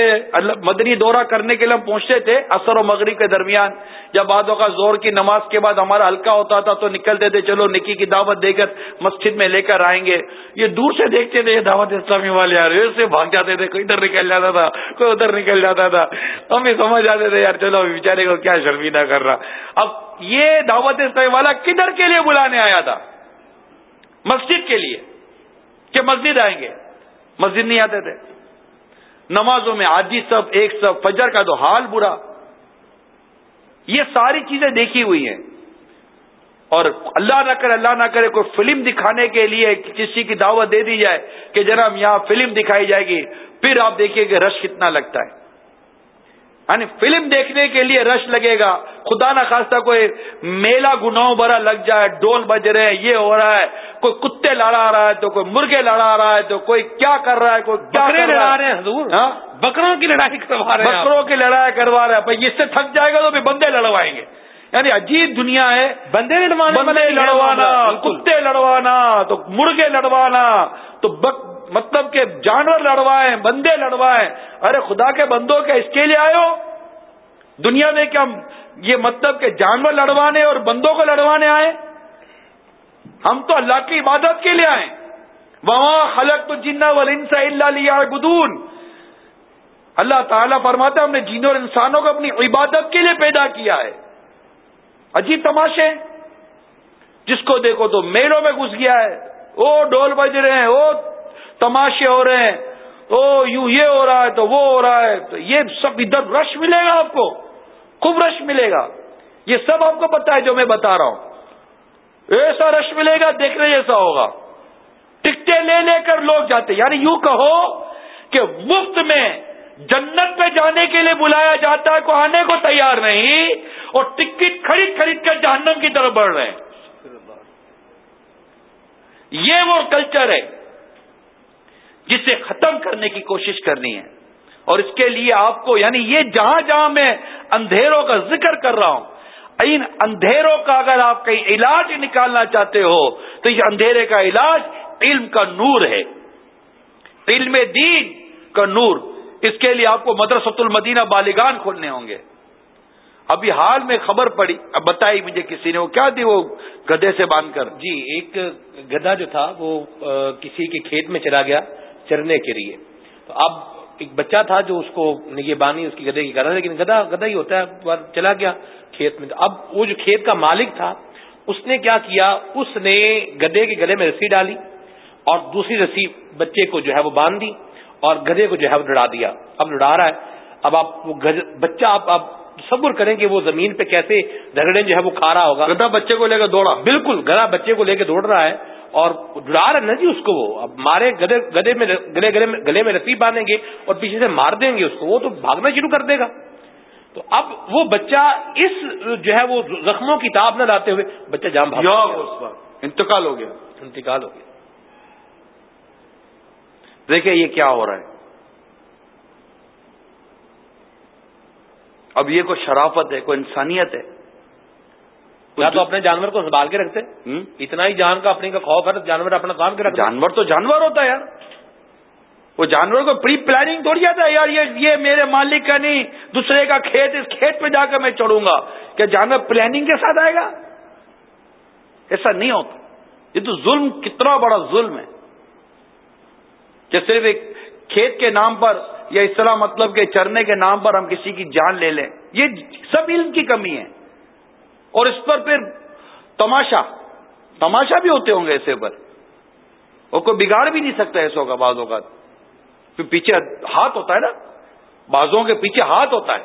مدنی دورہ کرنے کے لیے ہم پہنچتے تھے اثر و مغرب کے درمیان جب بعض اوقات زور کی نماز کے بعد ہمارا ہلکا ہوتا تھا، تو نکلتے تھے، چلو نکی کی دعوت دے کر مسجد میں لے کر آئیں گے۔ یہ دور سے دیکھتے تھے، یہ دعوت اسلامی والے یار سے بھاگ جاتے تھے، کوئی ادھر نکل جاتا تھا، کوئی ادھر نکل جاتا تھا۔ ہم بھی سمجھ جاتے تھے، یار چلو، بیچارے کو کیا شرمندہ کر رہا۔ اب یہ دعوت اسلامی والا کدھر کے لیے بلانے آیا تھا؟ مسجد کے لیے کہ مسجد آئیں گے۔ مسجد نہیں آتے تھے۔ نمازوں میں آجی سب، ایک سب، فجر کا تو حال برا۔ یہ ساری چیزیں دیکھی ہوئی ہیں۔ اور اللہ نہ کرے، اللہ نہ کرے، کوئی فلم دکھانے کے لیے کسی کی دعوت دے دی جائے کہ جناب یہاں فلم دکھائی جائے گی۔ پھر آپ دیکھیے کہ رش کتنا لگتا ہے۔ یعنی فلم دیکھنے کے لیے رش لگے گا۔ خدا نہ خاصتا کوئی میلہ گناہوں بھرا لگ جائے ڈول بج رہے ہیں یہ ہو رہا ہے۔ کوئی کتے لڑا رہا ہے تو کوئی مرغے لڑا رہا ہے تو کوئی کیا کر رہا ہے کوئی کیا لڑا رہے ہیں حضور۔ ہاں؟ بکروں کی لڑائی کروا رہے ہیں بکروں کی لڑائی کروا رہے ہیں۔ اس سے تھک جائے گا تو بھی بندے لڑوائیں گے۔ یعنی عجیب دنیا ہے۔ بندے لڑوانا بندے لڑوانا کتے لڑوانا تو مرغے لڑوانا تو بک مطلب کہ جانور لڑوائے، بندے لڑوائے۔ ارے خدا کے بندوں کے اس کے لیے آئے ہو؟ دنیا میں کیا یہ مطلب کہ جانور لڑوانے اور بندوں کو لڑوانے آئے؟ ہم تو اللہ کی عبادت کے لیے آئے۔ وہاں خلق تو جنا ولنسا اللہ لیا بدون اللہ تعالیٰ فرماتا ہم نے جنوں اور انسانوں کو اپنی عبادت کے لیے پیدا کیا ہے۔ عجیب تماشے جس کو دیکھو تو میلوں میں گھس گیا ہے۔ او ڈول بج رہے ہیں او تماشے ہو رہے ہیں۔ او، یوں یہ ہو رہا ہے تو وہ ہو رہا ہے۔ تو یہ سب ادھر رش ملے گا آپ کو۔ خوب رش ملے گا۔ یہ سب آپ کو پتا ہے جو میں بتا رہا ہوں۔ ایسا رش ملے گا، دیکھنے جیسا ہوگا۔ ٹکٹیں لے لے کر لوگ جاتے یعنی یوں کہو کہ مفت میں جنت پہ جانے کے لیے بلایا جاتا ہے کو آنے کو تیار نہیں، اور ٹکٹ خرید خرید کر جہنم کی طرف بڑھ رہے ہیں۔ یہ وہ کلچر ہے۔ جسے ختم کرنے کی کوشش کرنی ہے۔ اور اس کے لیے آپ کو یعنی یہ جہاں جہاں میں اندھیروں کا ذکر کر رہا ہوں، ان اندھیروں کا اگر آپ کہیں علاج نکالنا چاہتے ہو، تو یہ اندھیرے کا علاج علم کا نور ہے۔ علم دین کا نور۔ اس کے لیے آپ کو مدرسۃ المدینہ بالیگان کھولنے ہوں گے۔ ابھی حال میں خبر پڑی، اب بتائی مجھے کسی نے، وہ کیا تھی وہ گدے سے باندھ کر۔ جی ایک گدا جو تھا، وہ کسی کے کھیت میں چلا گیا۔ چرنے کے لیے۔ تو اب ایک بچہ تھا جو اس کو یہ بانی اس کی گدے کی کرا لیکن گدا گدا ہی ہوتا ہے چلا گیا کھیت میں۔ اب وہ جو کھیت کا مالک تھا اس نے کیا کیا؟ اس نے گدے کے گلے میں رسی ڈالی اور دوسری رسی بچے کو جو ہے وہ باندھ دی اور گدے کو جو ہے وہ لڑا دیا۔ اب لڑا رہا ہے۔ اب آپ وہ بچہ آپ آپ تصور کریں کہ وہ زمین پہ کیسے دھگڑے جو ہے وہ کھا رہا ہوگا۔ گدا بچے کو لے کر دوڑا۔ بالکل گدا بچے کو لے کے دوڑ رہا ہے۔ اور ڈرا رہے نا جی اس کو وہ. اب مارے گدے گدے میں گلے گلے میں گلے میں رسی باندھیں گے اور پیچھے سے مار دیں گے اس کو. وہ تو بھاگنا شروع کر دے گا. تو اب وہ بچہ اس جو ہے وہ زخموں کی تاب نہ لاتے ہوئے بچہ جام بھاگ انتقال ہو گیا. انتقال ہو گیا. دیکھیں یہ کیا ہو رہا ہے. اب یہ کوئی شرافت ہے کوئی انسانیت ہے. یا تو اپنے جانور کو سنبھال کے رکھتے اتنا ہی جان کا اپنے کا خوف ہے تو جانور اپنا کام کے رکھتے جانور تو جانور ہوتا ہے یار۔ وہ جانور کو پری پلاننگ تھوڑی جاتا ہے یار یہ یہ میرے مالک کا نہیں دوسرے کا کھیت اس کھیت پہ جا کر میں چڑھوں گا۔ کیا جانور پلاننگ کے ساتھ آئے گا؟ ایسا نہیں ہوتا۔ یہ تو ظلم کتنا بڑا ظلم ہے۔ کہ صرف ایک کھیت کے نام پر یا اس طرح مطلب کہ چرنے کے نام پر ہم کسی کی جان لے لیں۔ یہ سب علم کی کمی ہے۔ اور اس پر پھر تماشا تماشا بھی ہوتے ہوں گے ایسے پر۔ اور کوئی بگاڑ بھی نہیں سکتا ایسو کا بازوں کا پھر پیچھے ہاتھ ہوتا ہے نا بازوں کے پیچھے ہاتھ ہوتا ہے۔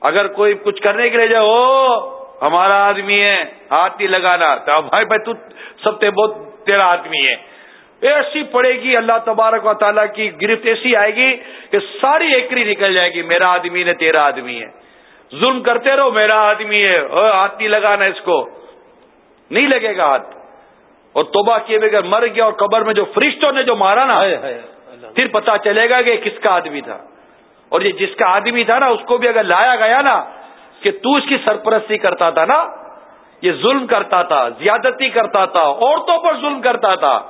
اگر کوئی کچھ کرنے کے لیے جائے، او، ہمارا آدمی ہے، ہاتھ نہیں لگانا۔ تو بھائی بھائی، تو سب تے بہت تیرا آدمی ہے۔ ایسی پڑے گی، اللہ تبارک و تعالیٰ کی گرفت ایسی آئے گی کہ ساری ایکری نکل جائے گی، میرا آدمی نے تیرا آدمی ہے۔ ظلم کرتے رہو میرا آدمی ہے ہاتھ نہیں لگانا اس کو۔ نہیں لگے گا ہاتھ۔ اور توبہ کیے بغیر مر گیا اور قبر میں جو فرشتوں نے جو مارا نا پھر پتا چلے گا کہ کس کا آدمی تھا۔ اور یہ جس کا آدمی تھا نا اس کو بھی اگر لایا گیا نا کہ تو اس کی سرپرستی کرتا تھا نا۔ یہ ظلم کرتا تھا زیادتی کرتا تھا عورتوں پر ظلم کرتا تھا۔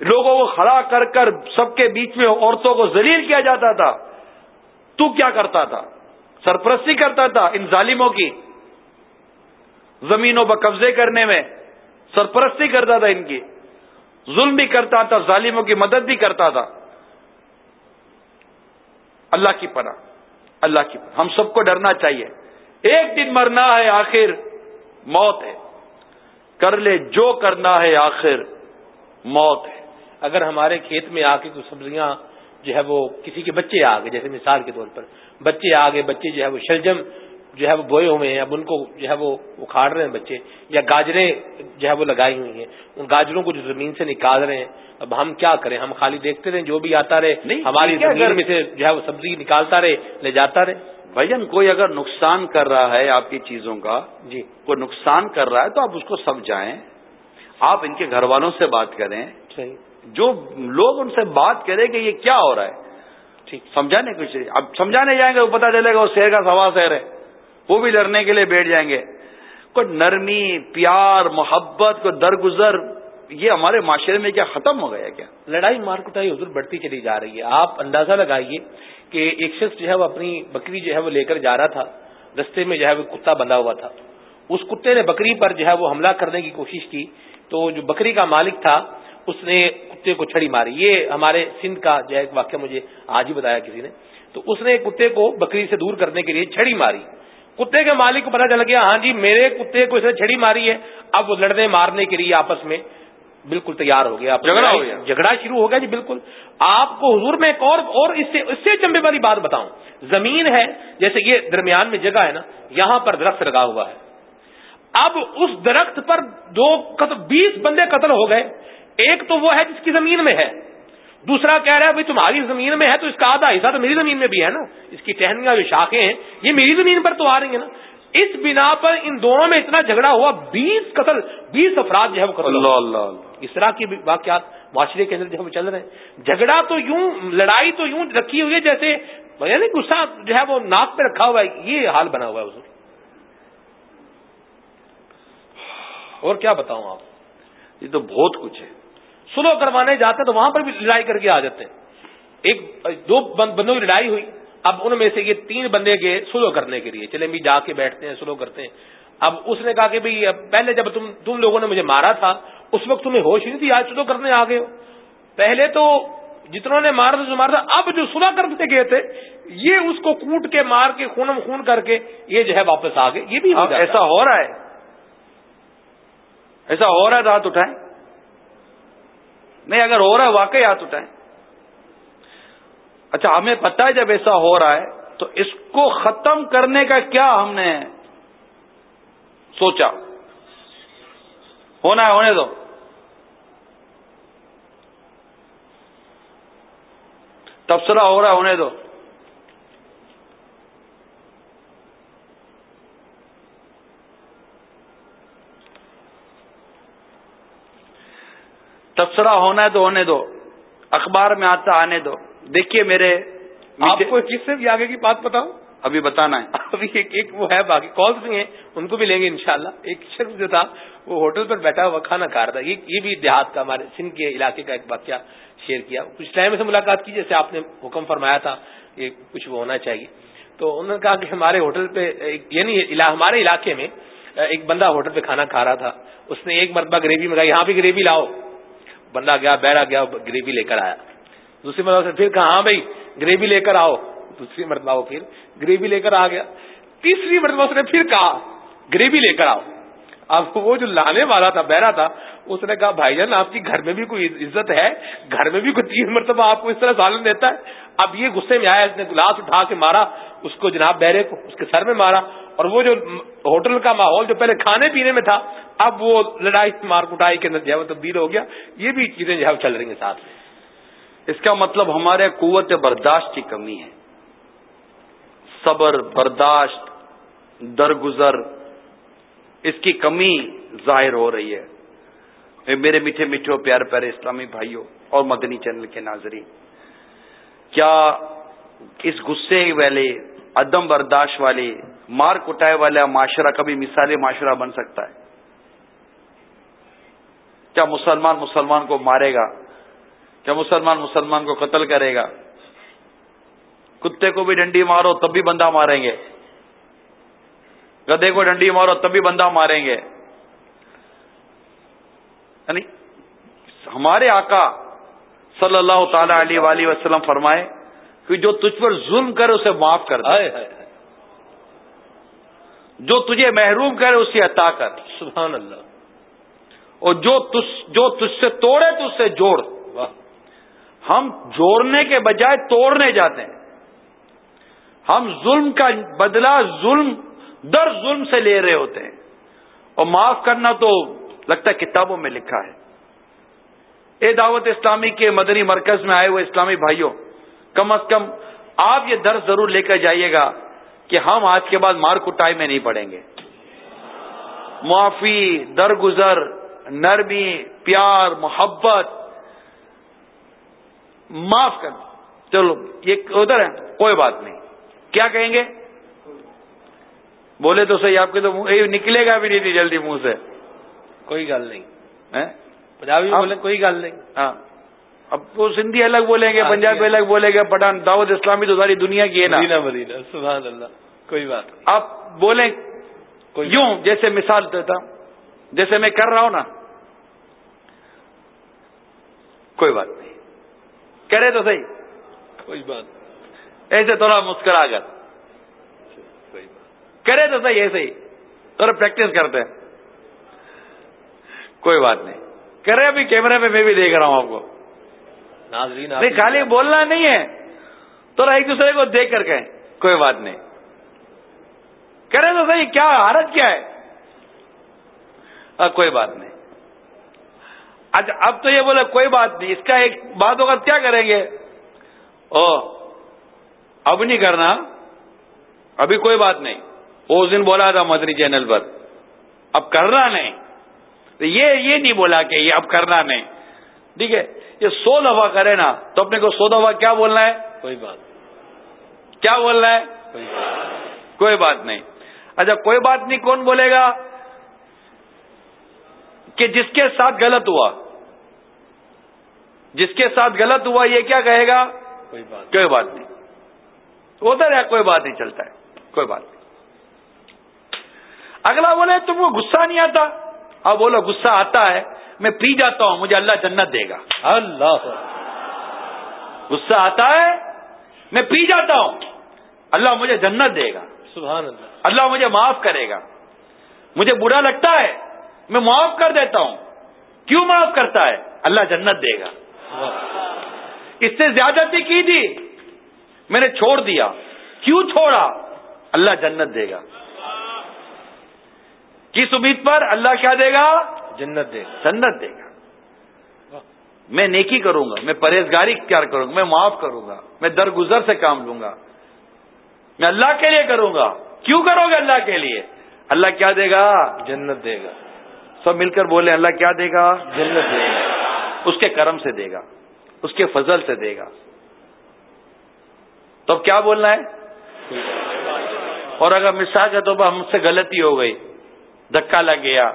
لوگوں کو کھڑا کر کر سب کے بیچ میں عورتوں کو ذلیل کیا جاتا تھا۔ تو کیا کرتا تھا؟ سرپرستی کرتا تھا ان ظالموں کی، زمینوں پر قبضے کرنے میں سرپرستی کرتا تھا ان کی، ظلم بھی کرتا تھا، ظالموں کی مدد بھی کرتا تھا۔ اللہ کی پناہ، اللہ کی پناہ۔ ہم سب کو ڈرنا چاہیے۔ ایک دن مرنا ہے، آخر موت ہے۔ کر لے جو کرنا ہے، آخر موت ہے۔ اگر ہمارے کھیت میں آ کے کچھ سبزیاں جو ہے وہ کسی کے بچے آ گئے، جیسے مثال کے طور پر۔ بچے آ گئے بچے جو ہے وہ شلجم جو ہے وہ بوئے ہوئے ہیں اب ان کو جو ہے وہ اکھاڑ رہے ہیں بچے یا گاجریں جو ہے وہ لگائی ہوئی ہیں۔ ان گاجروں کو جو زمین سے نکال رہے ہیں اب ہم کیا کریں؟ ہم خالی دیکھتے رہے جو بھی آتا رہے ہماری زمین میں سے جو ہے وہ سبزی نکالتا رہے لے جاتا رہے۔ بھائی کوئی اگر نقصان کر رہا ہے آپ کی چیزوں کا جی۔ کوئی نقصان کر رہا ہے تو آپ اس کو سمجھائیں آپ ان کے گھر والوں سے بات کریں۔ جو لوگ ان سے بات کریں کہ یہ کیا ہو رہا ہے ٹھیک، سمجھانے کچھ اب سمجھانے جائیں گے، وہ پتا چلے گا وہ شہر کا سوا شہر ہے۔ وہ بھی لڑنے کے لیے بیٹھ جائیں گے۔ کوئی نرمی، پیار، محبت کو درگزر، یہ ہمارے معاشرے میں کیا ختم ہو گیا کیا؟ لڑائی مار کٹائی حضور بڑھتی چلی جا رہی ہے۔ آپ اندازہ لگائیے کہ ایک شخص جو ہے وہ اپنی بکری جو ہے وہ لے کر جا رہا تھا، رستے میں جو ہے وہ کتا بندھا ہوا تھا۔ اس کتے نے بکری پر جو ہے وہ حملہ کرنے کی کوشش کی۔ تو جو بکری کا مالک تھا اس نے کتے کو چھڑی ماری۔ یہ ہمارے سندھ کا جو ایک واقعہ مجھے آج ہی بتایا کسی نے۔ تو اس نے کتے کو بکری سے دور کرنے کے لیے چھڑی ماری۔ کتے کے مالک کو پتا چل گیا ہاں جی میرے کتے کو اس نے چھڑی ماری ہے۔ اب وہ لڑنے مارنے کے لیے آپس میں بالکل تیار ہو گیا۔ جھگڑا ہو گیا۔ جھگڑا شروع ہو گیا جی بالکل۔ آپ کو حضور میں ایک اور اور اس سے اس سے چمبے والی بات بتاؤں۔ زمین ہے جیسے یہ درمیان میں جگہ ہے نا یہاں پر درخت لگا ہوا ہے۔ اب اس درخت پر دو بیس بندے قتل ہو گئے۔ ایک تو وہ ہے جس کی زمین میں ہے۔ دوسرا کہہ رہا ہے بھائی تمہاری زمین میں ہے تو اس کا آدھا حصہ تو میری زمین میں بھی ہے نا۔ اس کی ٹہنیاں جو شاخیں ہیں یہ میری زمین پر تو آ رہی ہیں نا۔ اس بنا پر ان دونوں میں اتنا جھگڑا ہوا بیس قتل بیس افراد جو ہے وہ قتل اللہ اللہ اس طرح کی واقعات معاشرے کے اندر جو ہے وہ چل رہے ہیں۔ جھگڑا تو یوں لڑائی تو یوں رکھی ہوئی ہے جیسے یعنی غصہ جو ہے وہ ناک پہ رکھا ہوا ہے یہ حال بنا ہوا ہے حضور۔ اور کیا بتاؤں آپ؟ یہ تو بہت کچھ ہے۔ سلو کروانے جاتے تو وہاں پر بھی لڑائی کر کے آ جاتے۔ ہیں ایک دو بندوں کی لڑائی ہوئی۔ اب ان میں سے یہ تین بندے گئے سلو کرنے کے لیے۔ چلے بھی جا کے بیٹھتے ہیں سلو کرتے ہیں۔ اب اس نے کہا کہ بھائی پہلے جب تم تم لوگوں نے مجھے مارا تھا اس وقت تمہیں ہوش نہیں تھی آج سلو کرنے آ گئے ہو۔ پہلے تو جتنوں نے مارا تھا مارا تھا اب جو سلا کرتے گئے تھے یہ اس کو کوٹ کے مار کے خونم خون کر کے یہ جو ہے واپس آ گئے۔ یہ بھی ایسا ہو رہا ہے۔ ایسا ہو رہا ہے رات اٹھائیں نہیں، اگر ہو رہا ہے، واقعی ہاتھ اٹھائیں۔ اچھا ہمیں پتا ہے جب ایسا ہو رہا ہے، تو اس کو ختم کرنے کا کیا ہم نے سوچا؟ ہونا ہے، ہونے دو۔ تبصرہ ہو رہا ہے، ہونے دو۔ تبصرہ ہونا ہے تو ہونے دو۔ اخبار میں آتا آنے دو۔ دیکھیے میرے آپ کو کس سے بھی آگے کی بات بتاؤں؟ ابھی بتانا ہے۔ [LAUGHS] ابھی ایک ایک وہ ہے باقی کالس بھی ہیں ان کو بھی لیں گے انشاءاللہ۔ ایک شخص جو تھا وہ ہوٹل پر بیٹھا ہوا کھانا کھا رہا تھا۔ یہ بھی دیہات کا ہمارے سندھ کے علاقے کا ایک واقعہ شیئر کیا۔ کچھ ٹائم سے ملاقات کی جیسے آپ نے حکم فرمایا تھا کہ کچھ وہ ہونا چاہیے۔ تو انہوں نے کہا کہ ہمارے ہوٹل پہ یعنی ہمارے علاقے میں ایک بندہ ہوٹل پہ کھانا کھا رہا تھا۔ اس نے ایک مرتبہ گریوی منگائی یہاں بھی گریوی لاؤ۔ بندہ گیا، بہرا گیا گریوی لے کر آیا۔ دوسری مرتبہ پھر کہا ہاں بھائی گریوی لے کر آؤ۔ دوسری مرتبہ وہ پھر گریوی لے کر آ گیا۔ تیسری مرتبہ اس نے پھر کہا گریوی لے کر آؤ۔ اب وہ جو لانے والا تھا، بہرا تھا، اس نے کہا، بھائی جان، آپ کی گھر میں بھی کوئی عزت ہے؟ گھر میں بھی کوئی تین مرتبہ آپ کو اس طرح سالن دیتا ہے؟ اب یہ غصے میں آیا، اس نے گلاس اٹھا کے مارا، اس کو جناب بہرے کو، اس کے سر میں مارا۔ اور وہ جو ہوٹل کا ماحول جو پہلے کھانے پینے میں تھا اب وہ لڑائی مار کٹائی کے اندر جو ہے وہ تبدیل ہو گیا۔ یہ بھی چیزیں جو ہے چل رہی ہیں ساتھ۔ میں اس کا مطلب ہمارے قوت برداشت کی کمی ہے۔ صبر، برداشت، درگزر، اس کی کمی ظاہر ہو رہی ہے۔ میرے میٹھے میٹھے پیار پیارے اسلامی بھائیوں اور مدنی چینل کے ناظرین، کیا اس غصے والے، عدم برداشت والے، مار کٹائے والا معاشرہ کبھی مثالی معاشرہ بن سکتا ہے؟ کیا مسلمان مسلمان کو مارے گا؟ کیا مسلمان مسلمان کو قتل کرے گا؟ کتے کو بھی ڈنڈی مارو تب بھی بندہ ماریں گے۔ گدے کو ڈنڈی مارو تب بھی بندہ ماریں گے۔ یعنی ہمارے آقا صلی اللہ تعالی علیہ وآلہ وسلم فرمائے کہ جو تجھ پر ظلم کرے اسے معاف کر دے۔ جو تجھے محروم کرے اسے عطا کر۔ سبحان اللہ۔ اور جو تس جو تجھ سے توڑے تو اس سے جوڑ۔ ہم جوڑنے کے بجائے توڑنے جاتے ہیں۔ ہم ظلم کا بدلہ ظلم، در ظلم سے لے رہے ہوتے ہیں۔ اور معاف کرنا تو لگتا ہے کتابوں میں لکھا ہے۔ اے دعوت اسلامی کے مدنی مرکز میں آئے ہوئے اسلامی بھائیوں، کم از کم آپ یہ درد ضرور لے کر جائیے گا کہ ہم آج کے بعد مار کٹائی میں نہیں پڑیں گے۔ معافی، درگزر نرمی پیار محبت معاف کر چلو یہ ادھر ہے کوئی بات نہیں۔ کیا کہیں گے؟ بولے تو صحیح آپ کے تو نکلے گا بھی نہیں جلدی منہ سے۔ کوئی گل نہیں۔ پنجابی بولے کوئی گل نہیں۔ ہاں۔ اب وہ سندھی الگ بولیں گے پنجابی الگ بولیں گے پٹھان دعوت اسلامی تو ساری دنیا کی ہے نا۔ مدینہ سبحان اللہ کوئی بات آپ بولیں یوں جیسے مثال دیتا جیسے میں کر رہا ہوں نا۔ کوئی بات نہیں۔ کرے تو صحیح۔ کوئی بات ایسے تھوڑا مسکرا کر۔ کرے تو صحیح ایسے ہی۔ تھوڑا پریکٹس کرتے ہیں۔ کوئی بات نہیں۔ کرے ابھی کیمرے میں میں بھی دیکھ رہا ہوں آپ کو۔ ناظرین نہیں خالی بولنا نہیں ہے۔ تھوڑا ایک دوسرے کو دیکھ کر کہیں۔ کوئی بات نہیں۔ کرے تو صحیح کیا حالت کیا ہے؟ کوئی بات نہیں۔ اچھا اب تو یہ بولے کوئی بات نہیں اس کا ایک بات ہوگا کیا کریں گے؟ او اب نہیں کرنا۔ ابھی کوئی بات نہیں۔ اس دن بولا تھا مدری چینل پر۔ اب کرنا نہیں۔ تو یہ یہ نہیں بولا کہ یہ اب کرنا نہیں۔ ٹھیک ہے یہ سو دفعہ کرے نا تو اپنے کو سو دفعہ کیا بولنا ہے؟ کوئی بات کیا بولنا ہے؟ کوئی بات نہیں۔ اچھا کوئی بات نہیں کون بولے گا؟ کہ جس کے ساتھ غلط ہوا۔ جس کے ساتھ غلط ہوا یہ کیا کہے گا؟ کوئی بات کوئی بات نہیں۔ ادھر ہے کوئی بات نہیں چلتا ہے۔ کوئی بات نہیں۔ اگلا بولے تم کو غصہ نہیں آتا؟ اب بولو غصہ آتا ہے۔ میں پی جاتا ہوں مجھے اللہ جنت دے گا۔ اللہ۔ غصہ آتا ہے میں پی جاتا ہوں۔ اللہ مجھے جنت دے گا۔ سبحان اللہ۔ اللہ مجھے معاف کرے گا۔ مجھے برا لگتا ہے میں معاف کر دیتا ہوں۔ کیوں معاف کرتا ہے؟ اللہ جنت دے گا۔ اس سے زیادتی کی تھی؟ میں نے چھوڑ دیا۔ کیوں چھوڑا؟ اللہ جنت دے گا۔ کس امید پر اللہ کیا دے گا؟ جنت دے گا۔ جنت دے گا۔ میں نیکی کروں گا۔ میں پرہیزگاری اختیار کروں گا۔ میں معاف کروں گا۔ میں درگزر سے کام لوں گا۔ میں اللہ کے لیے کروں گا۔ کیوں کرو گے اللہ کے لیے؟ اللہ کیا دے گا؟ جنت دے گا۔ سب مل کر بولے اللہ کیا دے گا؟ جنت دے گا۔ اس کے کرم سے دے گا، اس کے فضل سے دے گا۔ تو اب کیا بولنا ہے؟ اور اگر مثال کے طور پر ہم سے غلطی ہو گئی دکا لگ گیا،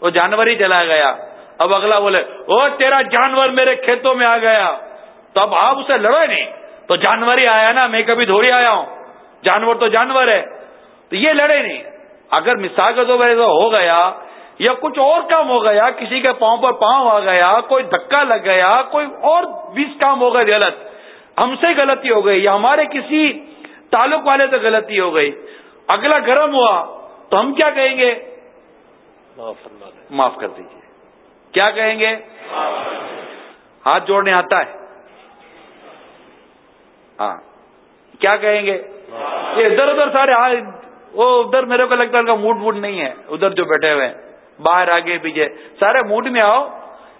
وہ جانور ہی چلا گیا، اب اگلا بولے، او تیرا جانور میرے کھیتوں میں آ گیا۔ تو اب آپ اسے لڑو نہیں۔ تو جانور ہی آیا نا، میں کبھی تھوڑی آیا ہوں۔ جانور تو جانور ہے۔ تو یہ لڑے نہیں۔ اگر مثال کا تو ایسا ہو گیا یا کچھ اور کام ہو گیا کسی کے پاؤں پر پاؤں آ گیا کوئی دھکا لگ گیا کوئی اور بیس کام ہو گئے غلط۔ ہم سے غلطی ہو گئی یا ہمارے کسی تعلق والے سے غلطی ہو گئی۔ اگلا گرم ہوا تو ہم کیا کہیں گے؟ معاف کر دیجیے کیا کہیں گے؟ ہاتھ جوڑنے آتا ہے۔ ہاں۔ کیا کہیں گے؟ یہ ادھر ادھر سارے وہ ادھر میرے کو لگتا ہے موڈ ووڈ نہیں ہے۔ ادھر جو بیٹھے ہوئے باہر آگے پیچھے سارے موڈ میں آؤ۔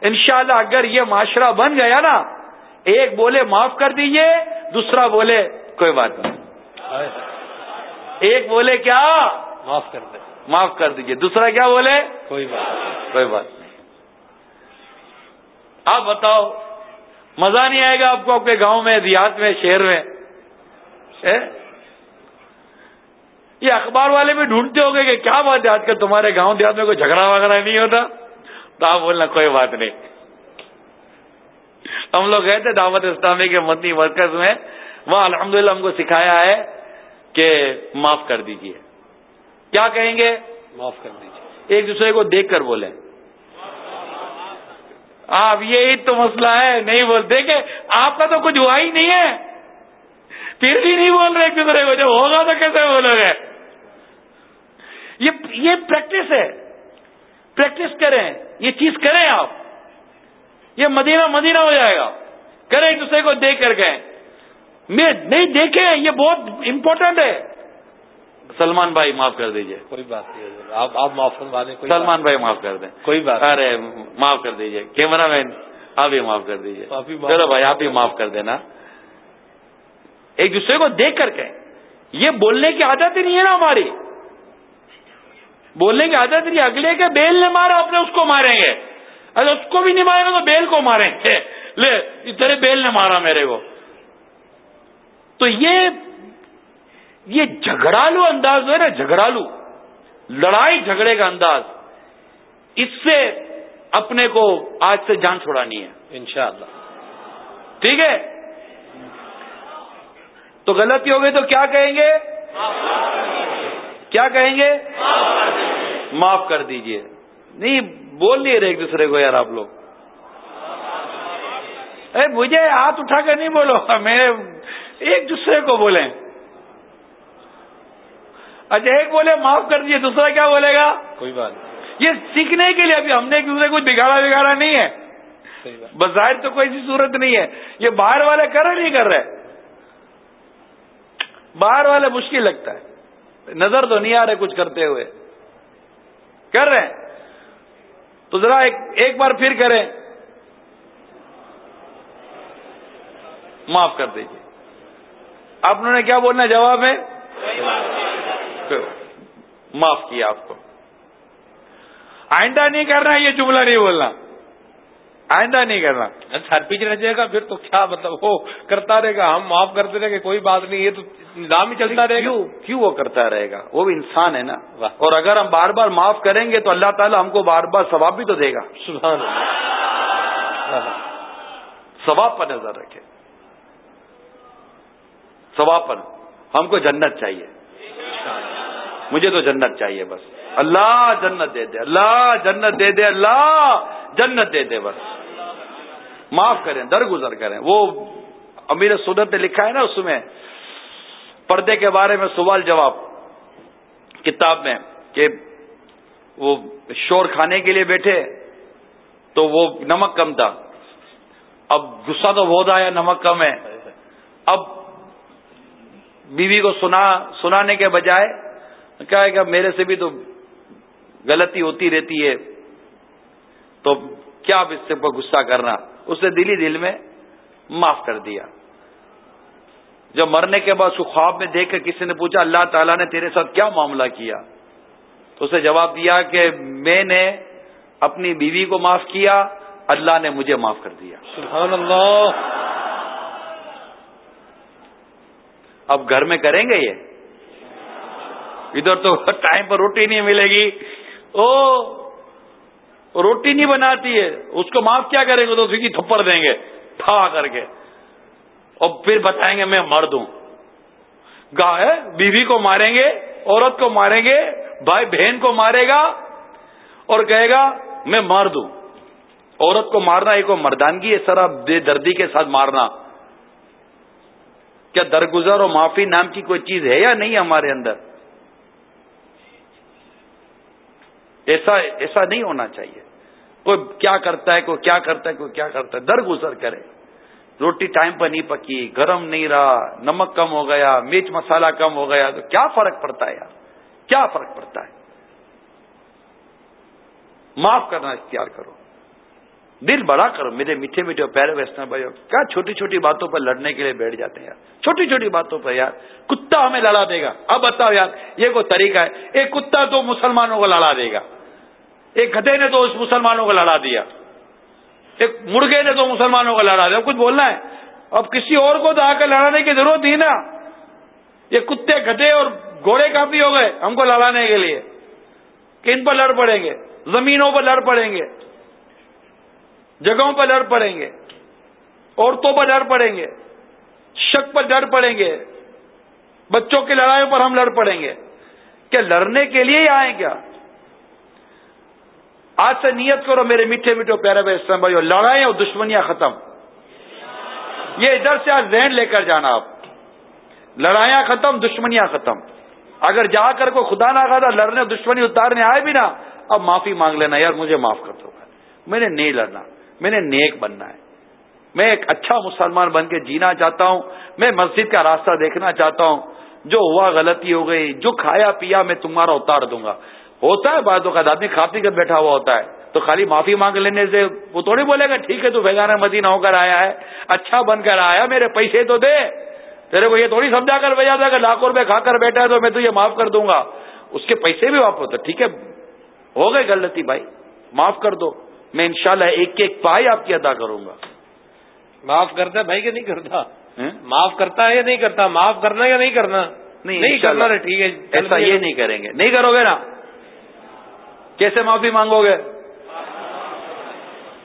انشاءاللہ اگر یہ معاشرہ بن گیا نا ایک بولے معاف کر دیجیے دوسرا بولے کوئی بات نہیں۔ ایک بولے کیا؟ معاف کر دیں معاف کر دیجیے۔ دوسرا کیا بولے؟ کوئی بات کوئی بات نہیں۔ آپ بتاؤ مزہ نہیں آئے گا آپ کو آپ کے گاؤں میں دیہات میں شہر میں؟ یہ اخبار والے بھی ڈھونڈتے ہو گئے کہ کیا بات ہے؟ آج کل تمہارے گاؤں دیہات میں کوئی جھگڑا وغیرہ نہیں ہوتا۔ تو آپ بولنا کوئی بات نہیں۔ ہم لوگ گئے تھے دعوت اسلامی کے مدنی مرکز میں۔ وہاں الحمدللہ ہم کو سکھایا ہے کہ معاف کر دیجیے۔ کیا کہیں گے؟ معاف کر دیجیے ایک دوسرے کو دیکھ کر بولیں۔ آپ یہی تو مسئلہ ہے نہیں بول دیکھے آپ کا تو کچھ ہوا ہی نہیں ہے۔ پھر بھی نہیں بول رہے ایک دوسرے کو جب ہوگا تو کیسے بولو گے؟ یہ پریکٹس ہے. پریکٹس کریں. یہ چیز کریں آپ. یہ مدینہ مدینہ ہو جائے گا. کریں ایک دوسرے کو دیکھ کر گئے میں نہیں دیکھے یہ بہت امپورٹنٹ ہے. سلمان بھائی معاف کر دیجیے. کوئی بات نہیں آپ آپ معاف دیں سلمان بھائی معاف کر دیں. کوئی بات ارے معاف کر دیجیے. کیمرہ مین آپ ہی معاف کر دیجیے. چلو بھائی آپ ہی معاف کر دینا. ایک دوسرے کو دیکھ کر کے. یہ بولنے کی عادت ہی نہیں ہے نا ہماری. بولنے کی عادت نہیں اگلے کے بیل نے مارا اپنے اس کو ماریں گے۔ اگر اس کو بھی نہیں مارے گا تو بیل کو ماریں گے۔ [LAUGHS] لے تیرے بیل نے مارا میرے کو۔ تو یہ یہ جھگڑالو انداز ہے نا جھگڑالو۔ لڑائی جھگڑے کا انداز۔ اس سے اپنے کو آج سے جان چھوڑانی ہے۔ انشاءاللہ۔ ٹھیک ہے؟ تو غلطی ہو گئی تو کیا کہیں گے؟ کیا کہیں گے؟ معاف کر دیجیے۔ نہیں بول نہیں رہے ایک دوسرے کو یار آپ لوگ۔ مجھے ہاتھ اٹھا کر نہیں بولو میرے ایک دوسرے کو بولیں۔ اچھا ایک بولے معاف کر دیجیے دوسرا کیا بولے گا؟ کوئی بات نہیں۔ یہ سیکھنے کے لیے ابھی ہم نے ایک دوسرے کو بگاڑا بگاڑا نہیں ہے۔ بظاہر تو کوئی ایسی صورت نہیں ہے۔ یہ باہر والے کر رہے نہیں کر رہے؟ باہر والے مشکل لگتا ہے۔ نظر تو نہیں آ رہے کچھ کرتے ہوئے۔ کر رہے ہیں۔ تو ذرا ایک ایک بار پھر کریں معاف کر دیجیے آپ نے کیا بولنا جواب ہے۔ معاف کیا آپ کو۔ آئندہ نہیں کرنا یہ جملہ نہیں بولنا۔ آئندہ نہیں کرنا سر پیچھ رہ جائے گا پھر تو کیا مطلب وہ کرتا رہے گا ہم معاف کرتے رہے گا کوئی بات نہیں یہ تو نظام ہی چلتا رہے گا۔ کیوں وہ کرتا رہے گا؟ وہ بھی انسان ہے نا۔ اور اگر ہم بار بار معاف کریں گے تو اللہ تعالیٰ ہم کو بار بار ثواب بھی تو دے گا۔ سبحان ثواب پر نظر رکھے ثواب پر ہم کو جنت چاہیے۔ مجھے تو جنت چاہیے بس۔ اللہ جنت دے دے، اللہ جنت دے دے، اللہ جنت دے دے بس۔ معاف کریں، درگزر کریں۔ وہ امیر سنت نے لکھا ہے نا اس میں، پردے کے بارے میں سوال جواب۔ کتاب میں کہ وہ شور کھانے کے لیے بیٹھے تو وہ نمک کم تھا۔ اب غصہ تو بہت آیا، نمک کم ہے۔ اب بیوی کو سنا، سنانے کے بجائے ہے کہ میرے سے بھی تو غلطی ہوتی رہتی ہے تو کیا اب اس سے غصہ کرنا؟ اسے دلی دل میں معاف کر دیا۔ جب مرنے کے بعد اس خواب میں دیکھ کر کسی نے پوچھا اللہ تعالیٰ نے تیرے ساتھ کیا معاملہ کیا؟ تو اسے جواب دیا کہ میں نے اپنی بیوی کو معاف کیا اللہ نے مجھے معاف کر دیا۔ سبحان اللہ۔ اب گھر میں کریں گے یہ؟ ادھر تو ٹائم پر روٹی نہیں ملے گی۔ او، روٹی نہیں بناتی ہے۔ اس کو معاف کیا کریں گے؟ تو اسی کی تھپڑ دیں گے۔ تھا کر کے۔ اور پھر بتائیں گے، میں مرد ہوں۔ گاہ بیوی کو ماریں گے، عورت کو ماریں گے، بھائی بہن کو مارے گا اور کہے گا، میں مار دوں عورت کو مارنا ایک مردانگی ہے، سر بے دردی کے ساتھ مارنا۔ کیا درگزر اور معافی نام کی کوئی چیز ہے یا نہیں ہمارے اندر؟ ایسا ایسا نہیں ہونا چاہیے۔ کوئی کیا کرتا ہے، کوئی کیا کرتا ہے، کوئی کیا کرتا ہے درگزر کرے۔ روٹی ٹائم پر نہیں پکی، گرم نہیں رہا، نمک کم ہو گیا، مرچ مسالہ کم ہو گیا، تو کیا فرق پڑتا ہے یار؟ کیا فرق پڑتا ہے؟ معاف کرنا اختیار کرو۔ دل بڑا کرو، میرے میٹھے میٹھے پیرے ویسٹر بھائی کیا چھوٹی چھوٹی باتوں پر لڑنے کے لیے بیٹھ جاتے ہیں یار؟ چھوٹی چھوٹی باتوں پر یار۔ کتا ہمیں لڑا دے گا۔ اب بتاؤ یار، یہ کوئی طریقہ ہے؟ ایک کتا تو مسلمانوں کو لڑا دے گا۔ ایک گدے نے تو اس مسلمانوں کو لڑا دیا۔ ایک مرغے نے تو مسلمانوں کو لڑا دیا۔ کچھ بولنا ہے۔ اب کسی اور کو تو آ کر لڑانے کی ضرورت ہی نا یہ کتے گدے اور گھوڑے کافی ہو گئے ہم کو لڑانے کے لیے۔ کن پر لڑ پڑیں گے؟ زمینوں پر لڑ پڑیں گے۔ جگہوں پر لڑ پڑیں گے۔ عورتوں پر لڑ پڑیں گے۔ شک پر لڑ پڑیں گے۔ بچوں کی لڑائیوں پر ہم لڑ پڑیں گے۔ کیا لڑنے کے لیے ہی آئیں کیا؟ آج سے نیت کرو، میرے میٹھے میٹھے پیارے بھائی، اسلام بھائی لڑائیں اور دشمنیاں ختم۔ یہ ادھر سے آج ذہن لے کر جانا آپ۔ لڑائیاں ختم، دشمنیاں ختم۔ اگر جا کر کوئی خدا نہ کہا لڑنے دشمنی اتارنے آئے بھی نا، اب معافی مانگ لینا، یار مجھے معاف کر دو۔ میں نے نہیں لڑنا، میں نے نیک بننا ہے۔ میں ایک اچھا مسلمان بن کے جینا چاہتا ہوں۔ میں مسجد کا راستہ دیکھنا چاہتا ہوں۔ جو ہوا غلطی ہو گئی، جو کھایا پیا میں تمہارا اتار دوں گا۔ ہوتا ہے باتوں کا آدمی کھا پی کر بیٹھا ہوا ہوتا ہے۔ تو خالی معافی مانگ لینے سے وہ تھوڑی بولے گا ٹھیک ہے تو بیگانہ مدینہ ہو کر آیا ہے اچھا بن کر آیا میرے پیسے تو دے۔ تیرے کو یہ تھوڑی سمجھا کر بھیجا تھا کہ لاکھوں روپے کھا کر بیٹھا ہے تو میں یہ معاف کر دوں گا۔ اس کے پیسے بھی واپس ٹھیک ہے ہو گئے غلطی بھائی معاف کر دو۔ میں انشاءاللہ ایک ایک پائی آپ کی ادا کروں گا۔ معاف کرتا ہے بھائی کہ نہیں کرتا؟ معاف کرتا ہے یا نہیں کرتا؟ معاف کرنا یا نہیں کرنا؟ نہیں کرنا ٹھیک ہے ایسا یہ نہیں کریں گے۔ نہیں کرو گے نا؟ کیسے معافی مانگو گے؟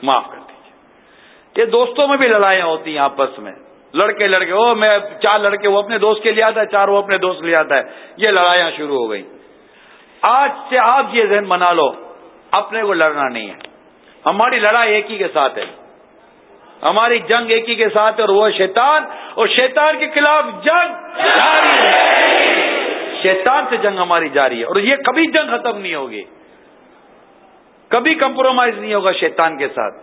معاف کر دیجیے یہ دوستوں میں بھی لڑائیاں ہوتی ہیں آپس میں۔ لڑکے لڑکے وہ میں چار لڑکے، وہ اپنے دوست کے لیے آتا ہے، چار وہ اپنے دوست لے آتا ہے۔ یہ لڑائیاں شروع ہو گئی آج سے آپ یہ ذہن بنا لو، اپنے کو لڑنا نہیں ہے۔ ہماری لڑائی ایک ہی کے ساتھ ہے۔ ہماری جنگ ایک ہی کے ساتھ ہے اور وہ شیطان، اور شیطان کے خلاف جنگ جاری ہے۔ شیطان سے جنگ ہماری جاری ہے اور یہ کبھی جنگ ختم نہیں ہوگی۔ کبھی کمپرومائز نہیں ہوگا شیطان کے ساتھ۔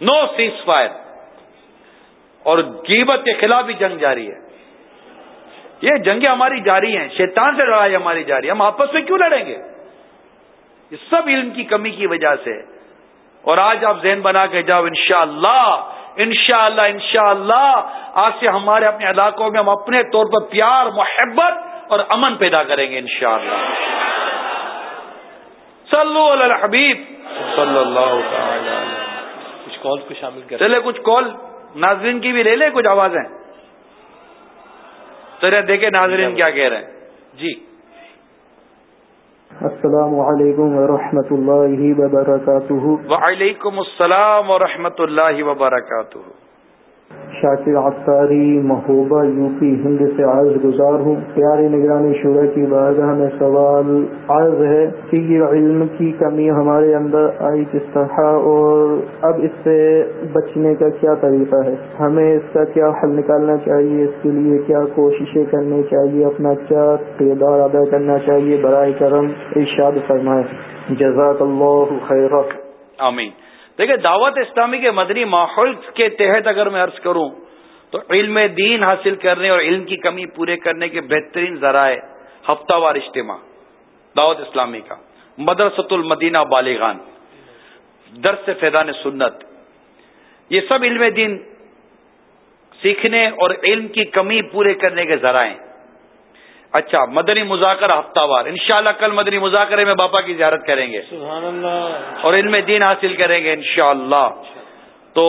نو سیز فائر اور قیمت کے خلاف بھی جنگ جاری ہے۔ یہ جنگیں ہماری جاری ہیں، شیطان سے لڑائی ہماری جاری ہے۔ ہم آپس میں کیوں لڑیں گے؟ یہ سب علم کی کمی کی وجہ سے۔ اور آج آپ ذہن بنا کے جاؤ، انشاءاللہ انشاءاللہ انشاءاللہ، آج سے ہمارے اپنے علاقوں میں ہم اپنے طور پر پیار، محبت اور امن پیدا کریں گے، انشاءاللہ۔ صلو علی الحبیب. صلی اللہ تعالی. کچھ کال کو شامل کر. چلے کچھ کال. ناظرین کی بھی لے لیں کچھ آوازیں. چلے دیکھیں ناظرین کیا کہہ رہے ہیں. جی. السلام علیکم ورحمۃ اللہ وبرکاتہ. وعلیکم السلام ورحمۃ اللہ وبرکاتہ. شاکر عطاری محبوبہ یو پی ہند سے عرض گزار ہوں۔ پیارے نگرانی شعرا کی بارگاہ میں سوال عرض ہے کہ یہ علم کی کمی ہمارے اندر آئی کس طرح اور اب اس سے بچنے کا کیا طریقہ ہے؟ ہمیں اس کا کیا حل نکالنا چاہیے؟ اس کے لیے کیا کوششیں کرنی چاہیے؟ اپنا کیا کردار ادا کرنا چاہیے؟ برائے کرم ارشاد فرمائے۔ جزاک اللہ خیر آمین۔ دیکھیں، دعوت اسلامی کے مدنی ماحول کے تحت اگر میں عرض کروں، تو علم دین حاصل کرنے اور علم کی کمی پورے کرنے کے بہترین ذرائع ہفتہ وار اجتماع، دعوت اسلامی کا۔ مدرسۃ المدینہ بالغان، درس فیضان سنت۔ یہ سب علم دین سیکھنے اور علم کی کمی پورے کرنے کے ذرائع اچھا مدنی مذاکر ہفتہ وار۔ انشاءاللہ کل مدنی مذاکرے میں باپا کی زیارت کریں گے۔ سبحان اللہ۔ اور ان میں دین حاصل کریں گے انشاءاللہ۔ تو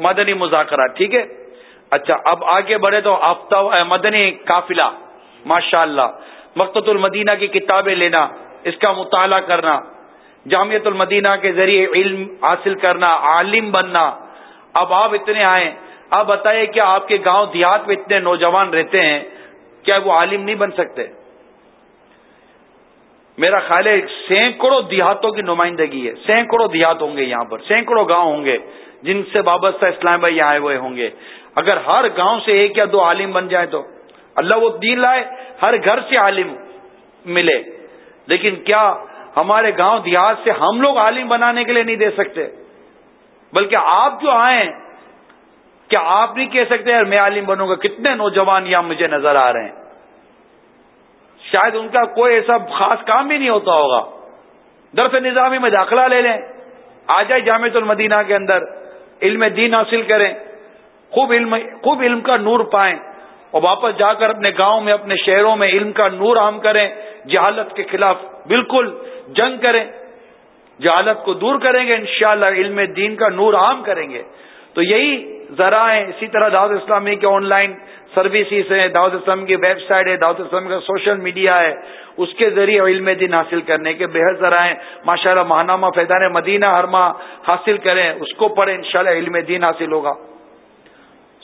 مدنی مذاکرہ ٹھیک ہے؟ اچھا اب آگے بڑھے تو ہفتہ مدنی قافلہ۔ ماشاء اللہ مقت المدینہ کی کتابیں لینا اس کا مطالعہ کرنا جامعت المدینہ کے ذریعے علم حاصل کرنا عالم بننا۔ اب آپ اتنے آئیں۔ اب بتائیے کہ آپ کے گاؤں دیہات میں اتنے نوجوان رہتے ہیں کیا وہ عالم نہیں بن سکتے؟ میرا خیال ہے سینکڑوں دیہاتوں کی نمائندگی ہے، سینکڑوں دیہات ہوں گے یہاں پر، سینکڑوں گاؤں ہوں گے جن سے وابستہ اسلام بھائی یہاں آئے ہوئے ہوں گے۔ اگر ہر گاؤں سے ایک یا دو عالم بن جائے تو اللہ وہ دین لائے، ہر گھر سے عالم ملے۔ لیکن کیا ہمارے گاؤں دیہات سے ہم لوگ عالم بنانے کے لیے نہیں دے سکتے؟ بلکہ آپ جو آئے کیا آپ نہیں کہہ سکتے یار میں عالم بنوں گا؟ کتنے نوجوان یہاں مجھے نظر آ رہے ہیں۔ شاید ان کا کوئی ایسا خاص کام بھی نہیں ہوتا ہوگا۔ درس نظامی میں داخلہ لے لیں۔ آ جائے جامع المدینہ کے اندر، علم دین حاصل کریں۔ خوب علم خوب علم کا نور پائیں۔ اور واپس جا کر اپنے گاؤں میں، اپنے شہروں میں علم کا نور عام کریں۔ جہالت کے خلاف بالکل جنگ کریں۔ جہالت کو دور کریں گے، انشاءاللہ علم دین کا نور عام کریں گے۔ تو یہی ذرائع اسی طرح دعوت اسلامی کے آن لائن سروسز ہیں۔ دعوت اسلام کی ویب سائٹ ہے دعوت اسلام کا سوشل میڈیا ہے۔ اس کے ذریعے علم دین حاصل کرنے کے بےحد ذرائع ماشاء اللہ ماہنامہ فیضان مدینہ ہر ماہ حاصل کریں اس کو پڑھیں انشاءاللہ علم دین حاصل ہوگا۔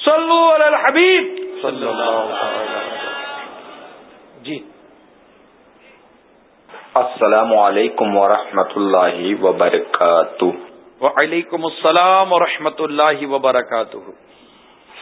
صلو علی الحبیب۔ صلی اللہ جی۔ السلام علیکم ورحمۃ اللہ وبرکاتہ۔ وعلیکم السلام ورحمۃ اللہ وبرکاتہ۔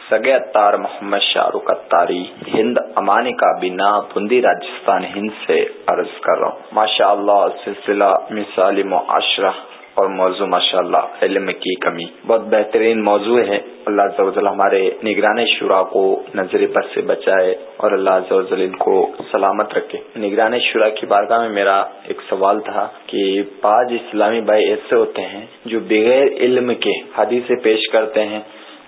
سگے اتار محمد شاہ رخ اتاری، ہند امانی کا بنا بندی راجستھان ہند سے عرض کر رہا ہوں۔ ماشاء اللہ سلسلہ مثال معاشرہ اور موضوع ماشاء اللہ علم کی کمی۔ بہت بہترین موضوع ہے۔ اللہ ہمارے نگران شورا کو نظر بد سے بچائے اور اللہ ان کو سلامت رکھے۔ نگران شورا کی بارگاہ میں میرا ایک سوال تھا کہ بعض اسلامی بھائی ایسے ہوتے ہیں جو بغیر علم کے حدیث پیش کرتے ہیں،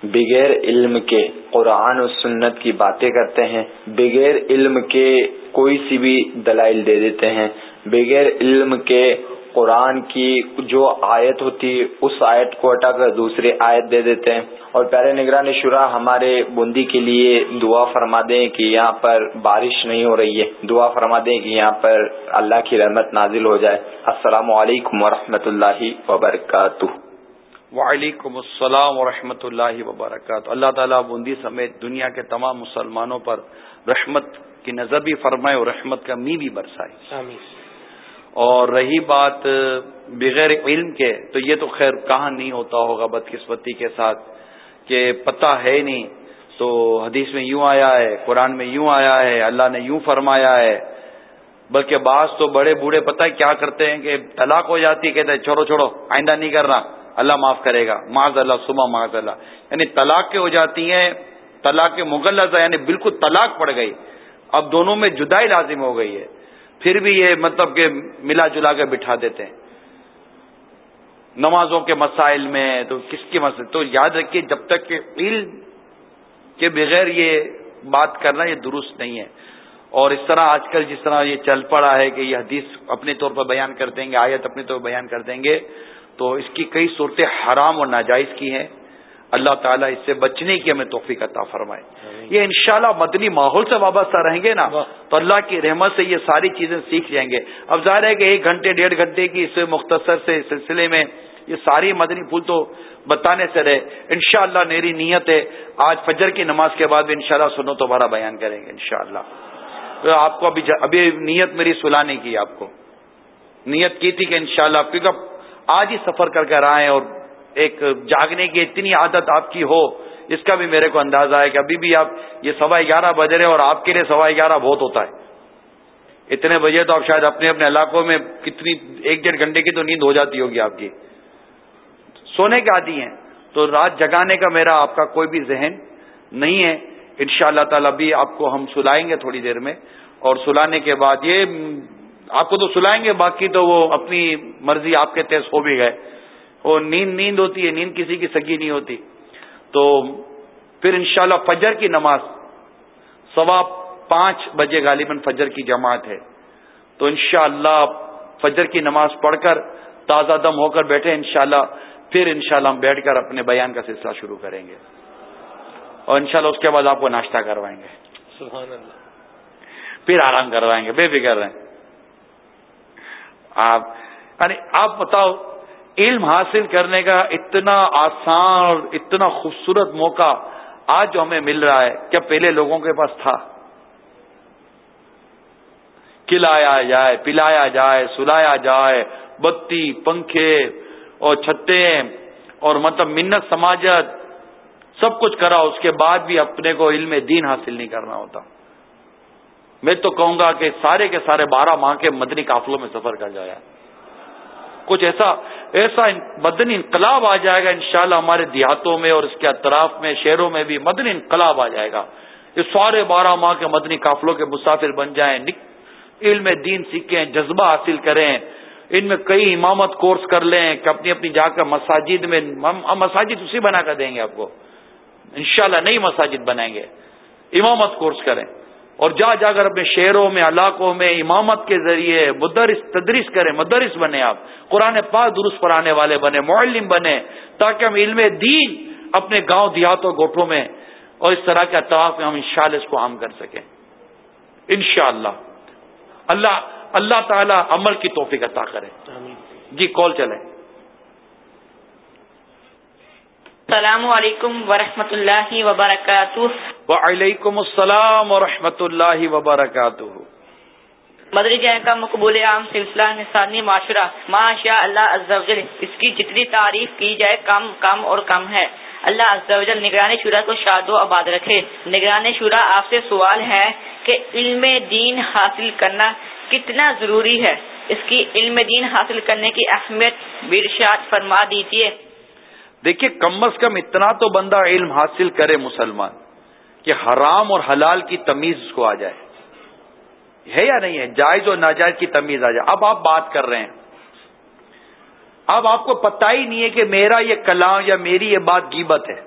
بغیر علم کے قرآن و سنت کی باتیں کرتے ہیں، بغیر علم کے کوئی سی بھی دلائل دے دیتے ہیں، بغیر علم کے قرآن کی جو آیت ہوتی اس آیت کو ہٹا کر دوسری آیت دے دیتے ہیں۔ اور پیارے نگران شورا ہمارے بوندی کے لیے دعا فرما دیں کہ یہاں پر بارش نہیں ہو رہی ہے۔ دعا فرما دیں کہ یہاں پر اللہ کی رحمت نازل ہو جائے۔ السلام علیکم ورحمۃ اللہ وبرکاتہ۔ وعلیکم السلام ورحمۃ اللہ وبرکاتہ۔ اللہ تعالیٰ بوندی سمیت دنیا کے تمام مسلمانوں پر رحمت کی نظر بھی فرمائے اور رحمت کا می بھی برسائے۔ اور رہی بات بغیر علم کے، تو یہ تو خیر کہاں نہیں ہوتا ہوگا بدقسمتی کے ساتھ کہ پتہ ہے نہیں۔ تو حدیث میں یوں آیا ہے، قرآن میں یوں آیا ہے، اللہ نے یوں فرمایا ہے۔ بلکہ بعض تو بڑے بوڑھے پتہ کیا کرتے ہیں کہ طلاق ہو جاتی ہے، کہتے ہیں، چھوڑو چھوڑو، آئندہ نہیں کرنا۔ اللہ معاف کرے گا۔ معاذ اللہ صبح معاذ اللہ۔ یعنی طلاق کے ہو جاتی ہیں، طلاق کے مغل یعنی بالکل طلاق پڑ گئی۔ اب دونوں میں جدائی لازم ہو گئی ہے۔ پھر بھی یہ مطلب کہ ملا جلا کے بٹھا دیتے ہیں۔ نمازوں کے مسائل میں تو کس کے مسئلے تو یاد رکھیے جب تک کہ علم کے بغیر یہ بات کرنا یہ درست نہیں ہے۔ اور اس طرح آج کل جس طرح یہ چل پڑا ہے کہ یہ حدیث اپنے طور پر بیان کر دیں گے، آیت اپنے طور پر بیان کر دیں گے، تو اس کی کئی صورتیں حرام اور ناجائز کی ہیں۔ اللہ تعالیٰ اس سے بچنے کی ہمیں توفیق عطا فرمائے۔ یہ انشاءاللہ مدنی ماحول سے وابستہ رہیں گے نا تو اللہ کی رحمت سے یہ ساری چیزیں سیکھ جائیں گے۔ اب ظاہر ہے کہ ایک گھنٹے ڈیڑھ گھنٹے کی اس مختصر سے سلسلے میں یہ ساری مدنی پھول تو بتانے سے رہے۔ انشاءاللہ میری نیت ہے آج فجر کی نماز کے بعد بھی انشاءاللہ سنو تو بڑا بیان کریں گے انشاءاللہ۔ تو آپ کو ابھی ابھی نیت میری سلانے کی آپ کو۔ نیت کی تھی کہ انشاءاللہ شاء کیونکہ آج ہی سفر کر کر آئے اور ایک جاگنے کی اتنی عادت آپ کی ہو، اس کا بھی میرے کو اندازہ ہے کہ ابھی بھی آپ یہ سوا گیارہ بج رہے اور آپ کے لیے سوا گیارہ بہت ہوتا ہے۔ اتنے بجے تو آپ شاید اپنے اپنے علاقوں میں کتنی، ایک ڈیڑھ گھنٹے کی تو نیند ہو جاتی ہوگی آپ کی۔ سونے کے عادی ہیں۔ تو رات جگانے کا میرا آپ کا کوئی بھی ذہن نہیں ہے۔ ان شاء اللہ تعالی بھی آپ کو ہم سلائیں گے تھوڑی دیر میں۔ اور سلانے کے بعد یہ، آپ کو تو سلائیں گے، باقی تو وہ اپنی مرضی آپ کے تیز ہو بھی گئے۔ وہ نیند نیند ہوتی ہے نیند کسی کی سگی نہیں ہوتی۔ تو پھر انشاءاللہ فجر کی نماز سوا پانچ بجے غالباً فجر کی جماعت ہے۔ تو انشاءاللہ فجر کی نماز پڑھ کر تازہ دم ہو کر بیٹھے انشاءاللہ پھر انشاءاللہ ہم بیٹھ کر اپنے بیان کا سلسلہ شروع کریں گے۔ اور انشاءاللہ اس کے بعد آپ کو ناشتہ کروائیں گے۔ سبحان اللہ پھر آرام کروائیں گے بے فکر رہیں۔ آپ یعنی آپ بتاؤ علم حاصل کرنے کا اتنا آسان اور اتنا خوبصورت موقع آج جو ہمیں مل رہا ہے کیا پہلے لوگوں کے پاس تھا؟ کھلایا جائے، پلایا جائے، سلایا جائے، بتی، پنکھے اور چھتے اور مطلب منت سماجت سب کچھ کرا، اس کے بعد بھی اپنے کو علم دین حاصل نہیں کرنا ہوتا۔ میں تو کہوں گا کہ سارے کے سارے بارہ ماہ کے مدنی قافلوں میں سفر کر جایا۔ کچھ ایسا ایسا مدنی انقلاب آ جائے گا انشاءاللہ ہمارے دیہاتوں میں اور اس کے اطراف میں، شہروں میں بھی مدنی انقلاب آ جائے گا۔ یہ سارے بارہ ماہ کے مدنی قافلوں کے مسافر بن جائیں علم دین سیکھیں، جذبہ حاصل کریں۔ ان میں کئی امامت کورس کر لیں کہ اپنی اپنی جا کر مساجد میں ہم مساجد اسی بنا کر دیں گے آپ کو۔ انشاءاللہ نئی مساجد بنائیں گے۔ امامت کورس کریں۔ اور جا جا کر اپنے شہروں میں علاقوں میں امامت کے ذریعے مدرس تدریس کریں مدرس بنے آپ۔ قرآن پاک درست پڑھانے والے بنے معلم بنے تاکہ ہم علم دین اپنے گاؤں دیہاتوں گوٹھوں میں اور اس طرح کے اطراف میں ہم انشاءاللہ اس کو عام کر سکیں۔ انشاءاللہ۔ اللہ اللہ تعالی عمل کی توفیق عطا کرے۔ جی کال چلے۔ السلام علیکم ورحمۃ اللہ وبرکاتہ۔ وعلیکم السلام ورحمۃ اللہ وبرکاتہ۔ مدری جائیں کا مقبول عام سلسلہ نسانی معاشرہ۔ ماشاء اللہ اس کی جتنی تعریف کی جائے کم کم اور کم ہے۔ اللہ عزوجل نگرانی شورا کو شاد و آباد رکھے۔ نگرانی شورا آپ سے سوال ہے کہ علم دین حاصل کرنا کتنا ضروری ہے؟ اس کی علم دین حاصل کرنے کی اہمیت برشاد فرما دیجیے دیکھیے، کم از کم اتنا تو بندہ علم حاصل کرے مسلمان کہ حرام اور حلال کی تمیز کو آ جائے۔ ہے یا نہیں ہے؟ جائز اور ناجائز کی تمیز آ جائے۔ اب آپ بات کر رہے ہیں۔ اب آپ کو پتہ ہی نہیں ہے کہ میرا یہ کلام یا میری یہ بات گیبت ہے۔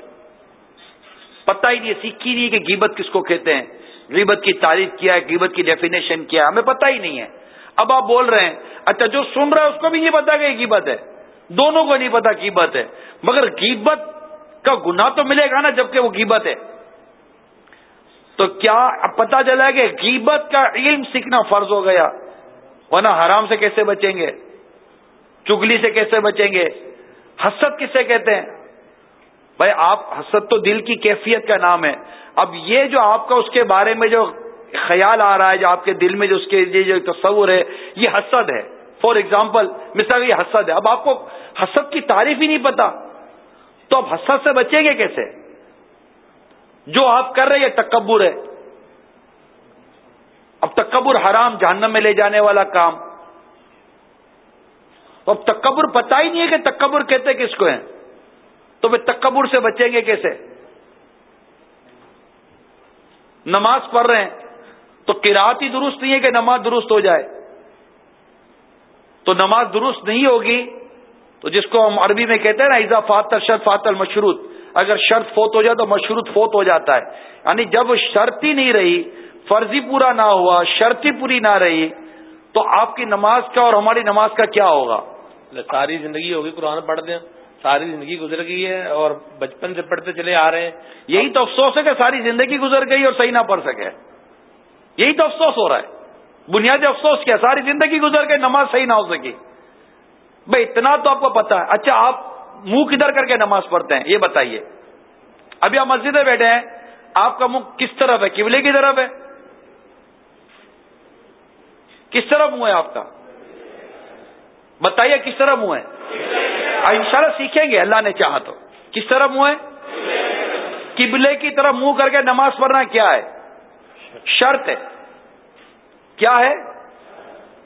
پتہ ہی نہیں ہے، سیکھی نہیں ہے کہ گیبت کس کو کہتے ہیں۔ غیبت کی تعریف کیا ہے، غیبت کی ڈیفینیشن کیا ہے، ہمیں پتہ ہی نہیں ہے۔ اب آپ بول رہے ہیں اچھا جو سن رہا ہے، اس کو بھی نہیں پتا کہ یہ غیبت ہے۔ دونوں کو نہیں پتا قیبت ہے۔ مگر قیبت کا گنا تو ملے گا نا جبکہ وہ قیبت ہے۔ تو کیا اب پتا چلا کہ قیبت کا علم سیکھنا فرض ہو گیا۔ ورنہ حرام سے کیسے بچیں گے؟ چگلی سے کیسے بچیں گے؟ حسد کسے کہتے ہیں؟ بھائی آپ، حسد تو دل کی کیفیت کا نام ہے۔ اب یہ جو آپ کا اس کے بارے میں جو خیال آ رہا ہے، جو آپ کے دل میں جو اس کے جو تصور ہے، یہ حسد ہے۔ فار ایگزامپل مثال یہ حسد ہے۔ اب آپ کو حسد کی تعریف ہی نہیں پتا۔ تو اب حسد سے بچیں گے کیسے؟ جو آپ کر رہے ہیں تکبر ہے۔ اب تکبر حرام، جہنم میں لے جانے والا کام۔ اب تکبر پتا ہی نہیں ہے کہ تکبر کہتے کس کو ہیں۔ تو وہ تکبر سے بچیں گے کیسے؟ نماز پڑھ رہے ہیں۔ تو کراط ہی درست نہیں ہے کہ نماز درست ہو جائے۔ تو نماز درست نہیں ہوگی تو جس کو ہم عربی میں کہتے ہیں نا ایزا فاتر شرط فاتر مشروط اگر شرط فوت ہو جائے تو مشروط فوت ہو جاتا ہے۔ یعنی جب شرط ہی نہیں رہی فرضی پورا نہ ہوا، شرط ہی پوری نہ رہی، تو آپ کی نماز کا اور ہماری نماز کا کیا ہوگا؟ ساری زندگی ہوگی، قرآن پڑھ دیں۔ ساری زندگی گزر گئی ہے اور بچپن سے پڑھتے چلے آ رہے ہیں۔ یہی تو افسوس ہے کہ ساری زندگی گزر گئی اور صحیح نہ پڑھ سکے۔ یہی تو افسوس ہو رہا ہے۔ بنیادی افسوس کیا، ساری زندگی گزر کے نماز صحیح نہ ہو سکی۔ بھائی، اتنا تو آپ کو پتا ہے۔ اچھا آپ منہ کدھر کر کے نماز پڑھتے ہیں؟ یہ بتائیے۔ ابھی آپ مسجد میں بیٹھے ہیں، آپ کا منہ کس طرف ہے؟ قبلے کی طرف ہے؟ کس طرح منہ ہے آپ کا؟ بتائیے، کس طرح منہ ہے؟ ان شاء اللہ سیکھیں گے، اللہ نے چاہا تو۔ کس طرح منہ ہے؟ قبلے کی طرف۔ منہ کر کے نماز پڑھنا کیا ہے؟ شرط ہے۔ کیا ہے؟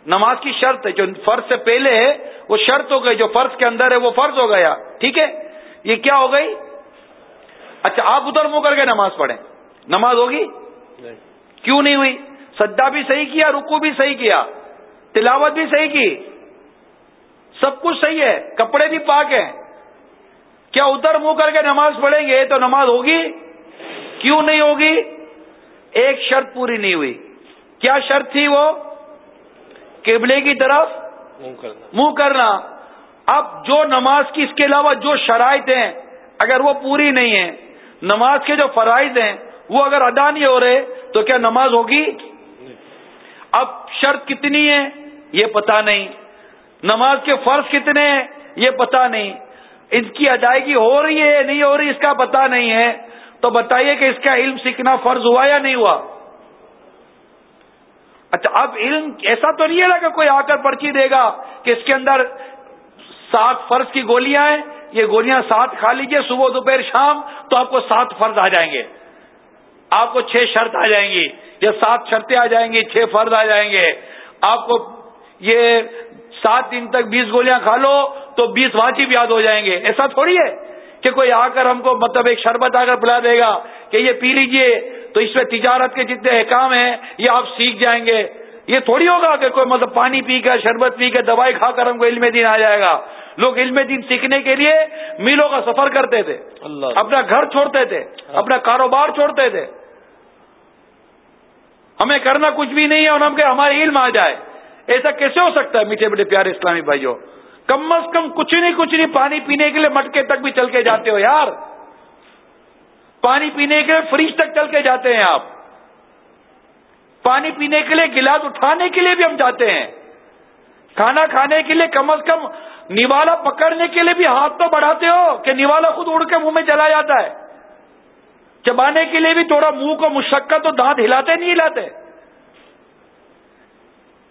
نماز کی شرط ہے جو فرض سے پہلے ہے وہ شرط ہو گئی جو فرض کے اندر ہے وہ فرض ہو گیا۔ ٹھیک ہے؟ یہ کیا ہو گئی؟ اچھا آپ ادھر منہ کر کے نماز پڑھیں۔ نماز ہوگی؟ کیوں نہیں ہوئی؟ سجدہ بھی صحیح کیا رکو بھی صحیح کیا تلاوت بھی صحیح کی۔ سب کچھ صحیح ہے کپڑے بھی پاک ہیں۔ کیا ادھر منہ کر کے نماز پڑھیں گے تو نماز ہوگی؟ کیوں نہیں ہوگی؟ ایک شرط پوری نہیں ہوئی۔ کیا شرط تھی وہ؟ قبلے کی طرف منہ کرنا۔ اب جو نماز کی اس کے علاوہ جو شرائط ہیں اگر وہ پوری نہیں ہے نماز کے جو فرائض ہیں وہ اگر ادا نہیں ہو رہے تو کیا نماز ہوگی؟ اب شرط کتنی ہے؟ یہ پتا نہیں۔ نماز کے فرض کتنے ہیں؟ یہ پتا نہیں۔ اس کی ادائیگی ہو رہی ہے نہیں ہو رہی اس کا پتا نہیں ہے۔ تو بتائیے کہ اس کا علم سیکھنا فرض ہوا یا نہیں ہوا؟ اچھا اب علم ایسا تو نہیں ہے نا کہ کوئی آ کر پرچی دے گا کہ اس کے اندر سات فرض کی گولیاں ہیں، یہ گولیاں سات کھا لیجیے، صبح، دوپہر، شام، تو آپ کو سات فرض آ جائیں گے۔ آپ کو چھ شرط آ جائیں گی، یا سات شرطیں آ جائیں گی، چھ فرض آ جائیں گے۔ آپ کو یہ سات دن تک بیس گولیاں کھا لو تو بیس واجب یاد ہو جائیں گے۔ ایسا تھوڑی ہے۔ کہ کوئی آ کر ہم کو مطلب ایک شربت آ کر پلا دے گا کہ یہ پی لیجیے تو اس میں تجارت کے جتنے احکام ہیں یہ آپ سیکھ جائیں گے۔ یہ تھوڑی ہوگا کہ کوئی مطلب پانی پی کر شربت پی کے دوائی کھا کر ہم کو علم دین آ جائے گا۔ لوگ علم دین سیکھنے کے لیے میلوں کا سفر کرتے تھے۔ اپنا گھر چھوڑتے تھے اپنا کاروبار چھوڑتے تھے۔ ہمیں کرنا کچھ بھی نہیں ہے اور ہم کہ ہمارے علم آ جائے۔ ایسا کیسے ہو سکتا ہے میٹھے میٹھے پیارے اسلامی بھائیوں؟ کم از کم کچھ نہیں کچھ نہیں، پانی پینے کے لیے مٹکے تک بھی چل کے جاتے ہو یار۔ پانی پینے کے لیے فریج تک چل کے جاتے ہیں آپ۔ پانی پینے کے لیے گلاس اٹھانے کے لیے بھی ہم جاتے ہیں۔ کھانا کھانے کے لیے کم از کم نیوالا پکڑنے کے لیے بھی ہاتھ تو بڑھاتے ہو کہ نیوالا خود اڑ کے منہ میں چلا جاتا ہے۔ چبانے کے لیے بھی تھوڑا منہ کو مشقت تو دانت ہلاتے نہیں ہلاتے۔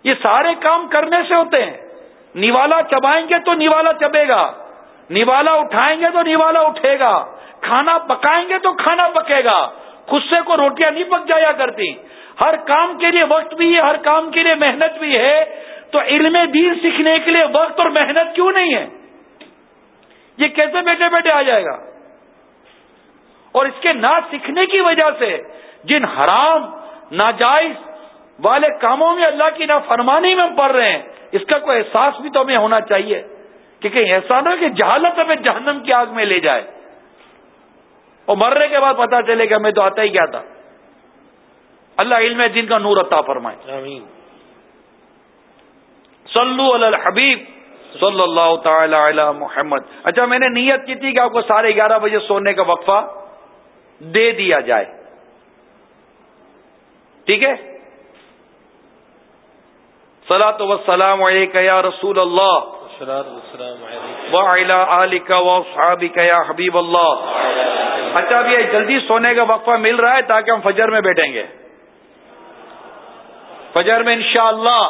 یہ سارے کام کرنے سے ہوتے ہیں۔ نیوالا چبائیں گے تو نیوالا چبے گا۔ نیوالا اٹھائیں گے تو نیوالا اٹھے گا۔ کھانا پکائیں گے تو کھانا پکے گا۔ غصے کو روٹیاں نہیں پک جایا کرتی۔ ہر کام کے لیے وقت بھی ہے، ہر کام کے لیے محنت بھی ہے۔ تو علم دین سیکھنے کے لیے وقت اور محنت کیوں نہیں ہے؟ یہ کیسے بیٹھے بیٹھے آ جائے گا؟ اور اس کے نہ سیکھنے کی وجہ سے جن حرام، ناجائز والے کاموں میں اللہ کی نافرمانی میں ہم پڑھ رہے ہیں اس کا کوئی احساس بھی تو ہمیں ہونا چاہیے کہ کہیں ایسا نہ کہ جہالت ہمیں جہنم کی آگ میں لے جائے۔ اور مرنے کے بعد پتا چلے کہ ہمیں تو آتا ہی کیا تھا۔ اللہ علم دن کا نور عطا فرمائے۔ صلو علی الحبیب صلی اللہ تعالی علی محمد۔ اچھا میں نے نیت کی تھی کہ آپ کو ساڑھے گیارہ بجے سونے کا وقفہ دے دیا جائے۔ ٹھیک ہے؟ سلا تو وسلام یا رسول اللہ یا حبیب اللہ اچھا اب یہ جلدی سونے کا وقفہ مل رہا ہے تاکہ ہم فجر میں بیٹھیں گے. فجر میں انشاءاللہ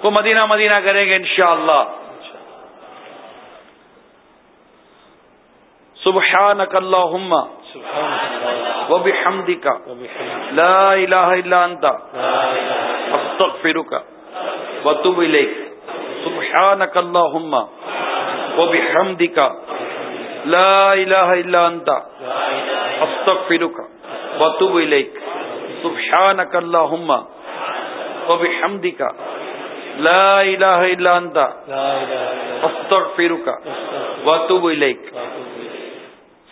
کو مدینہ مدینہ کریں گے انشاءاللہ. سبحانک اللہم و بحمدک لا الہ الا انت. استغفرک. و توب الیک سبحانک اللہم و لا الہ الا انت استغفرک و توب الیک سبحانک اللہم و لا الہ الا انت استغفرک واتوب الیک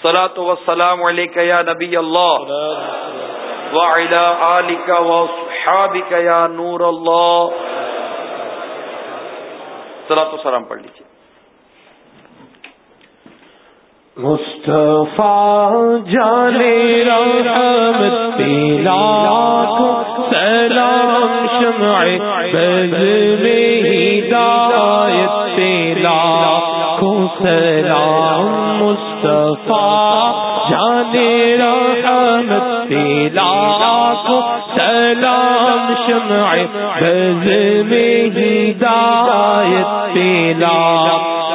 صلاۃ والسلام علیک یا نبی اللہ وعلى آلک واصحابک یا نور اللہ صلاۃ والسلام پڑھ لیجیے مصطفیٰ جانے رحمت پیلا سلام شمع بز ہدایت پیلا کو سلام مصطفیٰ جانے رحمت پیلا کو سلام شمع بز ہدایت پیلا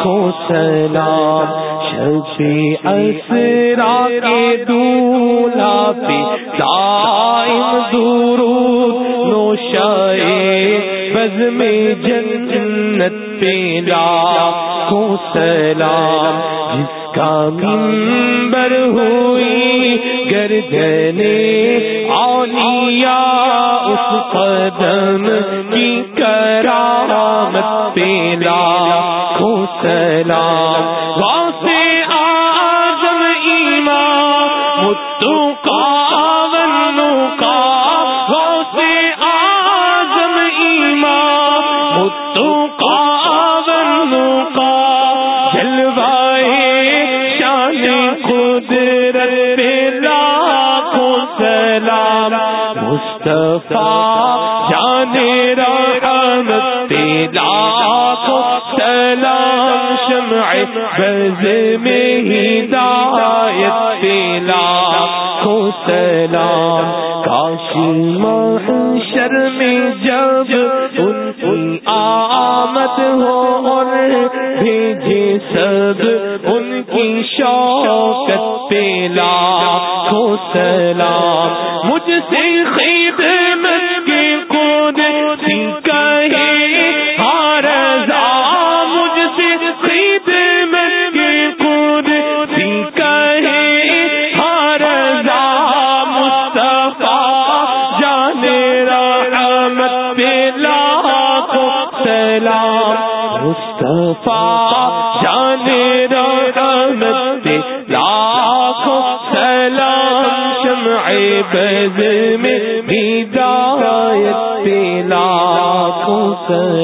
کو سلام اسرا کے دولا پہ دائم درود نوشائے بز میں جنت پیلا کو سلام جس کا منبر ہوئی گردنے اولیاء اس قدم کی کرامت پیلا کو سلام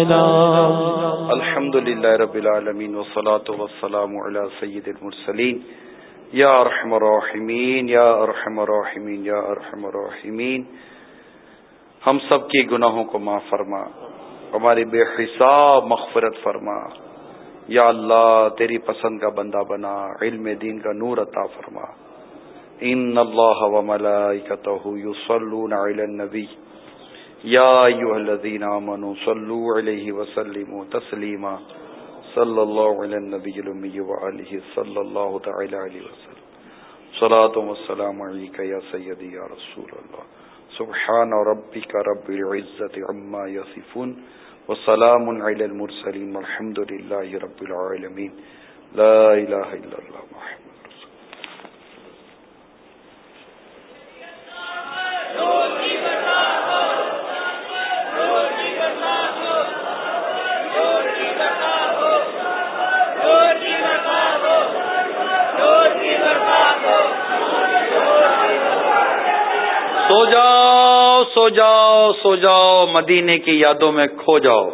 سلام الحمد للہ رب العالمین والصلاة والسلام علی سید المرسلین یا ارحم الراحمین یا ارحم الراحمین یا ارحم الراحمین ہم سب کے گناہوں کو معاف فرما ہماری بے حساب مغفرت فرما۔ یا اللہ، تیری پسند کا بندہ بنا، علم دین کا نور عطا فرما۔ ان اللہ و ملائکتہ یصلون علی النبی یا ایها الذین آمنوا صلوا علیہ وسلموا تسلیما صلی اللہ علی النبی الامی وآلہ صلی اللہ تعالی علیہ وسلم صلاة والسلام علیکہ یا سیدی یا رسول اللہ سبحان ربک رب العزت عما یصفون وسلام علی المرسلین والحمد للہ رب العالمین لا الہ الا اللہ محمد رسول سو جاؤ سو جاؤ مدینے کی یادوں میں کھو جاؤ۔